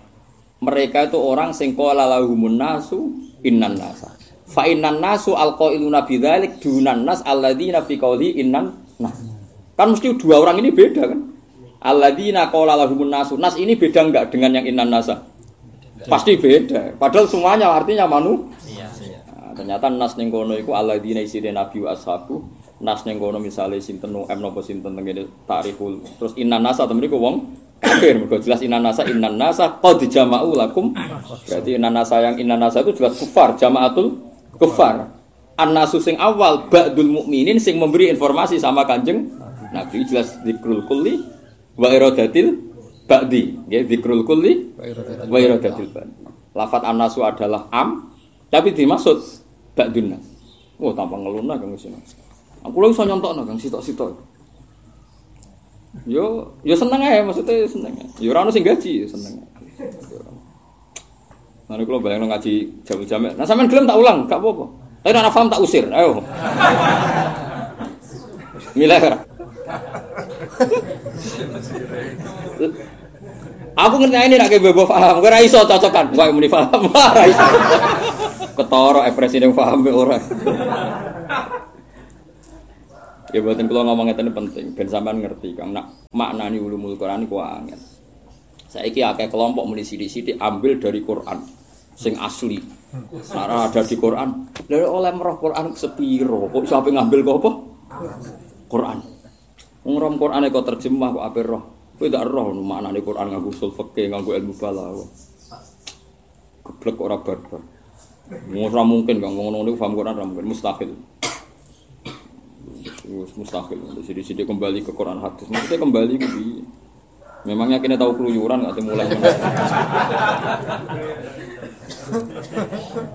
Mereka itu orang sing qala lahumun nasu innan nasa. Fa innan nasu alqailuna bidzalik dunan nas alladzina fi qawli innan nas. Kan mesti dua orang ini beda kan? Alladzina qala lahumun nasu. Nas ini beda enggak dengan yang innan nasa? Pasti beda. Padahal semuanya artinya manu. Nah, ternyata nas ning kono iku alladzina isine nabi wa ashabu. Nas ning kono misale sinten nu em napa sinten tengene tarikhul. Terus innan nasa temen iku wong kafir. Mergo jelas innan nasa innan nasa qad jama'u lakum. Berarti innan nasa yang innan nasa itu jelas kufar, jama'atul kufar. An-nasu sing awal ba'dul mukminin sing memberi informasi sama Kanjeng Nabi jelas zikrul kulli wa iradatil ba'di ya zikrul kulli wa iradatil ba'di lafat annasu adalah am tapi dimaksud ba'dun nas oh tanpa ngeluna kang wis aku lagi iso nyontokno kang sitok-sitok yo yo seneng ae maksudnya seneng yo ora ono sing gaji seneng Nanti kalau bayang ngaji jam-jam, nah sampean gelem tak ulang, gak apa-apa. Tapi paham tak usir, ayo. Milah. Aku ngerti ini nak kayak bebo paham, gue raiso cocokan, gue muni paham, raiso. Ketoro ekspresi yang paham be orang. Ya buatin kalau ngomong ini penting, ben sampean ngerti kang nak maknani ulumul Quran ku angel. Saiki akeh kelompok muni sithik-sithik ambil dari Quran sing asli. Sarah ada di Quran. Lalu oleh merah Quran sepiro, kok sampai ngambil kok apa? Quran. Ngrom Quran kok terjemah kok ape roh. Kowe tak roh maknane Quran nganggo usul fikih, nganggo ilmu balaghah. Geblek ora barbar. Ora mungkin kang ngono niku paham Quran ora mungkin mustahil. Wis mustahil. Jadi sini kembali ke Quran hadis. Maksudnya kembali ke piye? Memangnya kini tahu keluyuran nggak mulai mana?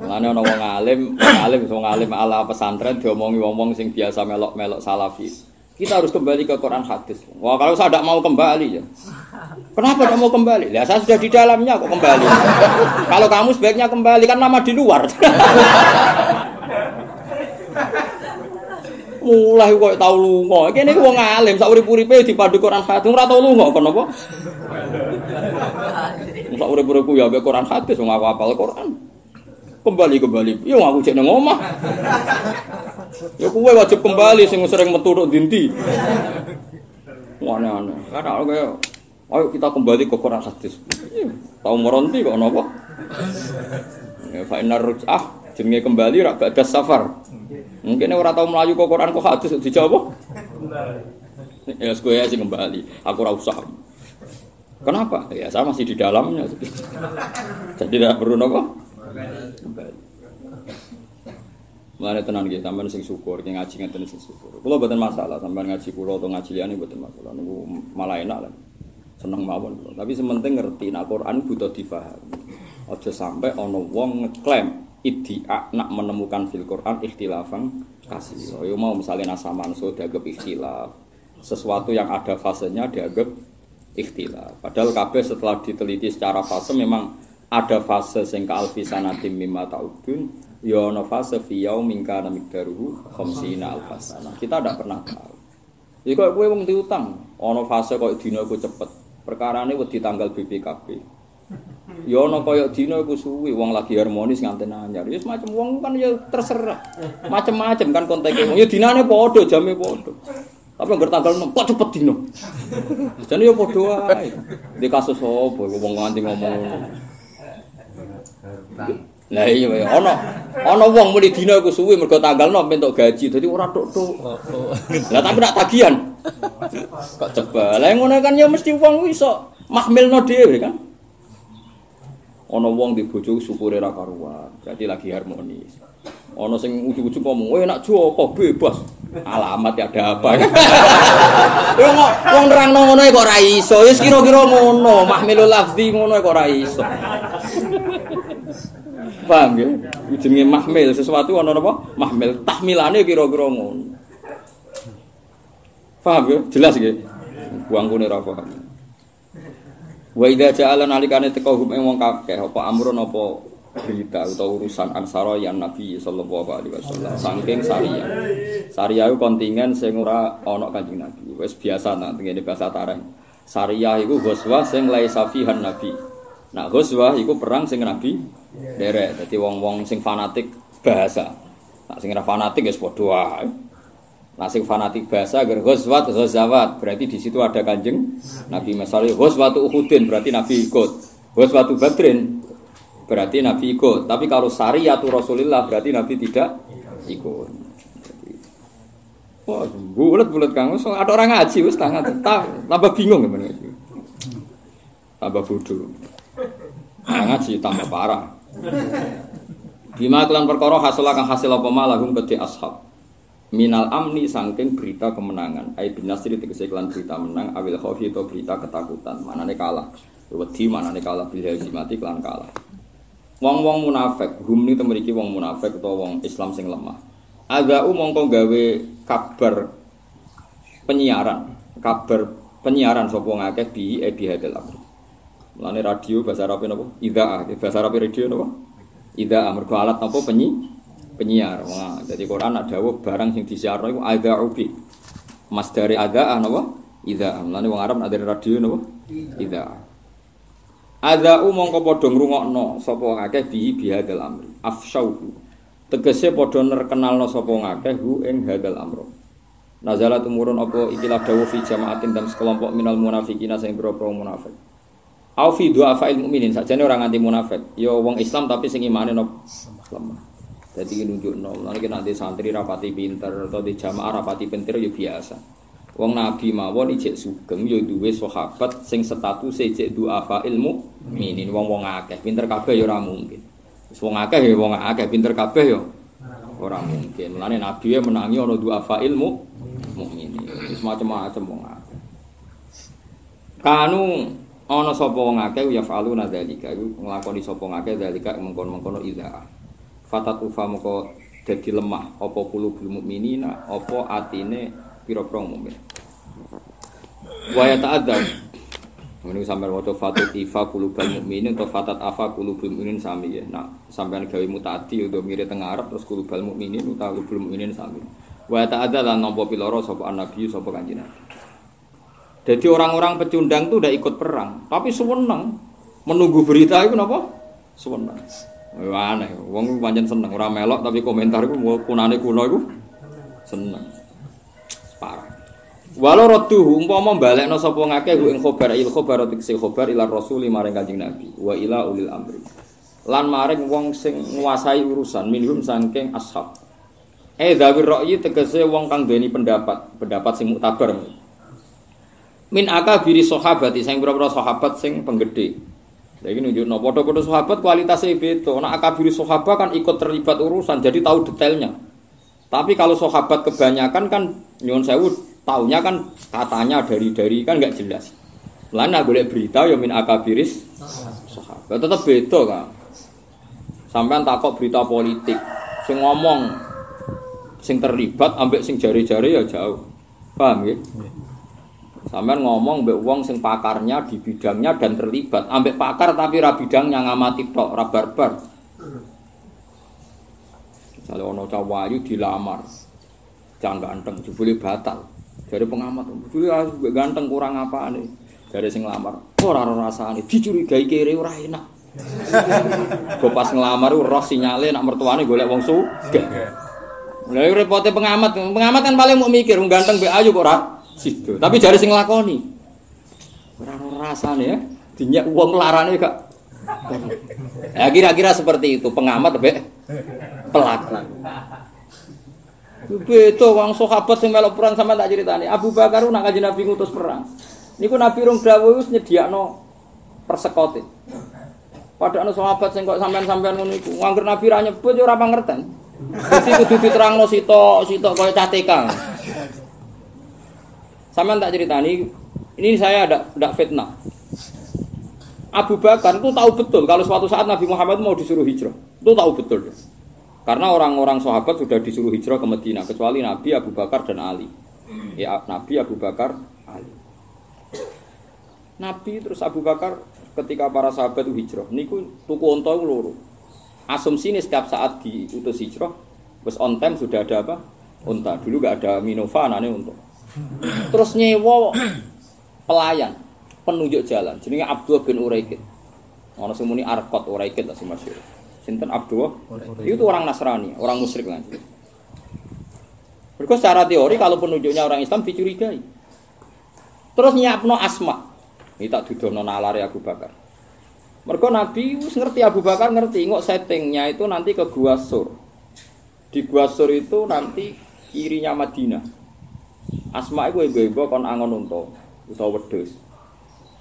Ana wong alim, alim wong alim ala pesantren diomongi wong-wong sing biasa melok-melok salafi. Kita harus kembali ke Quran hadis. Wah, kalau saya tidak mau kembali ya. Kenapa tidak mau kembali? Ya saya sudah di dalamnya kok kembali. kalau kamu sebaiknya kembali kan lama di luar. Mulai kok tau lunga. Kene ku wong alim sak urip-uripe dipadu Quran hadis ora tau lunga kon apa? Sak urip-uripku ya ambek Quran hadis wong aku hafal Quran. Kembali kembali. Ya aku cek nang omah. Ya kuwe wajib kembali sing sering metu tok dinti. Aneh-aneh. Karena kayak ayo kita kembali ke Quran hadis. Tahu meronti kok napa? Ya fa innar ruj'ah jenenge kembali rak badas safar. Mungkin ora tau melayu kok Quran kok hadis dijawab. Ya gue sih kembali. Aku ora usah. Kenapa? Ya saya masih di dalamnya. Jadi tidak perlu nopo. Kembali. Mulane tenan nggih sampean sing syukur, sing ngaji ngeten sing syukur. Kula mboten masalah sampean ngaji kula atau ngaji liyane mboten masalah. Niku malah enak lah. Seneng mawon. Tapi sementing ngerti nek Quran butuh difahami. Aja sampai ana wong ngeklaim iddia nak menemukan fil Quran ikhtilafan kasih. Yo mau misalnya nasa manso dianggap ikhtilaf. Sesuatu yang ada fasenya dianggap ikhtilaf. Padahal kabeh setelah diteliti secara fase memang ada fase sing ka alfisanatim mimma ta'udun ya ana fase fi yaumin kana miqdaruhu khamsina alfasana. Kita tidak pernah tahu. Jadi kok kowe wong diutang, ana fase kok dina iku cepet. Perkarane wedi tanggal BPKB. Ya ana kaya dina iku suwi wong lagi harmonis nganten anyar. Ya semacam wong kan ya terserah. Macem-macem kan konteke wong. Ya dinane padha, jame padha. Tapi nggak tanggal 6, kok cepet dino. Jadi ya padha wae. Di kasus apa wong nganti ngomong ngono. Lah iya ya ana ana wong muni dina iku suwi mergo tanggal 6 entuk gaji. Dadi ora tok-tok. Lah tapi nak tagihan. Kok coba. Lah ngono kan ya mesti wong iso mahmilno dhewe kan. Ana wong di bojo syukure ra karuan, berarti lagi harmonis. Ana sing ujug-ujug ngomong, "Weh nak Joko bebas." Alamat ya ada apa? Yo kok wong nerangno ngono kok ora iso. Wis kira-kira ngono, mahmilul lafzi ngono kok ora iso. Paham ya? Jenenge mahmil sesuatu ana apa? Mahmil tahmilane kira-kira ngono. Paham ya? Jelas nggih. Buangkune ora paham. Wa idza ja'ala nalikane teka hum ing wong kakeh apa amrun apa berita atau urusan ansara yang Nabi sallallahu alaihi wasallam saking Saria. Saria iku kontingen sing ora ana Kanjeng Nabi. Wis biasa nak ngene bahasa tareng. Saria iku ghuswa sing laisa fihan Nabi. Nah ghuswa iku perang sing Nabi derek. Dadi wong-wong sing fanatik bahasa. Nah sing ora fanatik wis padha wae. Sing fanatik bahasa agar ghazwat ghazawat. Berarti di situ ada kanjeng Nabi. Misalnya ghazwatu Uhudin berarti Nabi ikut. Ghazwatu Badrin berarti Nabi ikut. Tapi kalau syariatu Rasulullah berarti Nabi tidak ikut. Wah, bulat-bulat kang, so, ada orang ngaji, wis tangan, tambah bingung gimana tambah bodoh, nah, ngaji tambah parah. Bima kelan perkara hasil kang hasil apa malahum kedhe ashab minal amni sangking berita kemenangan. Ai bin nasri tegese berita menang awil khaufi itu berita ketakutan. Manane kalah. Wedi manane kalah bil hazimati kelan kalah. Wong-wong munafik hum ni temeriki wong munafik utawa wong Islam sing lemah. Agak mongko gawe kabar penyiaran. Kabar penyiaran sapa ngakeh bi e bi hadal amr. Mulane radio bahasa Arab napa? Idza bahasa Arab radio napa? Idza mergo alat napa? Penyi penyiar. Wah, jadi Quran ada dawuh barang sing disiarno iku adza'u bi. Mas dari adza'ah napa? Idza. Mulane wong Arab ada radio napa? Idza. Adza'u mongko padha ngrungokno sapa wong akeh bi bi hadal amri. Afsyauhu. Tegese padha nerkenalno sapa wong akeh hu ing hadal amro. Nazala tumurun apa ikilah dawuh fi jamaatin dan sekelompok minal munafikina sing boro munafik. Au fi du'afail mukminin sakjane ora nganti munafik. Ya wong Islam tapi sing imane no lemah. Jadi nunjuk nol. Nanti nanti santri rapati pinter atau di jamaah rapati pinter ya biasa. Wong Nabi mawon ijek sugeng ya duwe sahabat sing status ijek du'afa ilmu minin wong wong akeh pinter kabeh ya ora mungkin. Wis wong akeh ya wong akeh pinter kabeh ya ora mungkin. Mulane Nabi ya menangi ana du'afa ilmu mukminin. Wis macam-macam wong akeh. Kanu ana sapa wong akeh ya faluna dzalika iku nglakoni sapa ngakeh dzalika mengkon-mengkono idza. Fatat ufa moko dadi lemah apa qulubul mukminina apa atine pira-pira mukmin. Wa ya ta'adzab ini sampai waktu fatut ifa kulubal mukminin atau fatat afa kulubul mukminin sami ya. Nah, sampai gawe mutati udah mirip tengah Arab terus kulubal mukminin atau kulubul mukminin sami. Wa ta'adza lan nampa piloro sapa nabi sapa kanjeng. Jadi orang-orang pecundang tuh udah ikut perang, tapi sewenang menunggu berita itu napa? Sewenang. Wah, aneh, wong pancen seneng ora melok tapi komentar mau kunane kuno iku seneng. Parah. Walau radduhu umpama balekno sapa ngakeh ing khobar il khobar tikse khobar ila rasuli maring Kanjeng Nabi wa ila ulil amri. Lan maring wong sing nguasai urusan minhum saking ashab. Eh dawir ra'yi tegese wong kang duweni pendapat, pendapat sing muktabar. Min akabiri sahabati sing pira-pira sahabat sing penggede. Lha iki nunjukno padha-padha sahabat kualitasnya beda. Nek akabiri sahabat kan ikut terlibat urusan jadi tahu detailnya. Tapi kalau sahabat kebanyakan kan nyuwun sewu taunya kan katanya dari dari kan nggak jelas. Lain boleh berita ya min akabiris sahabat tetap beda kan. Sampean takok berita politik, sing ngomong sing terlibat ambek sing jari-jari ya jauh. Paham ya? Sampean ngomong mbek wong sing pakarnya di bidangnya dan terlibat, ambek pakar tapi ra bidangnya ngamati tok, ra barbar. Misalnya ono cawayu dilamar, jangan ganteng, jebule batal. Dari pengamat, jebule ganteng kurang apa nih? Dari sing lamar, ora ora rasane, dicurigai kere ora enak. Gue pas ngelamar roh sinyale nak mertuane golek wong sugih. Lah repote pengamat, pengamat kan paling mau mikir ganteng mbek ayu kok ora sido. Tapi jare sing lakoni. Ora rasane ya. Dinyak wong larane gak. Ya kira-kira seperti itu pengamat mbek pelaku. Beto wong sahabat sing melok perang sampean tak critani. Abu Bakar nak kanjeng Nabi ngutus perang. Niku Nabi rong dawuh wis nyediakno persekote. Padahal sahabat sing kok sampean-sampean ngono iku, ngangger Nabi ra nyebut ya ora pangerten. Dadi kudu diterangno sitok, sitok kaya catekan. Sampean tak ceritani, ini saya ada ada fitnah. Abu Bakar itu tahu betul kalau suatu saat Nabi Muhammad mau disuruh hijrah. Itu tahu betul. Karena orang-orang sahabat sudah disuruh hijrah ke Medina kecuali Nabi Abu Bakar dan Ali. Ya Nabi Abu Bakar Ali. Nabi terus Abu Bakar ketika para sahabat itu hijrah, niku tuku itu loro. Asumsi ini setiap saat diutus hijrah, bos on time sudah ada apa? Unta. Dulu gak ada Minova, nane untuk. Terus nyewa pelayan, penunjuk jalan. Jenenge Abdullah bin Uraikid. Ono sing muni Arkot Uraikid lah sing masyhur. Sinten Abdullah? Itu orang Nasrani, orang musyrik lah. Berikut secara teori kalau penunjuknya orang Islam dicurigai. Terus nyiapno asma. Ini tak dudono nalari Abu Bakar. Mereka Nabi wis ngerti Abu Bakar ngerti ngok settingnya itu nanti ke Gua Sur. Di Gua Sur itu nanti kirinya Madinah. Asma iku ibu-ibu kon angon unta utawa wedhus.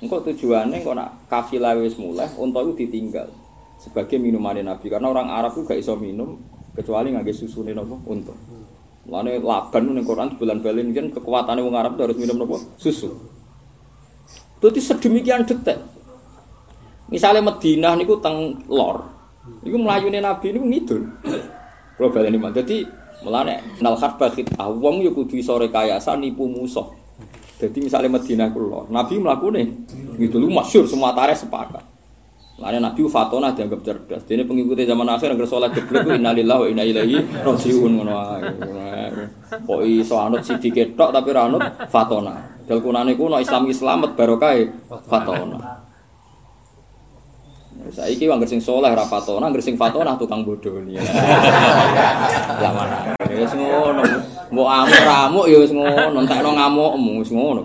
Engko tujuannya engko nak kafilah wis mulai unta itu ditinggal sebagai minuman Nabi karena orang Arab itu gak iso minum kecuali ngangge susune napa unta. Mulane laban ning Quran bulan balen kan kekuatannya wong Arab itu harus minum napa susu. Jadi sedemikian detek. Misalnya Madinah niku teng lor, niku melayune Nabi niku ngidul. Kalau baleni mah. Jadi melane nal kharba khitah wong yo kudu iso rekayasa nipu musuh. Jadi misalnya Madinah ku lor, Nabi mlakune ngidul masyhur semua tarikh sepakat. Lain Nabi fatona dianggap cerdas. Dene pengikutnya zaman akhir yang sholat geblek innalillahi wa inna ilaihi rajiun ngono ae. Kok iso anut tapi ra anut fatona. Dal kunane kuno Islam ki slamet barokah fatona. Saiki wong sing saleh ra fatona, anggere sing fatona tukang bodoh ni. Zaman akhir wis ngono. Mbok amuk-amuk ya wis ngono, entekno ngamukmu wis ngono.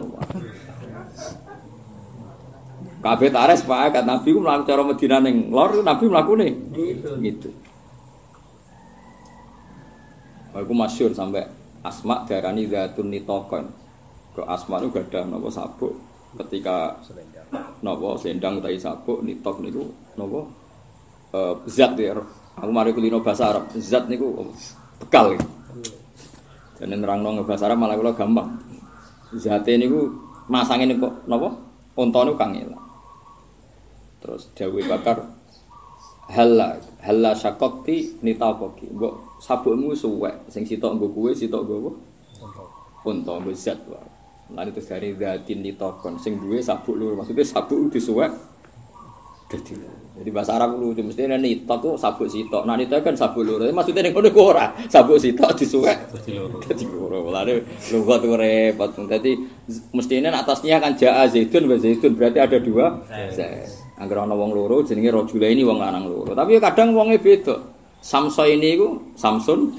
Kabeh tares sepakat Nabi ku mlaku cara Madinah ning lor Nabi mlakune. Gitu. Aku masyhur sampai Asma darani zatun nitokon. Ke Asma itu gak ada nopo sabuk ketika nopo selendang utawi sabuk nitok niku nopo eh, zat ya. Aku mari kulino bahasa Arab. Zat niku bekal. Dan nerangno ngebahasa Arab malah kula gampang. Zate niku masange niku napa? Unta niku kangelan. Terus Dewi Bakar Halla halla syakokti nitakoki. Mbok sabukmu suwek sing sitok nggo kuwe sitok nggo apa? Unta nggo zat wae. Lan itu dari zatin nitokon sing duwe sabuk lur. Maksudnya sabuk disuwek dadi jadi bahasa Arab lucu mesti ini nitok tuh sabuk sitok. Nah nitok kan sabuk lur. Maksudnya ning kono ku ora sabuk sitok disuwek Dadi loro. Dadi loro. Lare lugat repot. Jadi mestinya atasnya kan jaa zaitun wa zaitun berarti ada dua. Angger ana wong loro jenenge rajula ini wong lanang loro. Tapi kadang wonge beda. Samso ini iku Samsun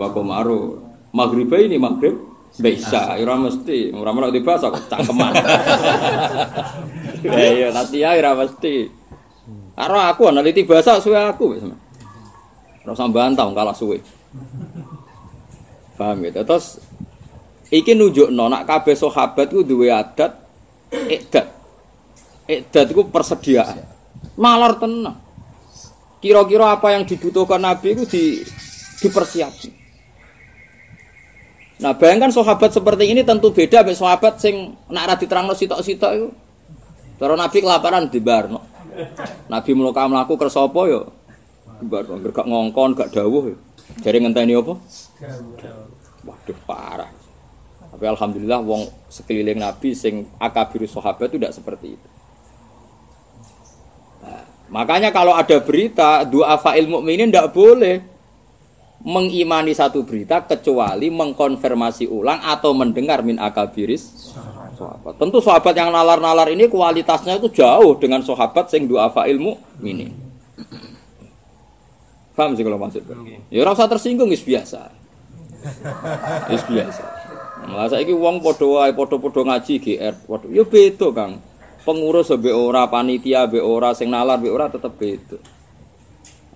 wa Komaru. Maghriba ini maghrib Bisa, ora mesti, ora melok di bahasa kok cangkeman. Ya iya, nanti ya ora mesti. Karo aku neliti bahasa suwe aku wis. Ora usah bantah kalah suwe. Paham gitu. Terus iki nunjukno nak kabeh sahabat ku duwe adat ikdat. Ikdat iku persediaan. Malar tenang. Kira-kira apa yang dibutuhkan Nabi itu di dipersiapkan. Nah, bayangkan sahabat seperti ini tentu beda dengan sahabat sing nak ra diterangno sitok-sitok iku. Cara Nabi kelaparan di barno. Nabi mluka mlaku kersa apa ya? Barno, gak ngongkon, gak dawuh. ya. Jare ngenteni apa? Waduh parah. Tapi alhamdulillah wong sekeliling Nabi sing akabiru sahabat itu tidak seperti itu. Nah, makanya kalau ada berita dua fa'il mukminin tidak boleh mengimani satu berita kecuali mengkonfirmasi ulang atau mendengar min akabiris sahabat. Tentu sahabat yang nalar-nalar ini kualitasnya itu jauh dengan sahabat sing dua ilmu mini. Paham sih kalau maksud? Ya rasa tersinggung is biasa. Is biasa. Malah saiki wong padha wae padha-padha ngaji GR, padha ya beda, Kang. Pengurus be ora, panitia be ora, sing nalar be ora tetep beda.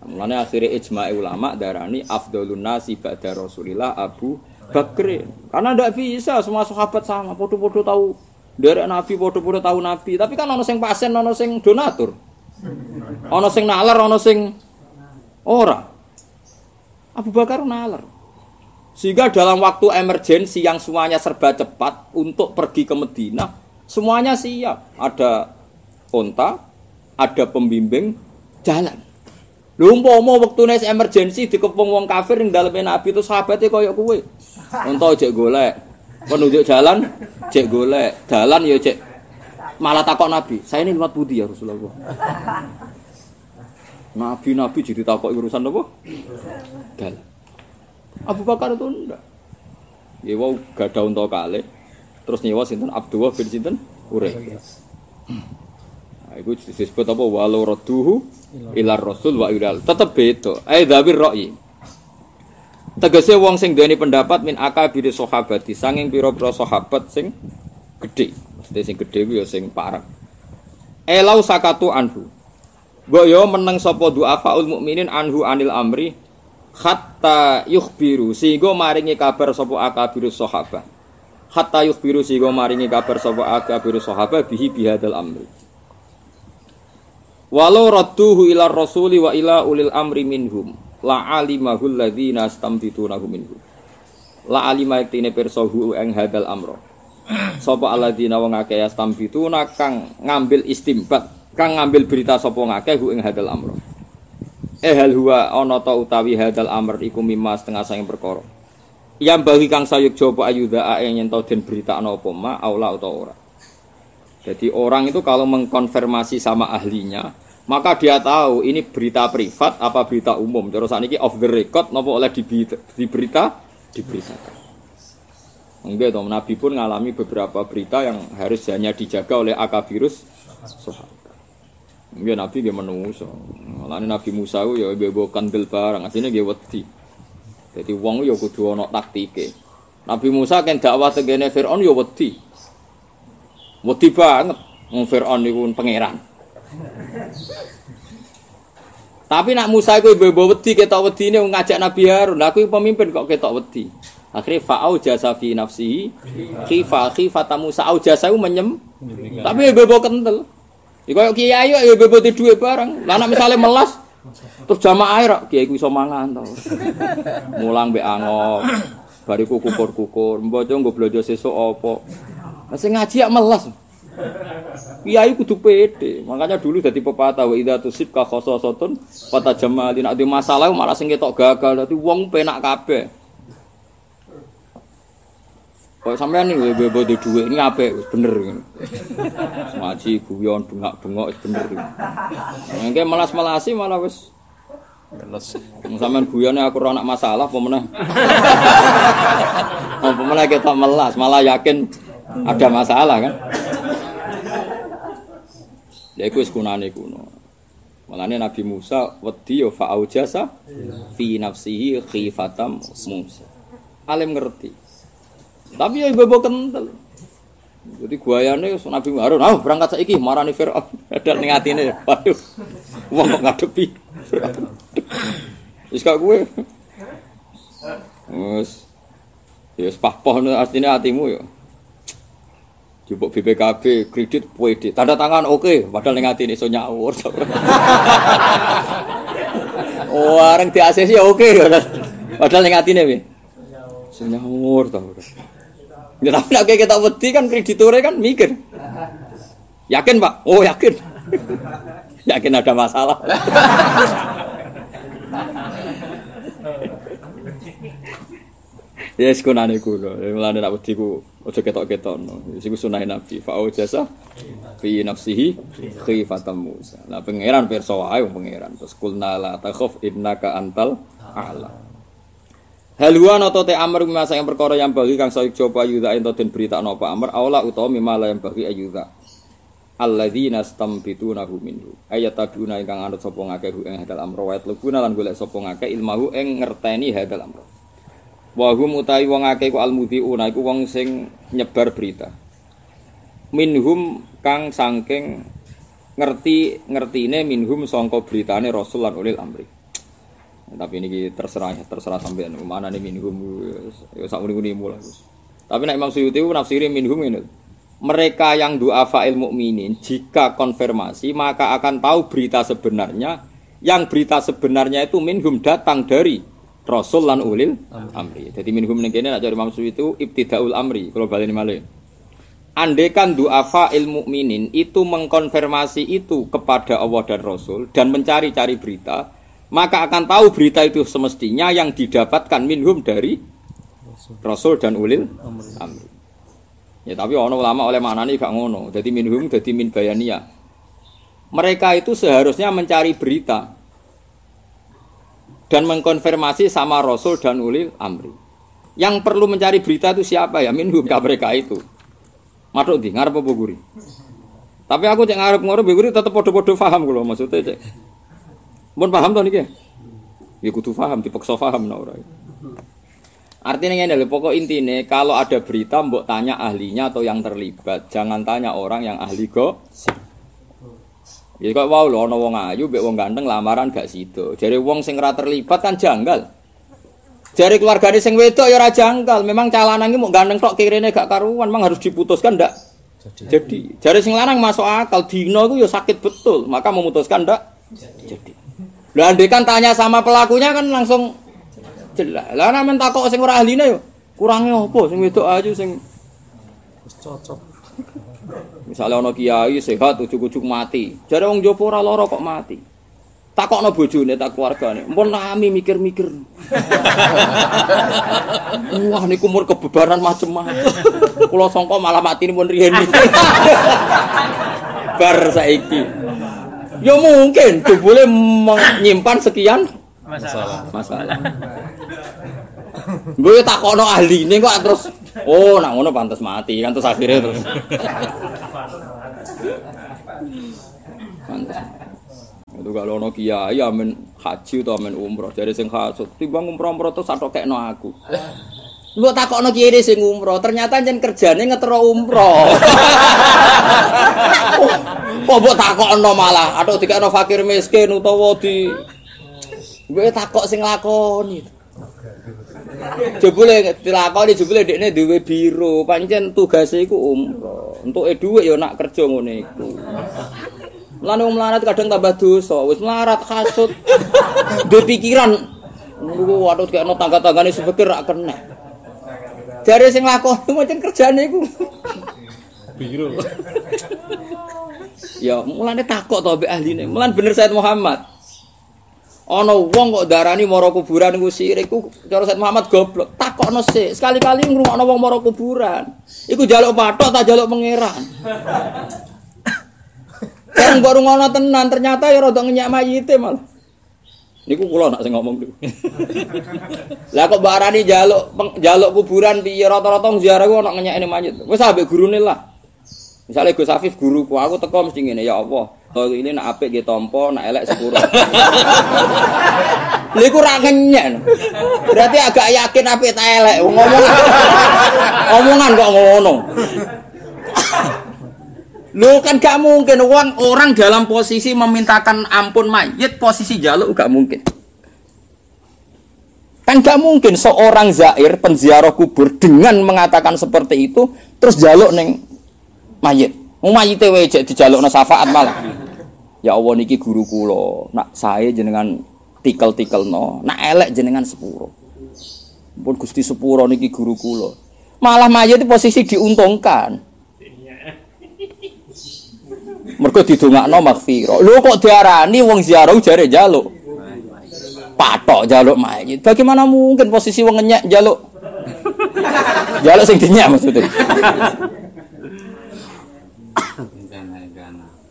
Mulane akhirnya ijma ulama darani afdalun nasi ba'da Rasulillah Abu Bakr. Karena ndak bisa semua sahabat sama, podo-podo tahu derek Nabi, podo-podo tahu Nabi. Tapi kan ono sing pasien, ono sing donatur. Ono sing nalar, ono sing ora. Abu Bakar nalar. Sehingga dalam waktu emergensi yang semuanya serba cepat untuk pergi ke Medina, semuanya siap. Ada onta, ada pembimbing jalan. Lho umpama wektune emergensi dikepung wong kafir ning daleme Nabi itu sahabate koyo kowe. Unta jek golek. Penunjuk jalan jek golek. Dalan ya jek malah takok Nabi, "Saya ini lewat budi ya Rasulullah." Nabi-nabi jadi takok urusan apa? Dalan. Abu Bakar itu enggak. Ya wau gada unta kalih. Terus nyewa sinten Abdullah bin sinten itu disebut apa? Walau radduhu ilar rasul wa ilal tetep beda. Ai dzawir ra'yi tegese wong sing duweni pendapat min akabiri sahabati sanging pira-pira sahabat sing gedhe. Mesti sing gedhe kuwi ya sing parek. Elau sakatu anhu. Mbok yo meneng sapa du'afaul mukminin anhu anil amri hatta yukhbiru sehingga maringi kabar sapa akabiru sahabat hatta yukhbiru sehingga maringi kabar sapa akabiru sahabat bihi bihadal amri Walau radduhu ila rasuli wa ila ulil amri minhum la alimahul ladzina astamtitunahu minhum. La alima iktine persohu eng hadal amro. Sapa alladzina wong akeh astamtituna kang ngambil istimbat, kang ngambil berita sapa ngakeh hu ing hadal amro. Eh hal huwa ana ta utawi hadal amr iku mimma setengah sang perkara. Yang bagi kang sayuk jaba ayudha ae yen to den berita ana apa ma aula utawa ora. Jadi orang itu kalau mengkonfirmasi sama ahlinya, maka dia tahu ini berita privat apa berita umum. Terus ini off the record, nopo oleh diberita, diberita diberitakan. Enggak toh, Nabi pun mengalami beberapa berita yang harus hanya dijaga oleh akabirus sahabat. Enggak Nabi dia menungso. Malah Nabi Musa ya bawa kandel barang, aslinya dia wedi. Jadi wong ya kudu ana taktike. Nabi Musa kan dakwah tegene Firaun ya wedi. Wedi banget wong Firaun niku pangeran. Tapi nak Musa iku ibu wedi ketok wedine ngajak Nabi Harun. Lah aku pemimpin kok ketok wedi. Akhirnya fa'au jasa fi nafsihi khifa khifata Musa au jasa menyem. Tapi ibu kental. Iku koyo kiai ya ibu di duwe barang. Lah nek misale melas terus jamaah air kiai ku iso mangan to. Mulang mbek angok. Bariku kukur-kukur, mbojo nggo blojo sesuk apa. Sing ngaji ya melas. Kiai kudu pede. Makanya dulu dadi pepatah wa idza tusib ka khososatun fata jamali nek masalah malah sing ketok gagal. Dadi wong penak kabeh. Kok sampean nih bebo di duit ini apa bener kan. Ngaji guyon bengak-bengok wis bener. Engke melas-melasi malah wis Meles. Wong sampean guyone aku ora masalah meneh. Apa meneh kita melas, malah yakin ada masalah kan. Ya iku wis kunane kuno. Nabi Musa wedi ya fa'aujasa fi nafsihi khifatam Musa. Alim ngerti. Tapi ya bebo kental. Jadi guayane wis Nabi Harun, "Ah, berangkat saiki marani Firaun." Ada ning atine, waduh. Wong kok ngadepi. Wis kak gue. Wis. Ya wis pahpoh artinya hatimu ya. Jupuk BPKB kredit PD. Tanda tangan oke, padahal ning atine iso nyawur. oh, areng di ACC ya oke Padahal ning atine piye? Iso nyawur to. Ya tapi nek kita wedi kan kreditornya kan mikir. Yakin, Pak? Oh, yakin. yakin ada masalah. Ya sekunane kulo, mulane nak wedi ku aja ketok-ketokno. Wis iku sunah Nabi. Fa jasa fi nafsihi khifatan Musa. Lah pangeran pirsa wae pangeran. Terus kulna la takhaf innaka antal a'la. Haluan atau te amr masa yang perkara yang bagi kang sayuk coba yuda ento den berita napa amr aula utawa mimala yang bagi ayuda. Alladzina stambitunahu minhu. Ayat taduna ingkang anut sapa ngakeh hu ing hadal amr wa yatlubuna lan golek sapa ngakeh ilmahu ing ngerteni hadal amr. Wa hum utawi wong akeh ku almudhiuna iku wong sing nyebar berita. Minhum kang saking ngerti ngertine minhum sangka beritane Rasul lan ulil amri. Tapi ini terserah terserah sampean mana nih minhum ya sak muni mulai. Tapi nek Imam Suyuti nafsiri minhum ini. Mereka yang du'afa ilmu mukminin jika konfirmasi maka akan tahu berita sebenarnya yang berita sebenarnya itu minhum datang dari Rasul lan ulil amri. Jadi minhum ning kene nek cari Imam itu ibtidaul amri kalau baleni malih. Andekan du'afa ilmu mukminin itu mengkonfirmasi itu kepada Allah dan Rasul dan mencari-cari berita, maka akan tahu berita itu semestinya yang didapatkan minhum dari Rasul dan ulil amri. Ya tapi ono ulama oleh maknane gak ngono. Jadi minhum jadi min bayania. Mereka itu seharusnya mencari berita dan mengkonfirmasi sama Rasul dan ulil amri. Yang perlu mencari berita itu siapa ya? Minhum ka mereka itu. Matuk di ngarep apa guri? Tapi aku cek ngarep ngarep guri tetep podo-podo paham kalau maksudnya cek. Mun paham to niki? Ya kudu paham, dipaksa paham nah ora. Artinya ngene lho, pokok intine kalau ada berita mbok tanya ahlinya atau yang terlibat, jangan tanya orang yang ahli kok. Ya kok wow lho ana wong ayu mbek wong ganteng lamaran gak sido. Jare wong sing ora terlibat kan janggal. Jare keluargane sing wedok ya ora janggal. Memang calanang iki mau ganteng tok kirene gak karuan, memang harus diputuskan ndak? Jadi, jare sing lanang masuk akal dino iku ya sakit betul, maka memutuskan ndak? Jadi. Lah andai kan tanya sama pelakunya kan langsung jelas. Lah nek takok sing ora ahline yo kurange opo sing wedok ayu sing Cocok. Misalnya ono kiai sehat ujuk-ujuk mati. Jare wong jopo ora lara kok mati. Takokno bojone tak keluargane. Mpun nami mikir-mikir. Wah niku umur kebebaran macem-macem. Kula sangka malah mati pun riyen. Bar saiki. Ya mungkin jebule menyimpan sekian Masalah. masalah. Gue takokno ahline kok terus oh nak ngono pantas mati kan terus akhirnya terus. Pantes. Itu kalau ono kiai amin haji atau amin umroh dari sing hasud timbang umroh-umroh terus atau kekno aku. Mbok takokno kiai dhewe sing umroh, ternyata jen kerjane ngetero umroh. Kok mbok takokno malah atau dikekno fakir miskin utawa di Gue takok sing lakoni. Jebule dilakoni jebule dekne duwe biro, pancen tugase iku umroh. Entuke dhuwit ya nak kerja ngene iku. Lan wong melarat kadang tambah dosa, wis melarat hasud. Duwe pikiran niku waduh kekno tangga-tanggane sepikir rak kena. Jare sing lakoni macam kerjane iku. Biru. Ya, mulane takok to mbek ahline. Mulan bener Said Muhammad. Ana wong kok darani mara kuburan iku sirik iku cara Said Muhammad goblok. Takokno sik, sekali-kali ngrungokno wong mara kuburan. Iku jaluk patok ta jaluk pangeran. Kan baru ngono tenan, ternyata ya rada ngenyak mayite malah. Niku kula nak sing ngomong niku. Lah kok Mbak Arani jaluk jaluk kuburan piye rata-rata ziarah ku ana ngenyekne mayit. Wis ambek gurune lah. Misalnya Gus Afif guruku, aku teko mesti ngene, ya Allah. Kalau ini nak apik nggih tampa, nak elek sepuro. Lha iku ra. Berarti agak yakin apik ta elek. Ngomong omongan kok ngono. Lu kan gak mungkin orang orang dalam posisi memintakan ampun mayit posisi jaluk gak mungkin. Kan gak mungkin seorang zair penziarah kubur dengan mengatakan seperti itu terus jaluk neng mayit. Wong mayite wae jek dijalukno syafaat malah. Ya Allah niki guru kula, nak saya jenengan tikel-tikelno, nak elek jenengan sepuro. Pun Gusti sepuro niki guru kula. Malah mayit posisi diuntungkan. Mergo didongakno maghfirah. Lho kok diarani wong ziarah jare jaluk. Patok jaluk mayit. Bagaimana mungkin posisi wong ngenyek jaluk? jaluk sing dinyek maksudnya.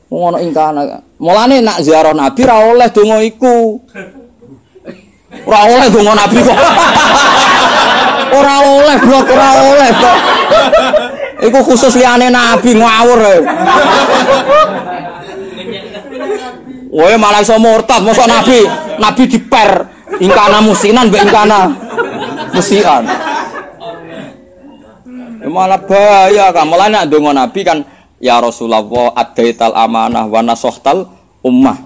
Wong ana ing kana. Mulane nak ziarah Nabi ra oleh donga iku. Ora oleh donga Nabi kok. Ora oleh, blok ora oleh. Blok. Iku khusus liyane Nabi ngawur. ae. Woe malah iso murtad, mosok Nabi, Nabi diper ingkana musinan mbek ingkana musian. Malah bahaya kan. Mulane nek donga Nabi kan ya Rasulullah adaital amanah wa nasahtal ummah.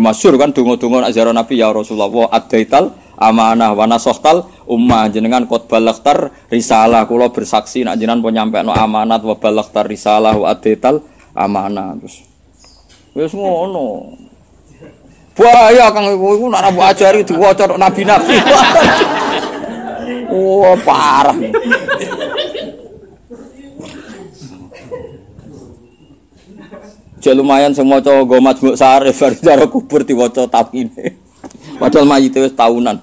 Masyhur kan donga-donga nek ziarah Nabi ya Rasulullah adaital amanah wa nasahtal ummah. Jenengan qad balagtar risalah. Kula bersaksi nek jenengan nyampekno amanat wa balagtar risalah wa adaital amanah. Terus wis ngono. Bahaya kang iku iku nek mbok ajari tok nabi-nabi. Wah parah Jek lumayan sing maca nggo majmuk sarif bar cara kubur diwaca tapine. Padahal mayit wis tahunan.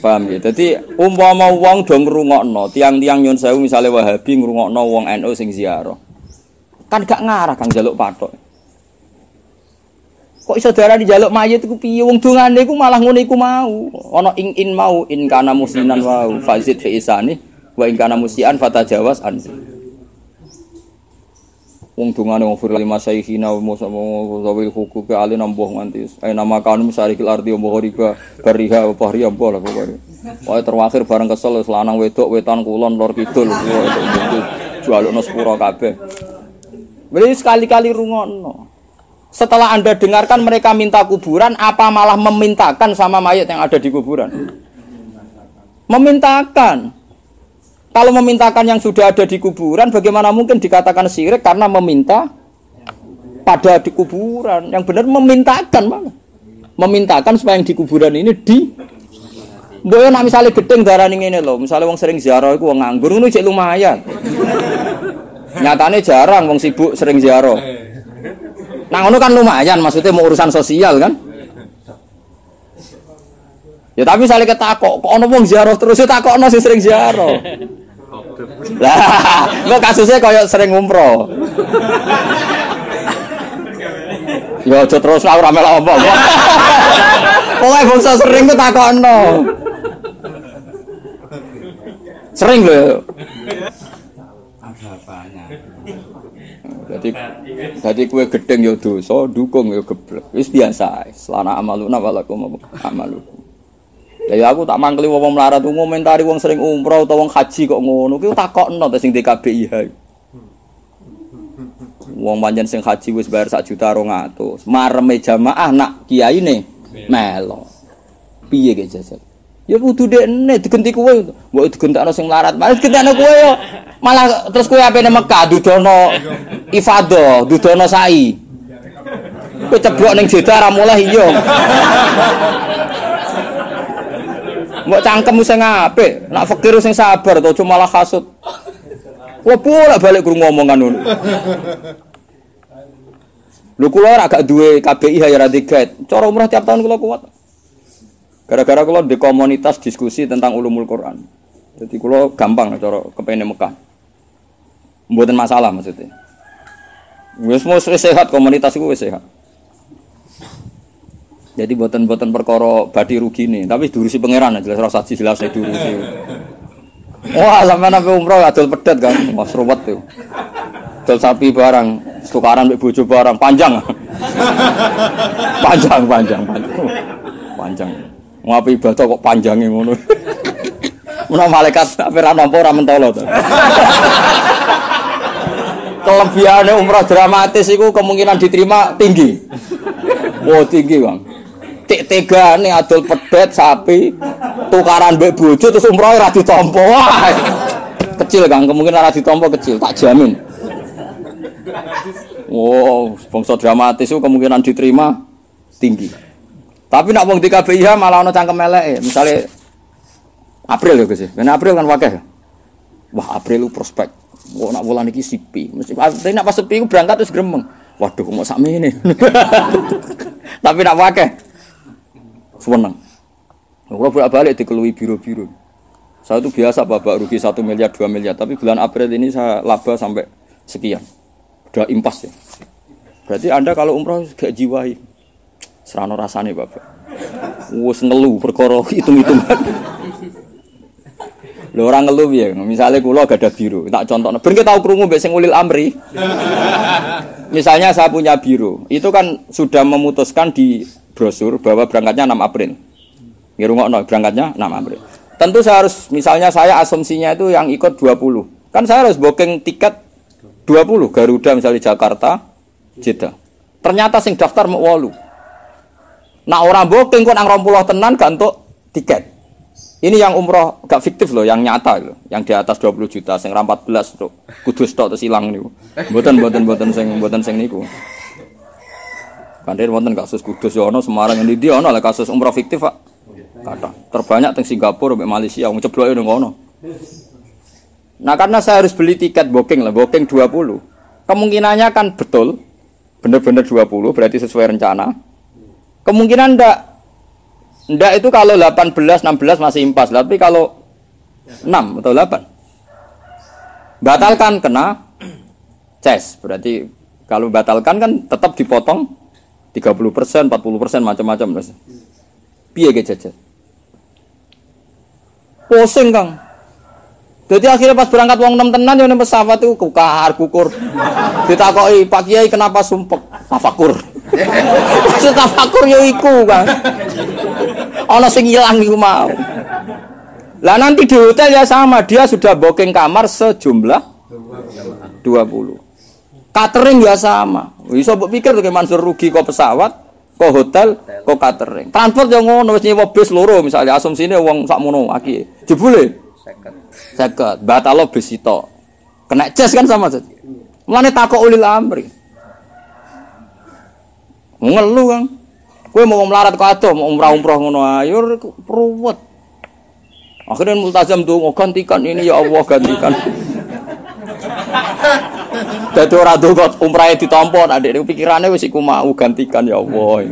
Paham ya? Dadi umpama wong do ngrungokno, tiang-tiang nyun sewu misale Wahabi ngrungokno wong NU sing ziarah. Kan gak ngarah kang jaluk patok. Kok iso darani jaluk mayit iku piye? Wong dongane iku malah ngono iku mau. Ana ing in mau in kana musinan wau fazid fi isani wa in kana musian fatajawaz anzi. Wong dungane wong firli masaihina wa musawil ke ali nambuh nganti ay nama kanu musarikil ardi wa riba bariha wa pahriya mbah lah pokoknya Pokoknya terakhir bareng kesel wis lanang wedok wetan kulon lor kidul jualukno sepuro kabeh Beli sekali-kali rungono setelah anda dengarkan mereka minta kuburan apa malah memintakan sama mayat yang ada di kuburan memintakan kalau memintakan yang sudah ada di kuburan, bagaimana mungkin dikatakan syirik karena meminta pada di kuburan? Yang benar memintakan mana? Memintakan supaya yang di kuburan ini di Boyo nak misalnya gedeng darah ini loh, misalnya wong sering ziarah wong nganggur itu cek lumayan. Nyatanya jarang wong sibuk sering ziarah. Nah kan lumayan, maksudnya mau urusan sosial kan? Ya tapi misalnya ketakok, kok ono wong ziarah terus ya takokno sing sering ziarah. Lah, kok kasusnya kayak sering umroh. Ya aja terus aku rame apa. Pokoke bangsa sering ku takokno. Sering lho. Jadi jadi kue gedeng ya dosa, dukung ya geblek. Wis biasa. Selana amaluna walakum amalukum. Lah ya aku tak mangkeli wong melarat ku ngomentari wong sering umroh utawa wong haji kok ngono. Ki takokno ta sing di KBIH. Wong pancen sing haji wis bayar sak juta 200. Mareme jamaah nak kiyaine melo. Piye ge jajal? Ya kudu dekne digenti kowe. Mbok digentakno sing melarat. Malah digentakno kowe yo. Malah terus kowe apene Mekah dudono ifadah, dudono sa'i. Kowe ceblok ning Jeddah ra mulai iya. Mbok cangkem sing apik, nak fakir sing sabar to cuma malah hasud. Wah bolak balik guru ngomongan ngono. Lho kula ora gak duwe KBI ya ra guide. Cara umrah tiap tahun kula kuat. Gara-gara kula di komunitas diskusi tentang ulumul Quran. Jadi kula gampang cara kepene Mekah. Mboten masalah maksudnya. Wis mau sehat komunitas iku sehat. Jadi buatan-buatan perkara badi rugi nih, tapi durusi pangeran jelas rasa jelas durusi. Wah, sampai nabi umroh adol pedet kan, mas ruwet tuh. Adol sapi barang, tukaran mbek bojo barang panjang. panjang, panjang, panjang. Panjang. Ngapi ibadah kok panjangnya ngono. Mana malaikat tak pernah nampa ora mentolo to. Umroh dramatis itu kemungkinan diterima tinggi. Wow tinggi bang. Tega nih adol pedet sapi tukaran mbek bojo terus umroh ora ditampa. Kecil Kang, kemungkinan ora ditampa kecil, tak jamin. Wow, bangsa dramatis itu kemungkinan diterima tinggi. Tapi nak wong di KBIH malah ono cangkem elek Misalnya April ya Gus. Ben April kan wakeh. Wah, April lu prospek. Wah, nak bulan iki sipi. Mesti tapi nak pas sepi berangkat terus gremeng. Waduh, mau sakmene. Tapi nak wakeh. Seneng. Kalau bolak balik dikelui biru-biru. Saya itu biasa babak rugi satu miliar, dua miliar. Tapi bulan April ini saya laba sampai sekian. Udah impas ya. Berarti Anda kalau umroh gak jiwai. Serano rasanya bapak. Wus ngeluh perkara hitung-hitungan. Lho orang ngeluh ya, misalnya kulo gak ada biru, tak contoh. Ben kita tahu krungu mbek sing ulil amri. Misalnya saya punya biru, itu kan sudah memutuskan di brosur bahwa berangkatnya 6 April. Ngirungokno berangkatnya 6 April. Tentu saya harus misalnya saya asumsinya itu yang ikut 20. Kan saya harus booking tiket 20 Garuda misalnya Jakarta, Jeddah. Ternyata sing daftar mau walu. Nah orang booking kok nang 20 tenan gak untuk tiket. Ini yang umroh gak fiktif loh, yang nyata loh, yang di atas 20 juta, sing 14 tuh, kudus tok terus hilang nih. Buatan buatan buatan sing buatan sing niku. Kandir wonten kasus kudus ya ono Semarang ini dia ono lah kasus umroh fiktif pak. Kata terbanyak teng Singapura Malaysia, wong cebloke nang ono. Nah karena saya harus beli tiket booking lah, booking 20. Kemungkinannya kan betul, bener-bener 20, berarti sesuai rencana. Kemungkinan ndak ndak itu kalau 18, 16 masih impas, tapi kalau 6 atau 8 batalkan kena ces, berarti kalau batalkan kan tetap dipotong 30 persen, 40 persen macam-macam terus. Piye ge? Pusing kang. Jadi akhirnya pas berangkat uang enam tenan yang pesawat itu kukar kukur. Ditakoki Pak Kiai kenapa sumpek? Tafakur. Tafakur ya iku kang. Ono sing ilang iku mau. Lah nanti di hotel ya sama, dia sudah booking kamar sejumlah 20. Catering ya sama. Iso mbok pikir tuh Mansur rugi kok pesawat, kok hotel, kok catering. Transport yang ngono wis nyewa bis loro misalnya asumsine wong sakmono aki. Jebule 50. 50. Batalo bis itu. Kena ces kan sama saja. Mulane takok ulil amri. Ngeluh kan. Kowe mau melarat ke adoh, mau umrah umrah ngono ayo ruwet. Akhirnya multazam tuh mau gantikan ini ya Allah gantikan. Dadi ora donga umrahe ditampa nak ndek pikirane wis iku mau gantikan ya Allah.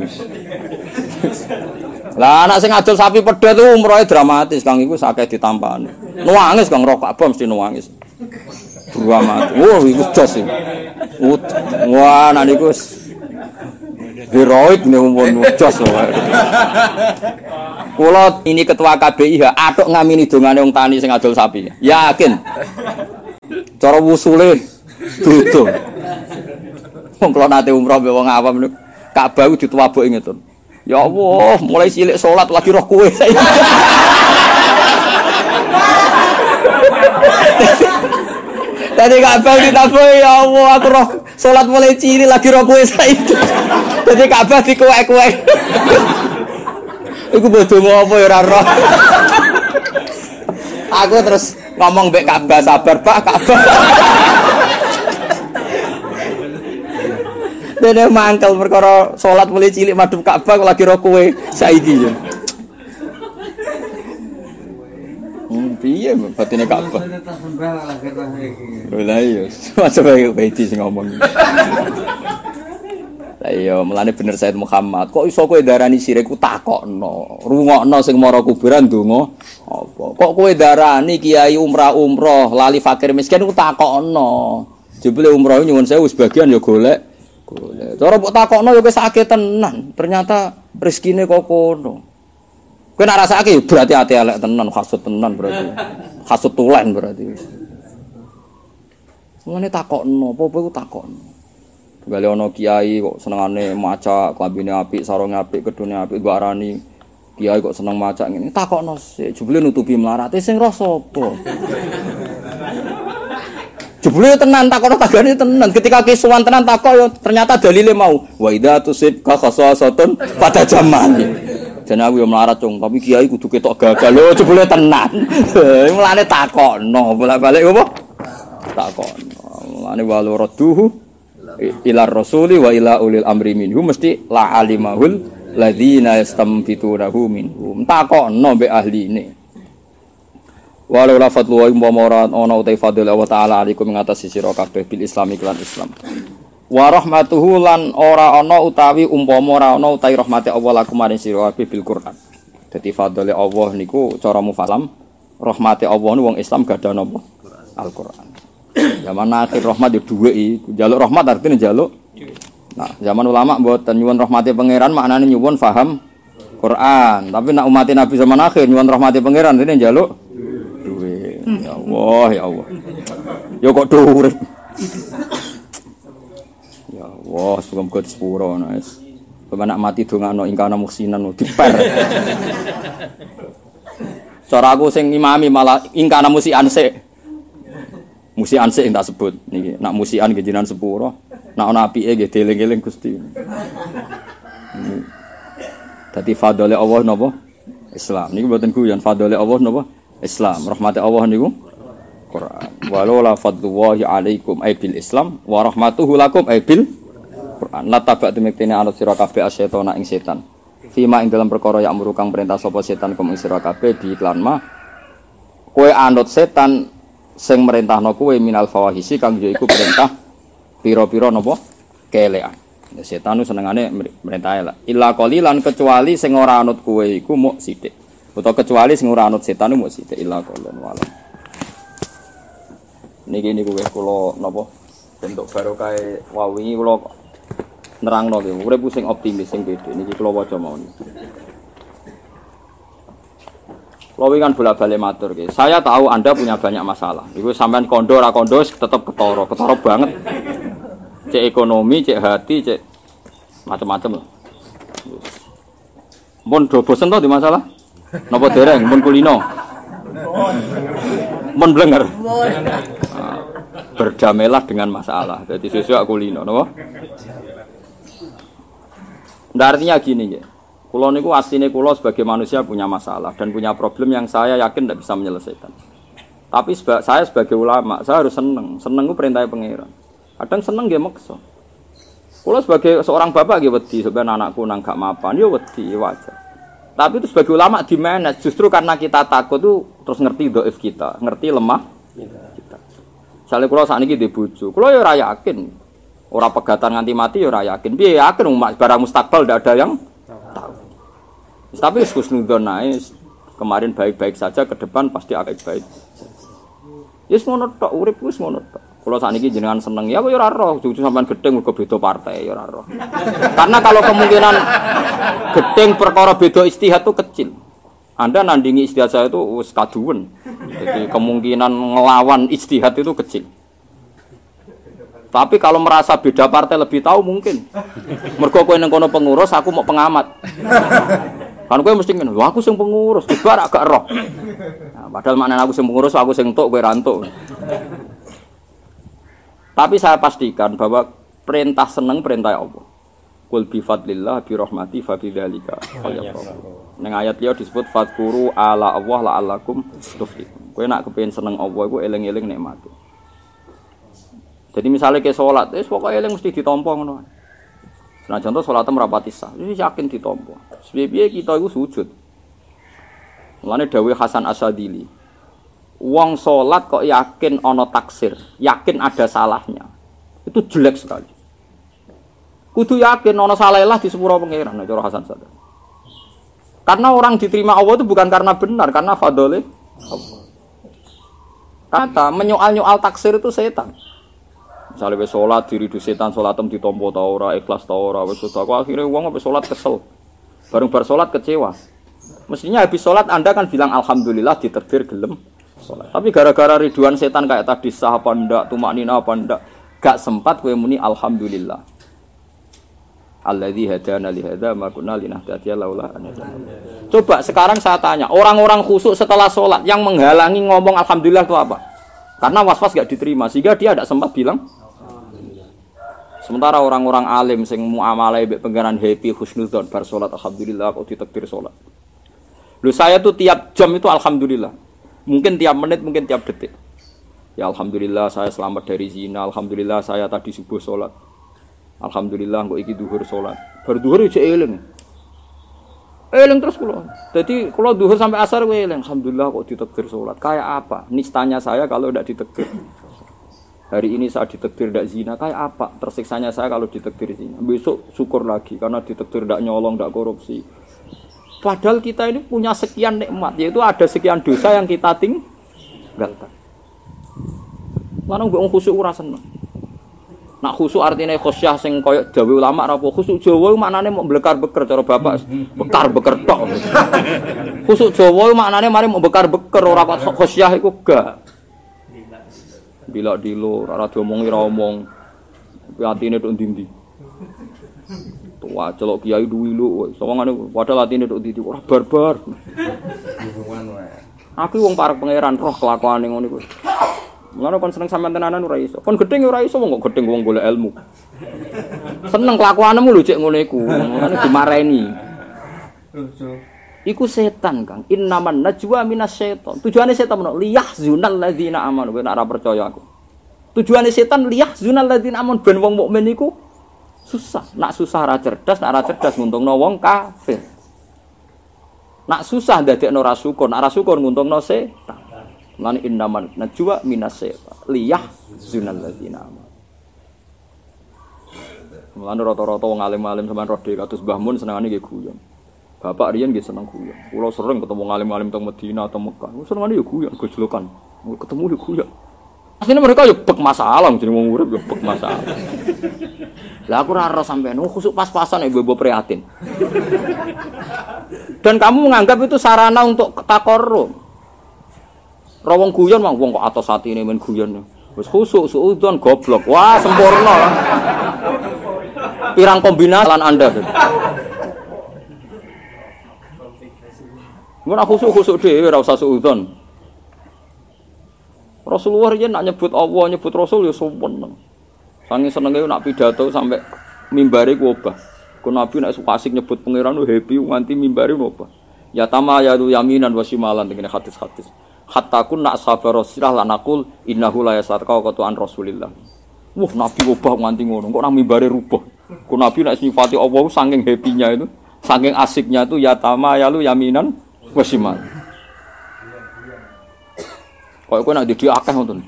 Lah anak sing adol sapi pedet tuh umrohe dramatis Kang iku sakit ditampani. Nuangis Kang rokok apa mesti nuangis. Dramatis. Oh iku jos iki. Wah nak niku heroik nih umum jos Kulo ini ketua KBIH atok ngamini dongane wong tani sing adol sapi. Yakin. Cara wusule Dudu. Wong kula nate umroh mbek wong awam niku Ka'bah ku dituwabuk ngeten. Ya Allah, mulai cilik salat lagi roh kowe. Tadi Ka'bah ditabuh ya Allah, aku roh salat mulai cilik lagi roh saiki. Dadi Ka'bah dikuwek-kuwek. Iku bodoh apa ya ora roh. Aku terus ngomong mbek Ka'bah sabar Pak Ka'bah. Dene mangkel perkara salat mulai cilik madhep Ka'bah lagi ro kowe saiki ya. piye batine Ka'bah. Lah iya, bae Baiti sing ngomong. Lah iya, mulane bener Said Muhammad. Kok iso kowe darani sirik ku takokno. Rungokno sing mara kuburan ndonga apa? Kok kowe darani kiai umrah umroh lali fakir miskin ku takokno. Jebule umroh nyuwun sewu sebagian ya golek. Golek. Cara mbok takokno ya wis akeh tenan. Ternyata rezekine kok kono. Kowe nek rasake berarti ati elek tenan, hasud tenan berarti. Hasud tulen berarti. Mulane takokno, apa-apa iku takokno. Gale ana kiai kok senengane maca klambine apik, sarunge apik, kedune apik, mbok arani kiai kok seneng maca ngene. Takokno sik, jebule nutupi mlarate sing roh sapa? Jebule tenan takokno tagane tenan. Ketika kisuwan tenan takok yo ternyata dalile mau. Wa idza tusib ka khasasatun pada zaman. Jan aku yo melarat cung, tapi kiai kudu ketok gagal lho jebule tenan. Mulane takokno, bolak-balik apa? Takokno. Mulane walu radduhu ila rasuli wa ila ulil amri minhu mesti la alimahul ladzina yastambitunahu minhum. Takokno mbek ahline. Walau la fadlu wa ora ana utai fadl Allah taala alaikum ing atas sira kabeh bil islami kelan Islam. Wa rahmatuhu lan ora ana utawi umpama ora ana utawi rahmate Allah lakum maring sira kabeh bil Quran. Dadi fadle Allah niku cara mufalam rahmate Allah wong Islam gadah napa? Al-Qur'an. Zaman akhir rahmat yo dhuwit iku. Jaluk rahmat artinya jaluk. Nah, zaman ulama mboten nyuwun rahmate pangeran maknane nyuwun faham Quran. Tapi nak umat Nabi zaman akhir nyuwun rahmate pangeran artinya jaluk duit. Ya Allah, ya Allah. Ya kok durip. Ya Allah, semoga sepuro nice. Ke mana mati dongano ingkana muksinan diper. Cara aku sing imami malah ingkana musian sik. Musian sik tak sebut niki. Nak musian jenengan sepuro. Nak ana apike nggih dieling-eling Gusti. Ini. Dadi fadhole Allah napa? Islam. Niki mboten guyon fadhole Allah napa? Islam. Rahmati Allah niku Quran. Walau la fadlullahi alaikum ay bil Islam wa rahmatuhu lakum ay bil Quran. La tabak tumiktene anut sira kabeh asyetona ing setan. Fima ing dalam perkara yang kang perintah sapa setan kum ing sira di iklan mah. Kowe anut setan sing merintahno kowe minal fawahisi kang ya iku perintah pira-pira napa kelean. Ya setan senengane merintah lah. Illa kecuali sing ora anut kowe iku muk sithik. Utawa kecuali sing ora anut setan muk sithik illa qalon. Niki niku wis kula napa bentuk barokah wau wingi kula nerangno nggih urip sing optimis sing pede niki kula waca mawon. Wingi kan bola-balik matur nggih. Saya tahu Anda punya banyak masalah. Iku sampean kondo ora kondo tetep ketara, ketara banget. Cek ekonomi, cek hati, cek macam-macam. Mun do bosen to di masalah? Napa dereng mun kulino? Mun blenger. Nah, berdamailah dengan masalah. Jadi sesuai kulino, napa? Nah, artinya gini ya. Kulo niku aslinya kulo sebagai manusia punya masalah dan punya problem yang saya yakin tidak bisa menyelesaikan. Tapi seba, saya sebagai ulama, saya harus seneng. Seneng itu perintah pangeran. Kadang seneng dia maksa. Kulo sebagai seorang bapak gitu wedi sebenarnya anakku nang gak mapan, yo wedi wajar. Tapi itu sebagai ulama di mana? Justru karena kita takut tuh terus ngerti doif kita, ngerti lemah kita. Misalnya kulo saat ini di buju, kulo ya yakin. Orang pegatan nganti mati ya yakin. Biar yakin barang mustakbal tidak ada yang. Tapi husnudon naik kemarin baik-baik saja ke depan pasti akan baik. Yes ngono tok urip wis ngono tok. Kalau saat ini jenengan seneng ya, ya roh, cucu sampean gedeng mergo beda partai ya roh. Karena kalau kemungkinan gedeng perkara beda istihad itu kecil. Anda nandingi istihad saya itu wis kaduwen. Jadi kemungkinan ngelawan istihad itu kecil. Tapi kalau merasa beda partai lebih tahu mungkin. Mergo kowe kono pengurus, aku mau pengamat. Kan kowe mesti ngene, aku sing pengurus, kibar agak roh. Nah, padahal maknanya aku sing pengurus, aku sing entuk kowe rantuk. Tapi saya pastikan bahwa perintah seneng perintah Allah. Kul bi fadlillah bi rahmati fa bidzalika falyafrahu. Ning ayat liya disebut fadkuru ala Allah la'allakum tuflihun. Kowe nak kepengin seneng Allah iku eling-eling nikmate. Jadi misalnya ke sholat, es pokoknya eling mesti ditompo ngono. Nah contoh sholatnya merapati sah, ini yakin ditompo. Sebab kita itu sujud. Mulane Dawe Hasan Asadili. Wong sholat kok yakin ono taksir, yakin ada salahnya. Itu jelek sekali. Kudu yakin ono salah lah di sepuro pangeran, nah, cara Hasan Sadar. Karena orang diterima Allah itu bukan karena benar, karena fadoleh Allah. Kata menyoal-nyoal taksir itu setan. Misalnya wis sholat diri di setan sholatem ditompo ta ora, ikhlas ta ora, wis aku akhirnya uang habis sholat kesel. Bareng bar sholat kecewa. Mestinya habis sholat Anda kan bilang alhamdulillah ditakdir gelem sholat. Tapi gara-gara riduan setan kayak tadi sah apa ndak, tumak nina apa ndak, gak sempat kue muni alhamdulillah. Alladzi hadana li hadza ma kunna linahtadiya laula an hadana. Coba sekarang saya tanya, orang-orang khusuk setelah sholat yang menghalangi ngomong alhamdulillah itu apa? Karena was-was gak diterima sehingga dia tidak sempat bilang Sementara orang-orang alim sing muamalah mbek pangeran happy husnudzon bar salat alhamdulillah kok ditakdir salat. Lu saya tuh tiap jam itu alhamdulillah. Mungkin tiap menit, mungkin tiap detik. Ya alhamdulillah saya selamat dari zina, alhamdulillah saya tadi subuh salat. Alhamdulillah kok iki duhur salat. Bar duhur yo eling. Eling terus kula. Jadi kalau duhur sampai asar kowe eling, alhamdulillah kok ditakdir salat. Kayak apa? Nistanya saya kalau tidak ditakdir. Hari ini saya ditektir tidak zina, kayak apa? Tersiksanya saya kalau ditektir zina. Besok syukur lagi karena ditektir tidak nyolong, tidak korupsi. Padahal kita ini punya sekian nikmat, yaitu ada sekian dosa yang kita tinggalkan. Mana gue khusyuk ora seneng. Nak khusyuk artinya khosyah sing koyok Jawa ulama rapo khusyuk Jawa maknanya mau bekar-beker cara bapak bekar-beker tok. Khusyuk Jawa maknanya mari mau bekar-beker ora khosyah iku gak. Dilak dilo, ora diomongi ora omong. Tapi atine tok ndi-ndi. Tua celok kiai duwi lu, sawangane padahal atine tok ndi ora barbar. Aku wong parek pangeran roh kelakuane ngono iku. Mulane kon seneng sampean tenanan ora iso. Kon gedeng ora iso wong kok gedeng wong golek ilmu. Seneng kelakuanmu lho cek ngono iku. Mulane dimareni. Iku setan kang. Innaman najwa minas setan. Tujuannya setan menok liyah zunal ladzina amanu. Kowe nek ora percaya aku. Tujuannya setan liyah zunal ladzina amanu ben wong mukmin iku susah. Nak susah ra cerdas, nak ra cerdas nguntungno wong kafir. Nak susah ndadekno ra syukur, nak ra syukur nguntungno setan. Lan innaman najwa minas setan. Liyah zunal ladzina amanu. Mulane rata-rata wong alim-alim sampean rodhe kados Mbah Mun senengane nggih. Bapak Rian gak seneng guyon. Kulo sering ketemu ngalim-alim teng Medina atau Mekah. Kulo seneng ya guyon, gojlokan. Ketemu ya guyon. Aslinya mereka ya bek masalah, jadi mau urip ya bek masalah. Lah aku raro sampai nu khusuk pas-pasan ibu-ibu prihatin. Dan kamu menganggap itu sarana untuk takorum. Rawong guyon mang wong kok atas hati ini main guyon. Wis khusuk suudon goblok. Wah sempurna. Pirang kombinasi lan Anda. Mun aku khusuk-khusuk dhewe ora usah suudzon. Rasulullah yen nak nyebut Allah, nyebut Rasul ya sumpun. Sange senenge nak pidato sampai mimbare ku obah. Ku Nabi nak asik nyebut pangeran happy nganti mimbare obah. Ya tama ya lu yaminan wa shimalan dengan hadis-hadis. Hatta kun nak sabar Rasulullah lan aqul innahu la yasarqa qatu'an Rasulillah. Wah, Nabi obah nganti ngono. Kok nang mimbare rubah. Ku Nabi nak sifati Allah saking happy-nya itu, saking asiknya itu ya tama ya lu yaminan wasimal. Kok kowe nak dadi akeh ngoten.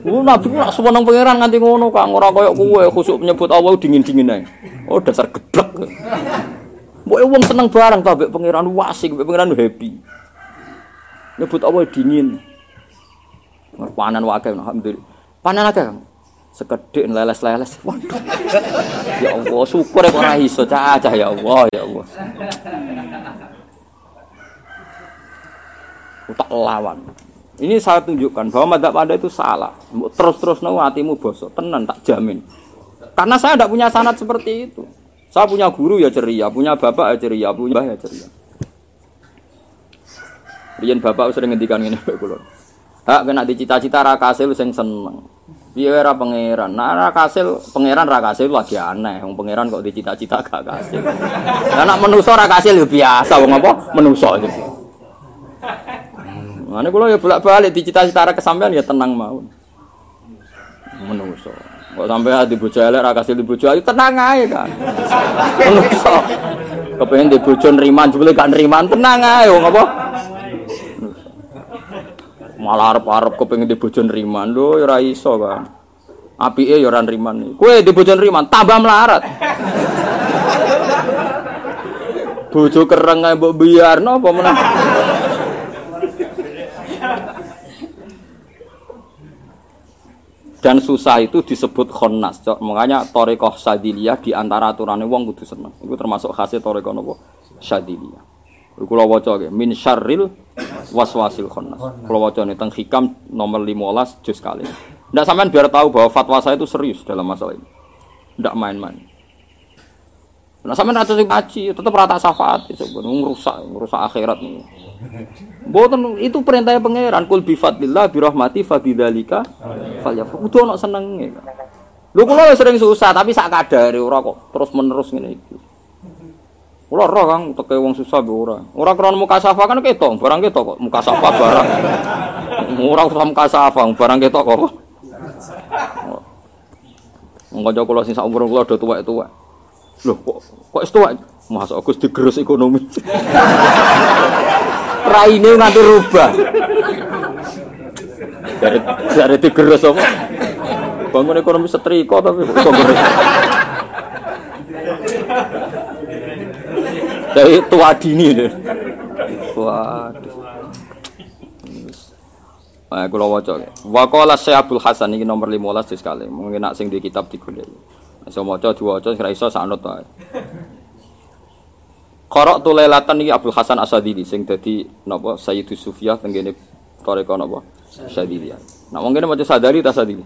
Ku nabi ku nak seneng pangeran nganti ngono Kang, ora koyo kowe khusuk nyebut Allah dingin-dingin ae. Oh dasar geblek. Mbok wong seneng barang ta mbek pangeran wasik, pangeran happy. Nyebut Allah dingin. Panen wae alhamdulillah. Panen akeh. Sekedhik leles-leles. Waduh. Ya Allah, syukur kok ora iso cacah ya Allah, ya Allah. Tak lawan. Ini saya tunjukkan bahwa madzhab Anda itu salah. Terus-terus no hatimu bosok, tenan tak jamin. Karena saya tidak punya sanat seperti itu. Saya punya guru ya ceria, punya bapak ya ceria, punya mbah ya ceria. Riyen bapak sering ngendikan ngene kula. Hak kena dicita-cita ra kasil sing seneng. Piye ora pangeran? Nah ra kasil, pangeran ra kasil lagi aneh. Wong pangeran kok dicita-cita gak kasil. Lah nek manusa ra kasil ya biasa wong apa? Manusa itu. Mane kula ya bolak-balik dicita-cita ra kesampean ya tenang mawon. Manusa. Kok sampai di bojo elek ra kasil di bojo ayu tenang ae kan. Manusa. Kepengen di bojo nriman jebule gak nriman tenang ae wong apa? Malah arep-arep kepengin di bojo nriman. Lho ya ora iso kan. Apike ya ora nriman. Di bojo nriman tambah melarat. Bojo kereng ae mbok biarno apa meneh. Dan susah itu disebut khonnas. Makanya torekoh sadiliyah di antara aturannya wong kudu seneng. Itu termasuk khasnya torekoh nopo sadiliyah. Kula waca nggih min syarril waswasil khonnas. Kula waca nih teng hikam nomor 15 juz kali. Ndak sampean biar tahu bahwa fatwa saya itu serius dalam masalah ini. Ndak main-main. Nah sampean rata ngaji, tetap rata syafaat itu ngerusak, ngerusak akhirat nih. Boten itu perintahnya pangeran kul bi fadlillah bi rahmati fa bidzalika falyafrahu. Kudu ono senenge. Lho kula sering susah tapi sak kadare ora kok terus-menerus ngene iki. Kula ora Kang teke wong susah be ora. Ora krana muka safa kan ketok, barang ketok kok muka safa barang. Ora usah muka safa, barang ketok kok. Ngajak kula sing sak umur kula do tuwek-tuwek. Loh kok kok wis tuwek? Masuk Gus digerus ekonomi. Raine nganti rubah. Dari dari digerus apa? Bangun ekonomi setrika tapi kok. Dari tua dini deh. Waduh. Nah, kula waca. Wa qala Syekh Abdul Hasan iki nomor 15 juz sekali. Mungkin nak sing di kitab digoleki. Iso maca diwaca ora iso sanut wae. Korok tulelatan iki Abdul Hasan Asadili sing dadi napa Sayyidus Sufiyah tenggene toreko napa Sadili. Nah wong kene maca Sadali ta Sadili?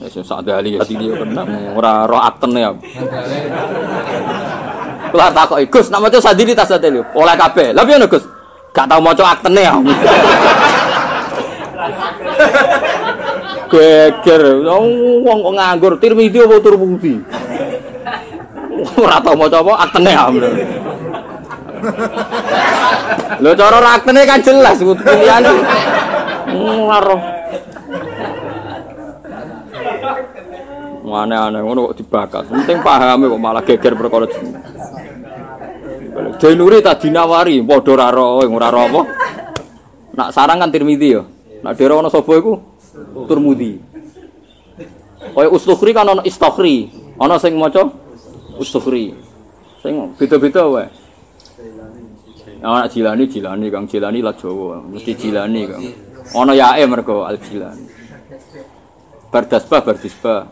Ya sing Sadali Sadili yo kena ora ro aktene ya. Kula takoki Gus nak maca Sadili ta Sadili? Oleh kabeh. Lah piye Gus? Gak tau maca aktene. Geger, wong kok nganggur Tirmidzi apa Turmudi? Ora tau maca apa aktene ya. Lho cara ora aktene kan jelas pilihan. Ngaruh. Aneh-aneh ngono kok dibakas. Penting pahami kok malah geger perkara jeneng. Denuri tak dinawari, padha ora ro, ora ro apa. Nak sarang kan Tirmidzi ya. Nak daerah ana sapa iku? Turmudi. Kaya Ustukhri kan ana Istakhri. Ana sing maca Ustukhri. Sing beda-beda wae. Ana Jilani Jilani Kang Jilani lah Jawa, mesti Jilani Kang. Ana yae mergo Al Jilani. Bardasbah Bardisbah.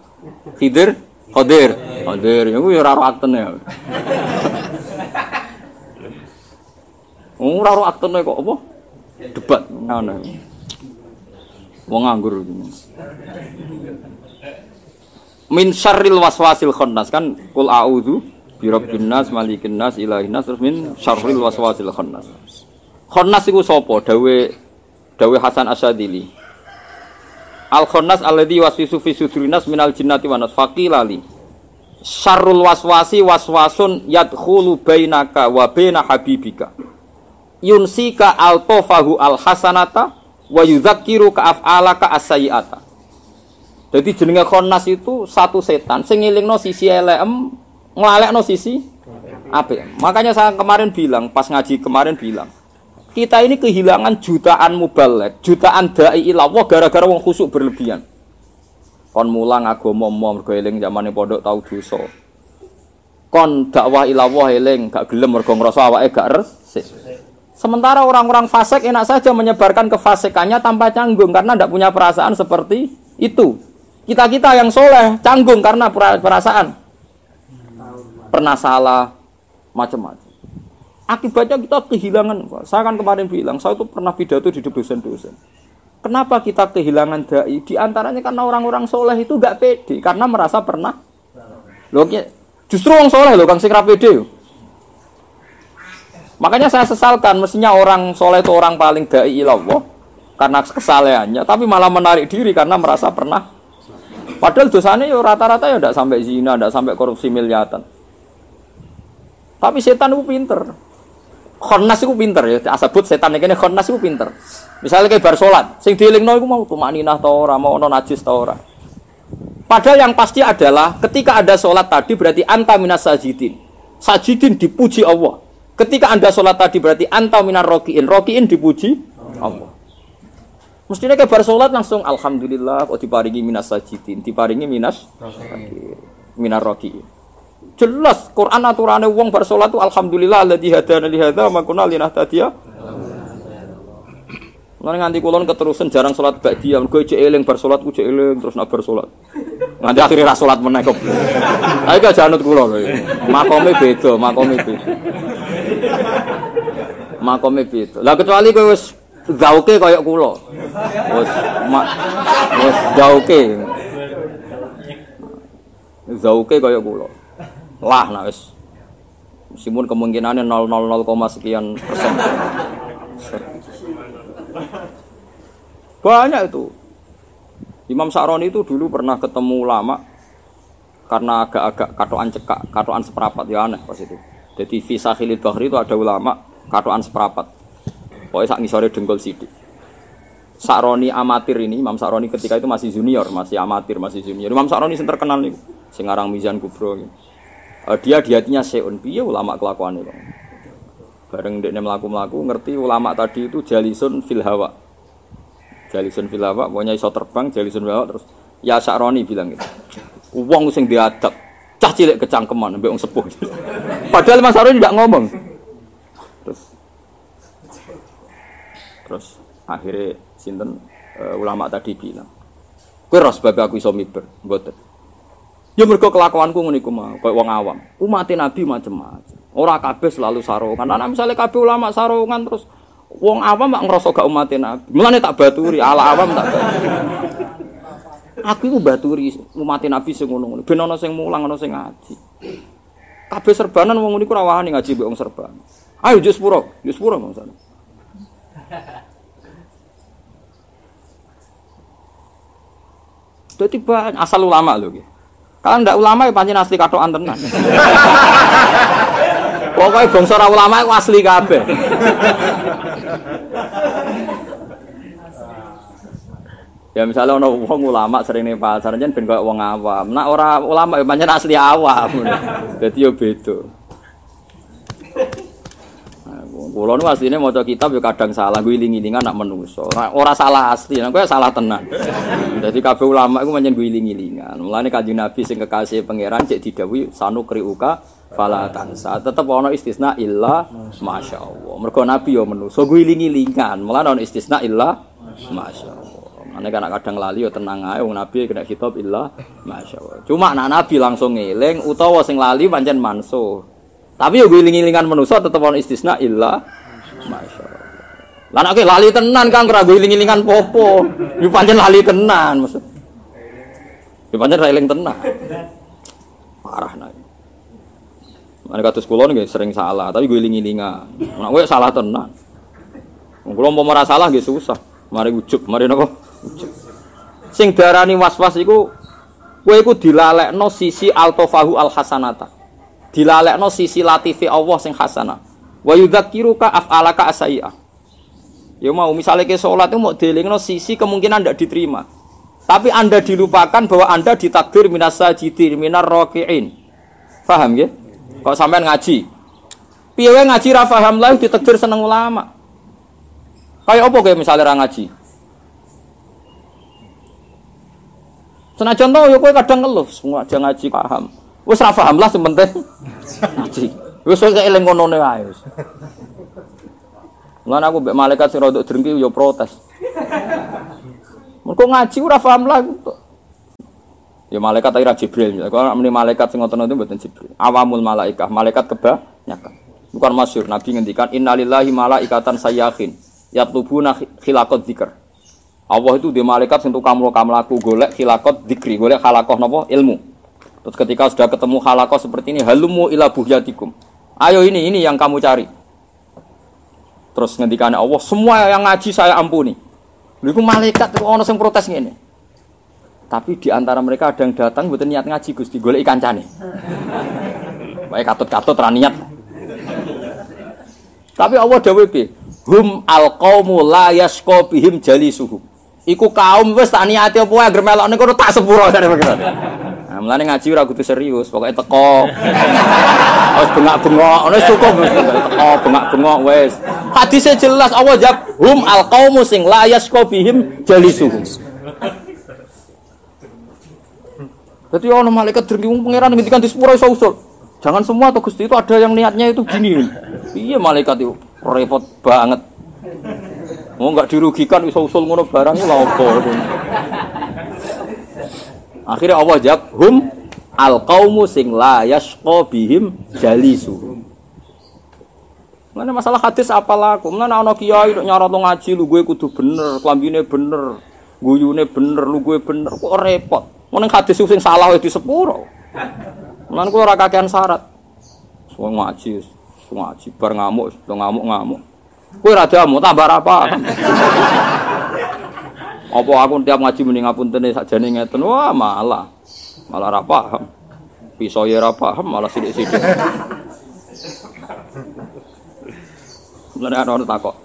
Khidir Qadir. Qadir. Ya ora ro Ora ro aktene kok apa? Debat ngono. Wong nganggur Min syarril waswasil khannas kan kul a'udzu bi rabbin nas malikin nas ilahin nas min syarril waswasil khannas. Khannas iku sapa? Dawe dawe Hasan Asyadili. Al khannas alladzi waswisu fi sudurinas minal jinnati wan nas faqilali. Syarrul waswasi waswasun yadkhulu bainaka wa baina habibika. Yunsika altofahu al hasanata wa yudzakiru ka af'alaka as-sayyi'ata. Jadi jenenge khonnas itu satu setan sing ngelingno sisi elem, nglalekno sisi apik. Makanya saya kemarin bilang, pas ngaji kemarin bilang, kita ini kehilangan jutaan mubalek, jutaan dai ilawah gara-gara wong khusuk berlebihan. Kon mulang agama mau mergo eling zamane pondok tau dosa. Kon dakwah ilawah eling gak gelem mergo ngrasa awake gak resik. Sementara orang-orang fasik enak saja menyebarkan kefasikannya tanpa canggung karena tidak punya perasaan seperti itu. Kita-kita yang soleh canggung karena perasaan pernah salah macam-macam. Akibatnya kita kehilangan. Saya kan kemarin bilang, saya itu pernah pidato di dosen-dosen. Kenapa kita kehilangan dai? Di antaranya karena orang-orang soleh itu gak pede karena merasa pernah. Loh, justru orang soleh loh, kang sing pede. Makanya saya sesalkan, mestinya orang soleh itu orang paling dai ilallah karena kesalehannya, tapi malah menarik diri karena merasa pernah. Padahal dosanya ya rata-rata ya tidak sampai zina, tidak sampai korupsi miliatan. Tapi setan itu pinter. Khonnas itu pinter ya, asabut setan ini khonnas itu pinter. Misalnya kayak bar sholat, sing dielingno itu mau tumaninah tau ora, mau najis tau ora. Padahal yang pasti adalah ketika ada sholat tadi berarti anta minas sajidin. Sajidin dipuji Allah. Ketika anda sholat tadi berarti anta minar rokiin. Rokiin dipuji Allah. Mestinya kayak bar salat langsung alhamdulillah kok diparingi minas sajidin, diparingi minas minar roki. Jelas Quran aturannya wong bar salat tuh alhamdulillah alladzi hadana li hadza wa kunna linahtadiya. Lan nganti kulon keterusan jarang salat ba'diyah, mergo cek eling bar salat ku cek eling terus nak bar salat. Nganti akhirnya ra salat meneh kok. Ayo gak janut lho. Makome beda, beda. Makome beda. Lah kecuali kowe wis zauke kaya kula. Wis mak wis zauke. Zauke kaya kula. Lah nak wis meskipun kemungkinannya 0,0 sekian persen. Banyak itu. Imam Sa'roni itu dulu pernah ketemu ulama karena agak-agak katoan cekak, katoan seperapat ya aneh pas itu. Jadi Fisa Khilid Bahri itu ada ulama katoan seperapat. Pokoknya sak ngisore dengkul sidik. Sa'roni amatir ini, Imam Sa'roni ketika itu masih junior, masih amatir, masih junior. Imam Sa'roni yang terkenal nih, sing aran Mizan Kubro. Gitu. Eh, dia di hatinya seun, piye ulama kelakuan itu. Bareng dia melaku-melaku, ngerti ulama tadi itu jalisun fil hawa. Jalisun fil hawa, pokoknya iso terbang, jalisun fil hawa, terus ya Sa'roni bilang gitu. Uang sing diadab, cah cilik kecangkeman, mbek wong sepuh. Padahal Mas Sa'roni tidak ngomong. Terus terus akhirnya sinten eh, ulama tadi bilang, "Kowe ros sebab aku iso miber." Mboten. Ya mergo kelakuanku ngono iku mau, koyo wong awam. Umat Nabi macam-macam. Ora kabeh selalu sarungan. Ana misalnya kabeh ulama sarungan terus wong awam mak ngrasa gak umat Nabi. Mulane tak baturi, ala awam tak baturi. Aku iku baturi umat Nabi sing ngono-ngono. Ben ana sing mulang, ana sing ngaji. Kabeh serbanan wong niku ora wani ngaji mbek wong serban. Ayo jus puro, jus puro maksudnya. Jadi banyak asal ulama loh. gitu. Kalau ndak ulama ya pancen asli katokan tenan. Pokoknya bangsa ora ulama itu asli kabeh. Ya misalnya ono wong ulama sering ning pasar jen ben koyo wong awam. Nak ora ulama ya pancen asli awam. Dadi yo beda. Nah, Kulo nu asline maca kitab ya kadang salah, gue iling-ilingan nak menungso. Ora ora salah asli, nah gue salah tenan. Jadi kabeh ulama iku pancen gue iling-ilingan. Mulane Kanjeng Nabi sing kekasih pangeran cek didhawuhi sanu kriuka fala tansa. Tetep ana istisna illa masyaallah. Mergo Nabi yo menungso gue iling-ilingan. Mulane ana istisna illa masyaallah. Ane kan kadang lali yo tenang ae wong Nabi kena kitab illa masyaallah. Cuma anak Nabi langsung ngeling utawa sing lali pancen mansuh. Tapi yo giling-gilingan manusa tetep ana istisna illa masyaallah. Lah nek lali tenan Kang ora giling-gilingan popo. Yo pancen lali tenan maksud. Yo pancen ra eling tenan. Parah nek. Mana kados kula nggih sering salah, tapi giling-gilingan. Nek kowe salah tenan. Wong kula ora salah nggih susah. Mari ujub, mari napa? Sing darani was-was iku kowe iku dilalekno sisi altofahu al hasanata dilalekno sisi latifi Allah sing hasanah. Wa yudzakiruka af'alaka asai'ah ya mau misalnya ke sholat itu mau dilingno sisi kemungkinan tidak diterima. Tapi anda dilupakan bahwa anda ditakdir minas sajidin minar roki'in. Paham ya? Kok sampean ngaji? Piye ngaji ra paham lah ditakdir seneng ulama. Kayak apa kayak misalnya ngaji Senajan tau ya kowe kadang ngeluh, semua aja ngaji paham. Wis ra paham lah sing penting ngaji. Wis kok eling ngono wae wis. Lan aku mbek malaikat sing rodok drengki yo protes. Mergo ngaji ora paham lah. Ya malaikat ira Jibril. Kalau meni malaikat sing ngoten itu mboten Jibril. Awamul malaikah, malaikat kebanyakan. Bukan masyur, Nabi ngendikan innalillahi malaikatan sayyahin yatlubuna khilaqat dzikr. Allah itu di malaikat sing tukang mlaku golek khilaqat dzikri, golek halakoh napa ilmu. Terus ketika sudah ketemu halakoh seperti ini, halumu ila buhyatikum. Ayo ini, ini yang kamu cari. Terus ngendikan Allah, semua yang ngaji saya ampuni. Lalu malaikat itu ono sing protes ngene. Tapi di antara mereka ada yang datang buat niat ngaji Gusti, golek ikan cane. Baik katut-katut ra niat. Tapi Allah dawuh? Hum alqaumu la yasqa bihim jalisuhum. Iku kaum wis tak niate apa wae agar melokne kono tak sepuro jare pengiran. Nah, mulane ngaji ora kudu serius, pokoke teko. Wis bengak-bengok, wis cukup wis teko bengak-bengok wis. Hadisnya jelas Allah jawab hum alqaumu sing la yasqa bihim jalisuhum. Jadi ono malaikat dengki pangeran ngendikan di sepuro iso usul. Jangan semua tuh Gusti itu ada yang niatnya itu gini. Iya malaikat itu repot banget. Mau nggak dirugikan iso usul ngono barang itu lah apa. Akhirnya Allah jawab hum al qaumu sing la yasqa bihim jalisuhum. Mana masalah hadis apa laku? Mana ana kiai nek nyarat ngaji lu gue kudu bener, klambine bener, guyune bener, lu gue bener kok repot. Ning hadis sing salah di sepuro. Lan kula ora kakean syarat. Wong ngaji, ngaji bar ngamuk, do ngamuk-ngamuk. Kowe ra diamu tambah apa. Apa aku tiap ngaji mending ngapuntene sakjane ngeten. Wah, malah. Malah paham. Pisau ya ra paham, malah sithik-sithik. Mulane ana ono takok.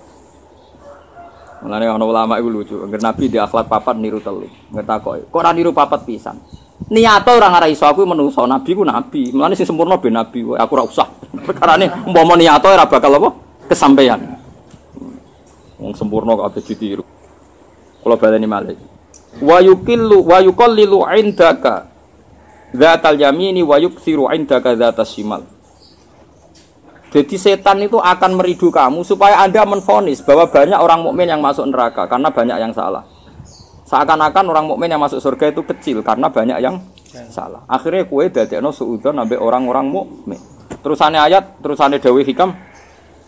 Mulane ana ulama iku lucu, angger Nabi di akhlak papat niru telu. Ngetakoki, kok ora niru papat pisan? Niate ora ngara iso aku menungso, nabi ku nabi. Mulane sing sempurna ben nabi, aku ora usah. Perkarane umpama niate ora bakal apa? Kesampaian. Wong sempurna ape ditiru. Kula baleni malih. Wa yukillu wa yuqallilu indaka dzatal yamini wa yuksiru indaka dzatas shimal. Jadi setan itu akan meridu kamu supaya Anda menfonis bahwa banyak orang mukmin yang masuk neraka karena banyak yang salah. Seakan-akan orang mukmin yang masuk surga itu kecil karena banyak yang salah. Akhirnya kue dadekno suudzon nabe orang-orang mukmin. Terusannya ayat, terusannya dawi hikam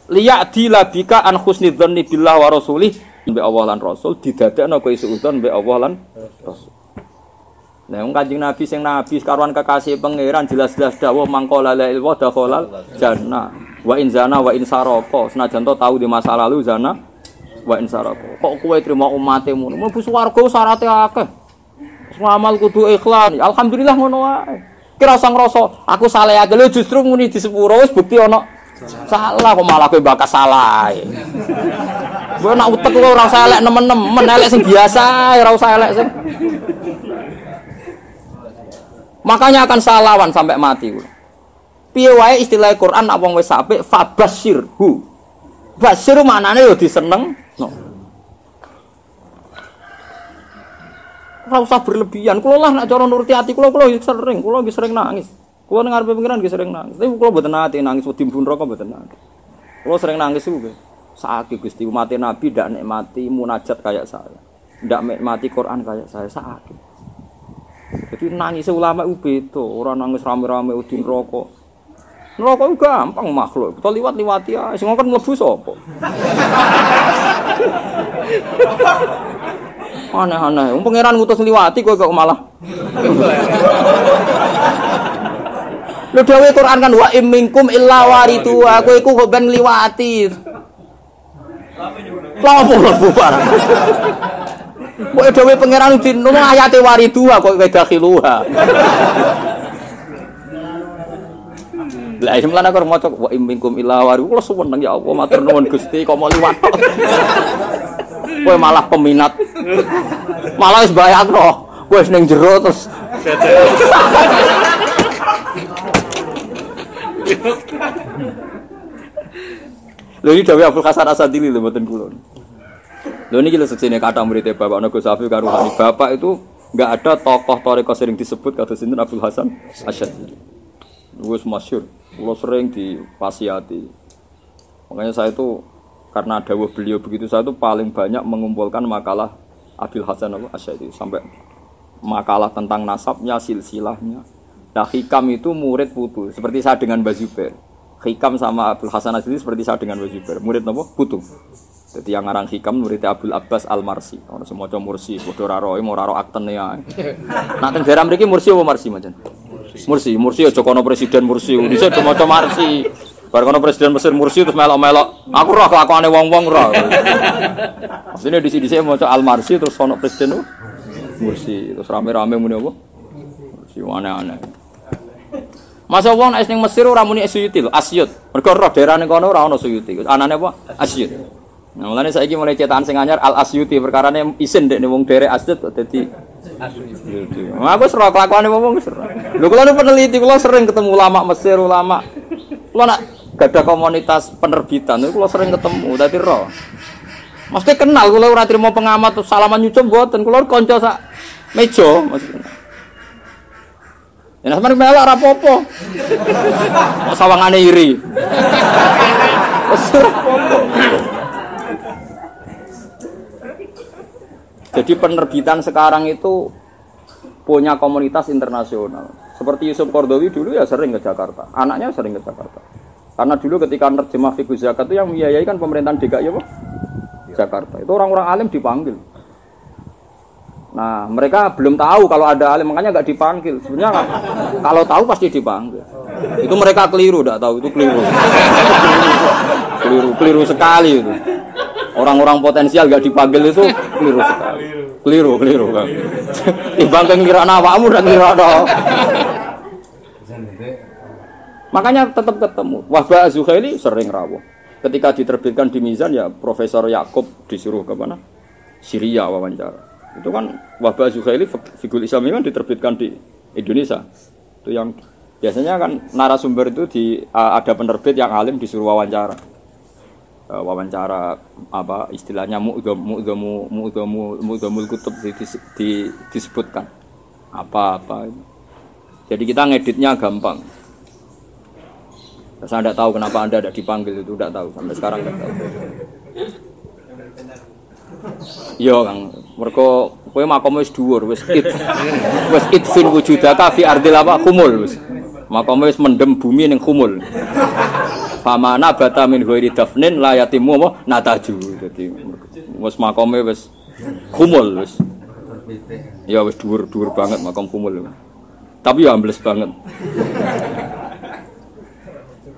liya dilabika an husnidzonni billah wa rasulih be Allah lan rasul didadekno kowe suudzon be Allah lan rasul. Nah, wong Kanjeng Nabi sing nabi karuan kekasih pangeran jelas-jelas dawuh mangkola la ilwa dakhalal jannah. Wa in zana wa in saraka. Senajan to tahu di masa lalu zana wa in saraka. Kok kowe trimo umatmu? Mlebu swarga syaraté akeh. Semua amal kudu ikhlas. Alhamdulillah ngono wae. Kira usah ngrasa aku salah aja justru muni di sepuro wis bukti ana salah kok malah kowe bakas salah. Gue nak utek lu ora usah elek nemen-nemen, elek sing biasa, ora usah elek sing Makanya akan salawan sampai mati. Piye wae istilah Quran nak wong wis apik fabasyirhu. Basyir maknane yo diseneng. No. Ora usah berlebihan. Kula lah nak cara nuruti ati kula kula sering, kula nggih sering nangis. Kula ning ngarepe pengiran nggih sering nangis. Tapi kula mboten nate nangis wedi mbun neraka mboten nate. Kula sering nangis iku. Sakit Gusti umat Nabi ndak nikmati munajat kayak saya. Ndak nikmati Quran kayak saya sakit. Jadi nangis ulama itu beda, orang nangis rame-rame udin rokok. Neraka gampang makhluk, kita liwat-liwati ya, sing kan mlebu sapa? Aneh-aneh, wong pangeran ngutus liwati kowe kok malah. Lho dawuh Quran kan wa im minkum illa waridu, aku iku kok ben liwati. Lah opo mlebu barang? Kok dhewe pangeran di nunu ayate waridua kok weda khiluha. Lah iki mlane aku maca wa imminkum illa waru kula seneng ya Allah matur nuwun Gusti kok mau liwat. Kowe malah peminat. Malah wis bayar roh. Kowe wis ning jero terus Lho iki dawuh Abdul Hasan Asadili lho mboten kula. Lho niki lho seksine kata muridnya Bapak Nago Safi Karuhani. Bapak itu enggak ada tokoh toreko sering disebut kata sinten Abdul Hasan Asyadili. Wis masyhur. Kula sering dipasiati. Makanya saya itu karena dawuh beliau begitu saya itu paling banyak mengumpulkan makalah Abdul Hasan Asyadili sampai makalah tentang nasabnya, silsilahnya. Nah, hikam itu murid putu, seperti saya dengan Mbak Zubair. Hikam sama Abdul Hasan Asyadili seperti saya dengan Mbak Zubair. Murid apa? Putu. Jadi yang ngarang hikam murid Abdul Abbas Al Marsi. Orang semua cowok mursi, bodoh raro, mau raro akten ya. Nah, teng daerah mereka mursi apa marsi macam? Mursi, mursi ya jokono presiden mursi. Bisa cuma cowok marsi. Barang presiden Mesir mursi terus melok-melok. Aku roh kelakuane wong-wong roh. Maksudnya di sini saya mau Al Marsi terus kono presiden mursi terus rame-rame muni apa? Mursi aneh-aneh. Masa wong nek ning Mesir ora muni Suyuti lho, Asyut. Mergo roh daerah ning kono ora ono Suyuti. Anane apa? Asyut. Nah, mulane saiki mulai cetakan sing anyar Al Asyuti perkarane isin dek wong derek Asyut kok dadi Nah, aku serah kelakuan ngomong serah. Lho kalau peneliti, kalau sering ketemu ulama Mesir, ulama, kalau nak gak ada komunitas penerbitan, itu kalau sering ketemu, tadi roh. Mesti kenal, kalau ora mau pengamat, salaman nyucup buatan, kalau konco sak mejo, maksudnya. Ya sampeyan melok ora apa-apa. Kok sawangane iri. Jadi penerbitan sekarang itu punya komunitas internasional. Seperti Yusuf Kordowi dulu ya sering ke Jakarta. Anaknya sering ke Jakarta. Karena dulu ketika nerjemah fikih zakat itu yang membiayai kan pemerintahan DKI apa? Jakarta. Itu orang-orang alim dipanggil. Nah, mereka belum tahu kalau ada alim, makanya nggak dipanggil. Sebenarnya nggak- kalau tahu pasti dipanggil. Itu mereka keliru, nggak tahu itu keliru. keliru, keliru sekali itu. Orang-orang potensial nggak dipanggil itu keliru sekali. Keliru, keliru kan. Dibangkang kira awakmu dan kira Makanya tetap ketemu. Wahba Zuhaili sering rawuh. Ketika diterbitkan di Mizan ya Profesor Yakob disuruh ke mana? Syria wawancara. Itu kan Wahba Zuhaili fig- figur Islam kan diterbitkan di Indonesia. Itu yang biasanya kan narasumber itu di ada penerbit yang alim disuruh wawancara. Eh, wawancara apa istilahnya mu'dham mu'dhamu mu'dhamu mu'dhamul kutub di, di- di- disebutkan apa-apa. Jadi kita ngeditnya gampang. Saya tidak tahu kenapa anda tidak dipanggil itu, tidak tahu sampai sekarang tidak tahu. Yo kang, mereka kowe makom wis dhuwur, wis it, wis itfin wujudaka fi ardil apa kumul wis. Makom wis mendem bumi ning kumul. Famana bata min ghairi dafnin la yatimu apa nataju. Dadi wis makome wis kumul wis. Ya wis dhuwur-dhuwur banget makom kumul. Tapi ya ambles banget.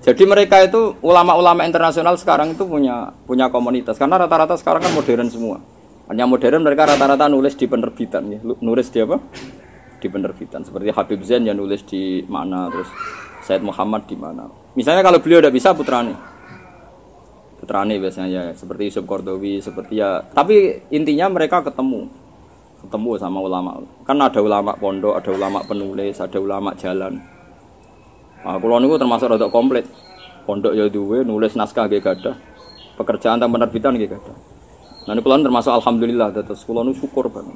Jadi mereka itu ulama-ulama internasional sekarang itu punya punya komunitas karena rata-rata sekarang kan modern semua. Hanya modern mereka rata-rata nulis di penerbitan ya. Nulis di apa? Di penerbitan. Seperti Habib Zain yang nulis di mana terus Said Muhammad di mana. Misalnya kalau beliau udah bisa putrane. Putrane biasanya ya, seperti Yusuf Kordowi, seperti ya. Tapi intinya mereka ketemu. Ketemu sama ulama. Kan ada ulama pondok, ada ulama penulis, ada ulama jalan. Nah, kulo niku termasuk rada komplit. Pondok ya duwe, nulis naskah nggih gadah. Pekerjaan tentang penerbitan nggih gadah. Nah, ini kulo termasuk alhamdulillah terus kulo niku syukur banget.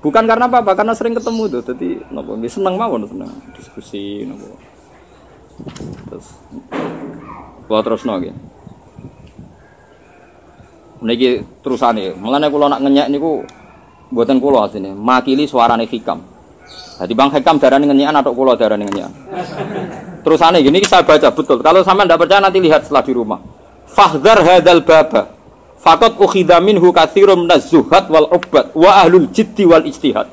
Bukan karena apa-apa, karena sering ketemu tuh. Jadi nggih seneng mawon seneng diskusi napa. Terus kulo terus nggih. Niki terusane, mulane kulo nak ngenyek niku mboten kulo asline, makili suarane hikam. Jadi Bang Hikam darani ngenyekan atau kulo darani ngenyekan. Terusannya gini saya baca betul. Kalau sama tidak percaya nanti lihat setelah di rumah. Fahdar hadal baba. Fakot ukhidha minhu kathirum nazuhat wal ubat wa ahlul jiddi wal ijtihad.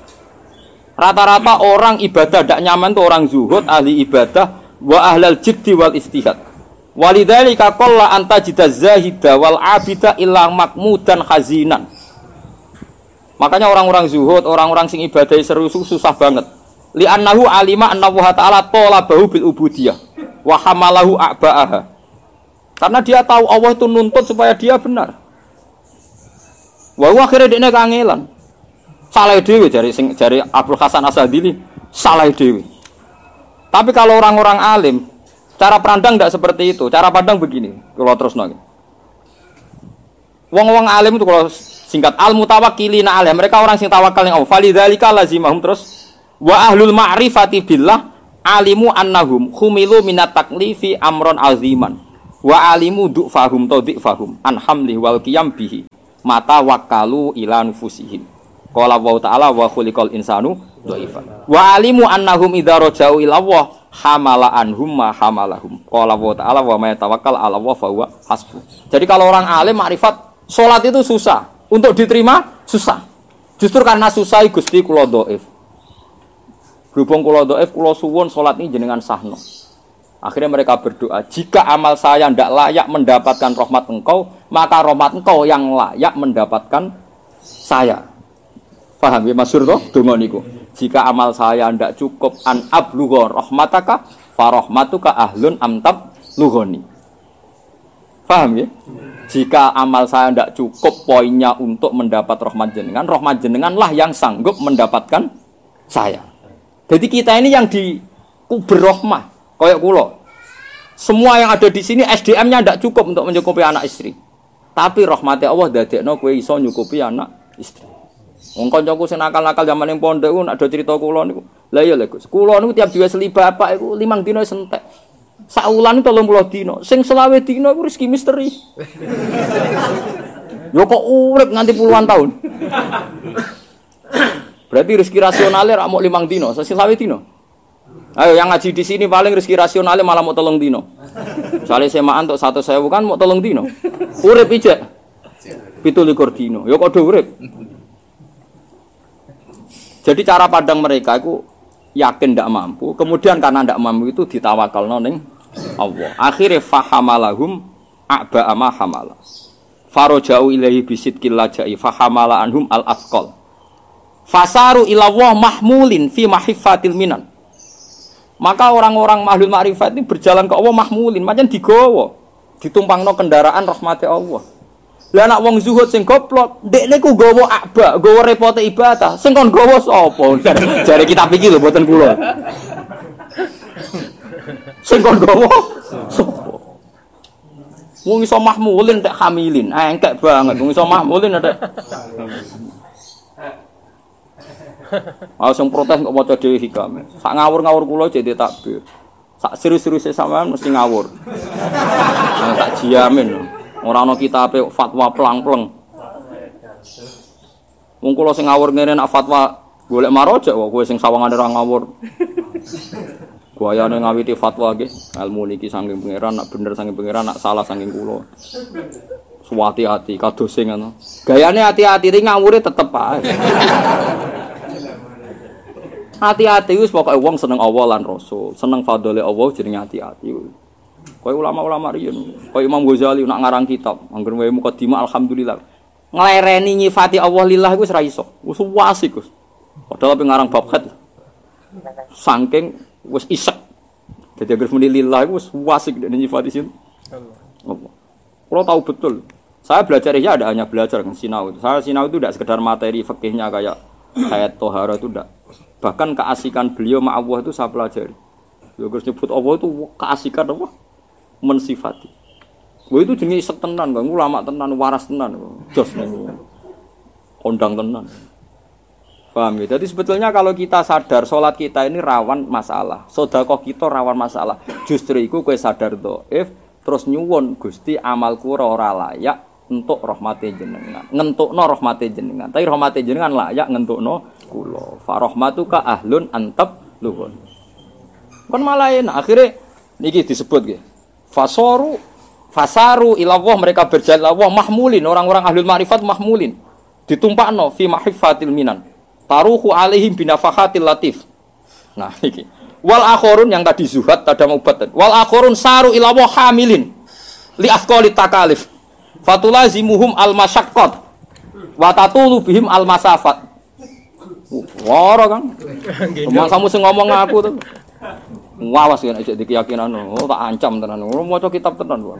Rata-rata orang ibadah tidak nyaman tuh orang zuhud, ahli ibadah, wa ahlal jiddi wal istihad. Walidhalika qalla anta jida zahida wal abida illa makmudan khazinan. Makanya orang-orang zuhud, orang-orang sing ibadah seru susah banget. Li'annahu alima anna wa ta'ala talabahu bil ubudiyah wa hamalahu a'ba'aha. Karena dia tahu Allah itu nuntut supaya dia benar. Wa huwa akhirnya dia kangelan. Salah dewi dari sing dari Abdul Hasan Asadili, salah dewi. Tapi kalau orang-orang alim, cara pandang tidak seperti itu. Cara pandang begini, kalau terus nongol. Wong-wong alim itu kalau singkat al mutawakkilina alaih mereka orang sing tawakal yang Allah. Falidzalika lazimahum terus wa ahlul ma'rifati billah alimu annahum khumilu minat taklifi amron aziman. Wa alimu du'fahum to fahum an hamli wal qiyam bihi mata wakalu ila nufusihim. Qala wa ta'ala wa khuliqal insanu dhaifan. Wa alimu annahum idza rajau ila Allah hamala anhum ma hamalahum. Qala wa ta'ala wa may tawakkal ala Allah fa huwa hasbuh jadi kalau orang alim makrifat salat itu susah. Untuk diterima susah. Justru karena susah Gusti kula dhaif Berhubung kulo doif, kulo suwun sholat ini jenengan sahno. Akhirnya mereka berdoa, jika amal saya tidak layak mendapatkan rahmat engkau, maka rahmat engkau yang layak mendapatkan saya. Paham ya Mas Surto? Dongo niku. Jika amal saya tidak cukup an ablugho rahmataka, farahmatuka ahlun amtab lughoni. Paham ya? Jika amal saya tidak cukup poinnya untuk mendapat rahmat jenengan, rahmat jenengan lah yang sanggup mendapatkan saya. Jadi kita ini yang di kuber rahmah, kayak kulo. Semua yang ada di sini SDM-nya tidak cukup untuk mencukupi anak istri. Tapi rahmatnya Allah dadekno kowe iso nyukupi anak istri. Wong kancaku sing nakal-nakal zaman ning pondok ku nak do cerita kula niku. Lah iya lho Gus. Kula niku tiap diweseli bapak iku limang dina wis entek. Saulan itu 30 dina. Sing selawe dina iku rezeki misteri. Yo kok urip nganti puluhan tahun. Berarti rezeki rasionalnya rak mau limang dino, selawe dino. Ayo yang ngaji di sini paling rezeki rasionalnya malah mau tolong dino. Soalnya semaan untuk satu saya bukan mau tolong dino. Urip ijek. Pitu likur dino. Yo kok urip. Jadi cara pandang mereka itu yakin tidak mampu, kemudian karena tidak mampu itu ditawakal noning Allah. Akhirnya fahamalahum a'ba ama hamala. Farojau ilahi bisidkil lajai fahamala anhum al afkol. Fasaru ilawah mahmulin fi mahifatil minan. Maka orang-orang mahlul ma'rifat ini berjalan ke Allah mahmulin, macam digowo. Ditumpangno kendaraan rahmati Allah. Lah anak wong zuhud sing goblok, ndekne ku gowo akba, gowo repote ibadah. Sing kon gowo sapa? Jare kita pikir lho mboten kula. Sing kon gowo sapa? Wong iso mahmulin tek hamilin, engkek banget. Wong iso mahmulin tek. Aku sing protes kok maca dhewe hikam. Sak ngawur-ngawur kula jadi takbir. Sak serius-serius sampean mesti ngawur. Nah, tak jamin. Ora ana kitabe fatwa plang-pleng. Wong kula sing ngawur ngene nak fatwa golek marojak kok kowe sing sawangane ora ngawur. Guayane ngawiti fatwa nggih. Ilmu niki saking pangeran nak bener saking pangeran nak salah saking kula. Suwati hati kados sing ngono. Gayane hati-hati ngawure tetep ae. Hati-hati wis pokoke wong seneng Allah lan Rasul, seneng fadhole Allah jenenge hati-hati. Kowe ulama-ulama riyen, kowe Imam Ghazali nak ngarang kitab, angger wae mukadimah alhamdulillah. Nglereni nyifati Allah lillah iku wis ra iso. Wis wasik Gus. Padahal ape ngarang bab khat. Saking wis isek. Jadi agar muni lillah iku wis wasik nek nyifati sin. Allah. Kalau tahu betul. Saya belajar ya ada hanya belajar kan sinau. Saya sinau itu tidak sekedar materi fikihnya kayak kayak tohara itu tidak. Bahkan keasikan beliau ma Allah itu saya pelajari. Beliau harus nyebut Allah itu keasikan apa? Mensifati. Wah itu jenis isek tenan kan, ulama tenan, waras tenan, jos kondang tenan. Paham ya? Jadi sebetulnya kalau kita sadar sholat kita ini rawan masalah, sodakoh kita rawan masalah. Justru itu kue sadar doif, terus nyuwun gusti amalku ora layak untuk rahmati jenengan, ngentukno rahmati jenengan. Tapi rahmati jenengan layak ngentukno kulo. Farahmatuka ahlun antab luhun. Kan malah enak. Akhirnya niki disebut gitu. Fasoru fasaru ilallah mereka berjalan Allah mahmulin. Orang-orang ahlul ma'rifat mahmulin. Ditumpakno fi mahifatil minan. Taruhu alaihim binafahatil latif. Nah iki wal akhorun yang tadi zuhad tadi mubatan wal akhorun saru ilallah hamilin. Li afqali takalif. Fatulazimuhum al masyaqqat wa tatulu bihim al masafat Wara kan. Cuma kamu sing ngomong aku tuh. Ngawas kan isik keyakinan oh tak ancam tenan. Oh maca kitab tenan kok.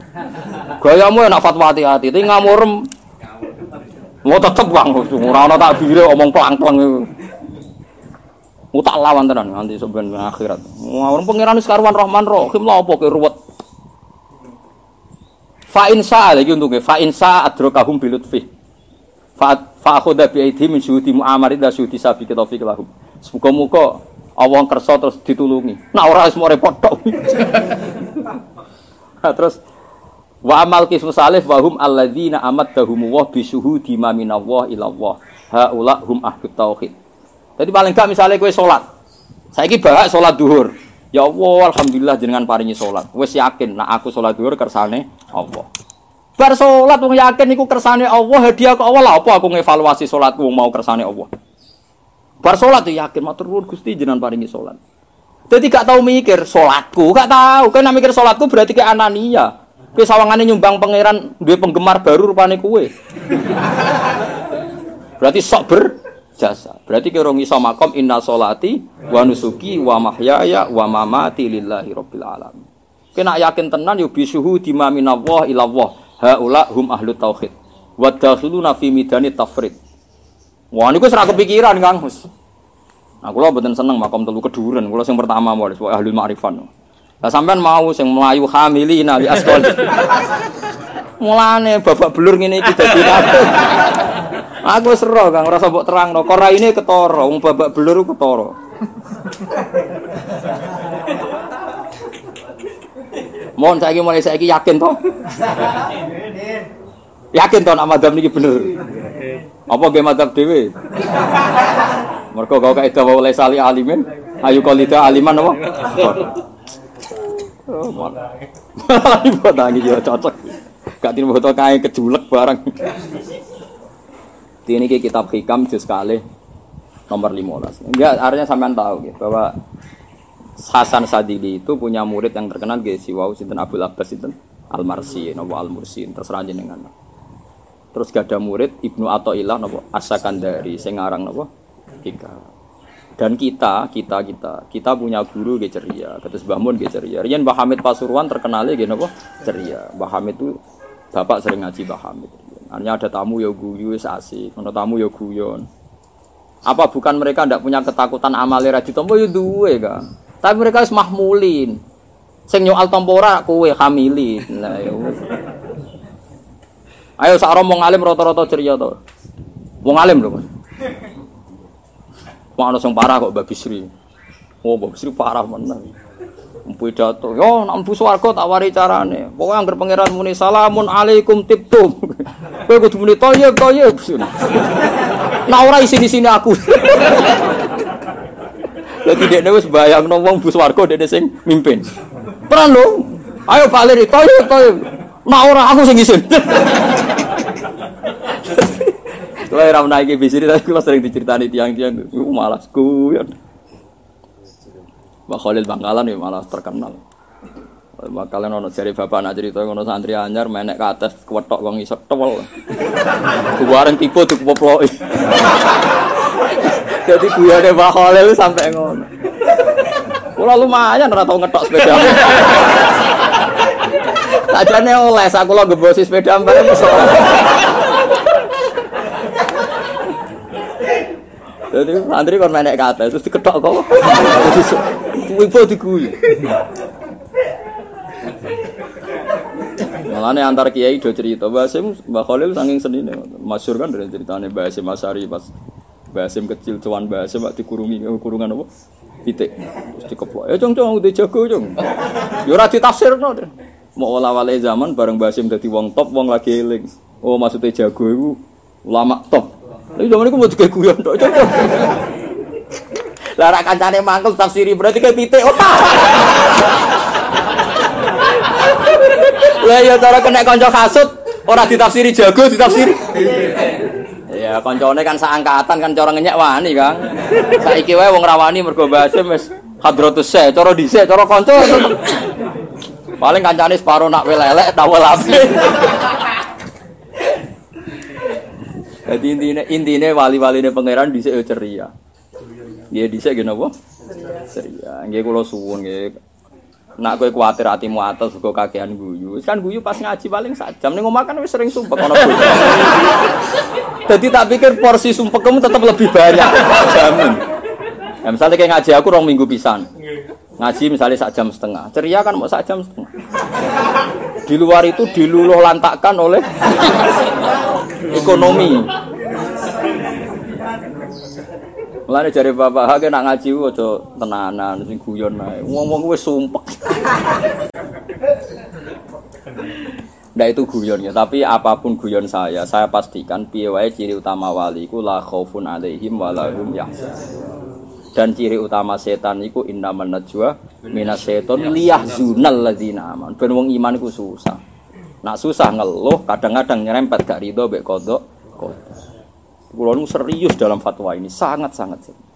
Gayamu enak fatwa hati-hati, tapi ngamurem. Mau tetep bang, ora ana tak bire omong pelang-pelang iku. Mau tak lawan tenan nanti sebenarnya akhirat. Ngawur pangeran sekarwan Rahman Rahim lha apa ke ruwet. Fa in sa'a lagi untungnya fa in sa'a adrakahum bilutfi. Fa fa akhudha bi aidhi min syuhudi mu'amarin da syuhudi sabi taufik lahum. Semoga-moga Allah kersa terus ditulungi. Nah ora wis mau repot tok. nah, terus wa amal kismu salih wa hum alladzina wa bi syuhudi ma minallah ila Allah. Haula hum ahdut tauhid. Jadi paling gak misalnya kowe salat. Saiki bahak salat duhur. Ya Allah, alhamdulillah jenengan paringi salat. Wis yakin nak aku salat duhur kersane Allah. Bar salat wong yakin iku kersane Allah, hadiah ke Allah lah apa aku ngevaluasi salatku mau kersane Allah. Bar sholat tuh yakin matur nuwun Gusti jenengan paringi sholat. Jadi gak tahu mikir sholatku, gak tahu. Kan mikir sholatku berarti ke anania. Kowe sawangane nyumbang pangeran duwe penggemar baru rupane kue. berarti sok berjasa. Berarti kira ngiso makom inna sholati wa nusuki wa mahyaya wa mamati lillahi rabbil alamin. Kena yakin tenan yo bisuhu dimaminallah ilallah. Haula hum ahlu tauhid. Wa dakhiluna fi midani tafrid. Wah niku ora kepikiran Kang. Nah, kula mboten seneng makom telu keduren. Kula sing pertama wae ahli ma'rifan. Lah sampean mau sing melayu hamilina li asqal. Mulane babak belur ngene iki dadi aku. Aku wis ero Kang, ora mbok terangno. Kora ini ketara, wong babak belur ketara. Mohon saiki mulai saiki yakin toh? Yakin toh nak madhab niki bener. Apa nggih madhab dhewe? Mergo kau kaidah wa oleh sali alimin, ayu qalida aliman apa? Oh, malah. Ibu tangi yo cocok. Gak tin foto kae kejulek barang. Ini ki kitab hikam juz kali nomor 15. Enggak, artinya sampean tahu gitu, bahwa Hasan Sadili itu punya murid yang terkenal gitu, si Wau Sinten Abdul Abbas Sinten Al Marsi, nopo Al Mursi, terserah jenengan. Terus gak ada murid Ibnu Athaillah nopo Asakandari, sing aran nopo hikam. Dan kita, kita, kita, kita punya guru gitu ceria, terus Mun gitu ceria. Rian Mbah Hamid Pasuruan terkenalnya gitu nopo ceria. Mbah Hamid itu bapak sering ngaji Mbah Hamid. Hanya ada tamu ya guyu asik, ono tamu ya guyon. Apa bukan mereka ndak punya ketakutan amale ra ditampa ya duwe. Tapi mereka wis mahmulin. Sing nyoal tempora kowe hamilin. Lah ya. Ayo sak rombong alim rata-rata ceria to. Wong alim lho. Wong ana sing parah kok Mbak Bisri. Oh, Mbak Bisri parah menang. Pidato. Yo nak mlebu swarga tak wari carane. Pokoke anggere pangeran muni salamun alaikum tibtum. Kowe kudu muni thayyib thayyib. Nah ora isi di sini aku. Dadi dekne wis bayangno wong mlebu swarga dekne sing mimpin. Peran lho. Ayo Pak Leri thayyib thayyib. Nah ora aku sing isin. Kalau ora menaiki bisiri tapi kula sering diceritani tiang-tiang itu malas guyon. Mbak Khalil Bangkalan ya malah terkenal. Mbak kalian ono jari bapak nak cerita ono santri anyar menek ke atas kewetok wong iso tewel. Kuwareng tipe tuh poploki. Jadi guyane Mbak Khalil sampai ngono. Kula lumayan ora tau ngetok sepeda. Sajane oleh aku lo gebosi sepeda mbak Jadi santri kon menek ke atas terus diketok kok. Wipo diguyu. Malane antar kiai do cerita Mbah Hasim Mbah Khalil saking senine masyhur kan dari ceritane Mbah Hasim Masari pas Mbah Hasim kecil cuan Mbah Hasim waktu dikurungi kurungan apa? Pitik. Terus dikeplok. Ya cong cong udah jago cong. Ya ora ditafsirno. Mau wala-wale zaman bareng Mbah Hasim dadi wong top wong lagi eling. Oh maksudnya jago iku ulama top. Tapi zaman itu mau juga guyon tok. Lah rak kancane mangkel tafsiri berarti kayak pitik. Oh. Lah ya cara kena kanca kasut ora ditafsiri jago ditafsiri. Ya kancane kan seangkatan kan cara ngenyek wani, Kang. Saiki wae wong rawani mergo bahasa wis hadratus se, cara dhisik, cara kanca. Paling kancane separo nak welelek tawel api. Jadi intinya intinya wali-wali ini pangeran bisa ceria. Dia bisa gini apa? Ceria. Nggih kula suwun nggih. Nak kowe kuwatir atimu atas kok kakean guyu. Wis kan guyu pas ngaji paling sak jam ning omah kan sering sumpek ono guyu. Jadi tak pikir porsi sumpek kamu tetap lebih banyak. Jamin. Ya misalnya kayak ngaji aku rong minggu pisan. Ngaji misalnya sak jam setengah. Ceria kan mau sak jam setengah. Di luar itu diluluh lantakkan oleh ekonomi. Mulane jare bapak hake nak ngaji aja tenanan sing guyon ae. Wong-wong wis sumpek. Nah itu guyonnya, tapi apa pun guyon saya, saya pastikan piye wae ciri utama wali iku la khaufun alaihim wa lahum yahzanun. Dan ciri utama setan iku inna manajwa minas seton liyahzunal ladzina aman. Ben wong iman iku susah. Nak susah ngeluh, kadang-kadang nyerempet gak ridho mek kodok. kodok. Kulo serius dalam fatwa ini, sangat-sangat serius.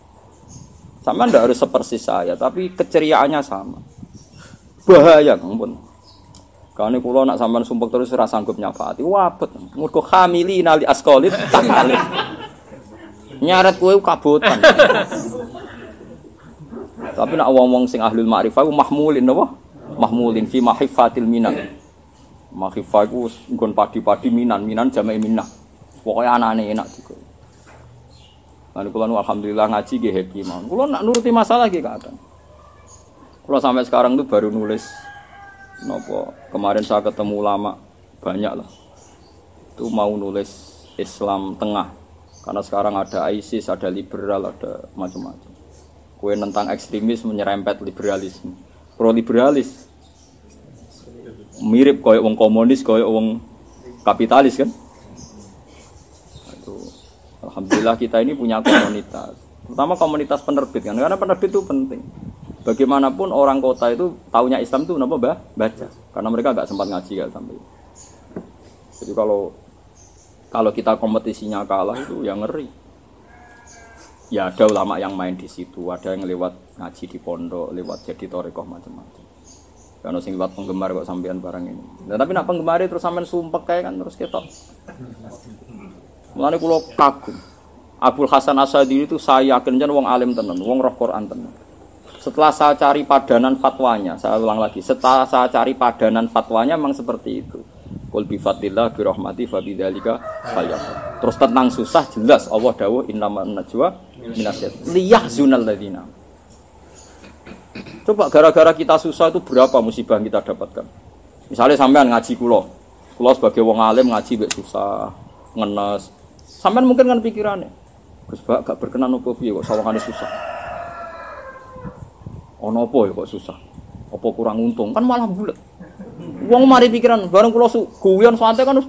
Sama ndak harus sepersis saya, tapi keceriaannya sama. Bahaya, ampun. Karena kulo nak sampean sumpek terus ora sanggup nyafaati, wabet. Mergo hamili nali askolit tak kali. Nyaret kowe kabotan. tapi nak wong-wong sing ahlul ma'rifah ku mahmulin napa? mahmulin fi mahiffatil minan. Mahiffa iku wis nggon padi-padi minan, minan jamae minah. Pokoke anane enak juga. Lalu kula nu alhamdulillah ngaji nggih happy mawon. Kula nak nuruti masalah nggih kadang. Kula sampai sekarang tuh baru nulis nopo kemarin saya ketemu ulama banyak lah. Itu mau nulis Islam tengah. Karena sekarang ada ISIS, ada liberal, ada macam-macam. Kue tentang ekstremis menyerempet liberalisme. Pro liberalis mirip koyo wong komunis, koyo wong kapitalis kan? Alhamdulillah kita ini punya komunitas. Terutama komunitas penerbit kan, karena penerbit itu penting. Bagaimanapun orang kota itu taunya Islam itu kenapa bah? baca, karena mereka nggak sempat ngaji kan sampai. Jadi kalau kalau kita kompetisinya kalah itu yang ngeri. Ya ada ulama yang main di situ, ada yang lewat ngaji di pondok, lewat jadi torekoh macam-macam. Karena sing lewat penggemar kok sampean barang ini. Nah, tapi nak penggemar terus sampean sumpek kayak kan terus ketok. Mulane kula kagum. Abdul Hasan Asadili itu saya yakin jan wong alim tenan, wong roh Quran tenan. Setelah saya cari padanan fatwanya, saya ulang lagi, setelah saya cari padanan fatwanya memang seperti itu. Qul bi fadlillah bi rahmati fa bidzalika falyafrah. Terus tentang susah jelas Allah dawuh innaman najwa minasyat. Liyahzunal ladzina. Coba gara-gara kita susah itu berapa musibah yang kita dapatkan? Misalnya sampean ngaji kulo, kulo sebagai wong alim ngaji mbek susah, ngenes. Sampean mungkin kan pikirannya, Gus Bak gak berkenan opo piye kok sawangane susah. Ono apa ya kok susah? Apa kurang untung? Kan malah bulet. Wong mari pikiran bareng kula guyon santai kan wis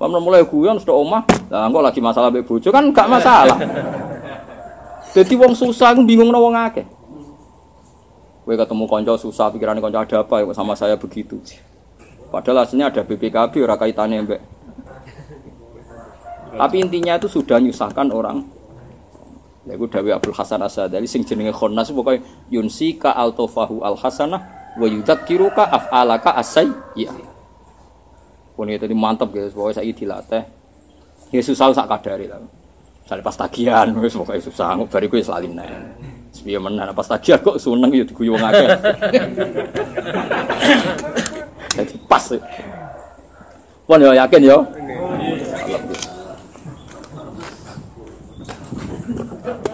Pamne mulai guyon sudah omah, lah kok lagi masalah mbek bojo kan gak masalah. Jadi wong susah aku bingung wong akeh. Kowe ketemu konco susah pikiran konco ada apa ya sama saya begitu. Padahal aslinya ada BPKB ora kaitannya mbek. Tapi intinya itu sudah nyusahkan orang. Ya iku Dawi Abdul Hasan Asadali sing jenenge khonnas pokoke yunsika altofahu al hasanah wa yudzakiruka af'alaka. Pun itu tadi mantap guys, pokoknya saya dilatih. Ya susah sak kadari lah. Misalnya pas tagihan, wis pokoknya susah, bariku ya selalu nih. Sepiye menan pas tagihan kok seneng ya diguyu wong akeh. Jadi pas. Pun ya yakin ya.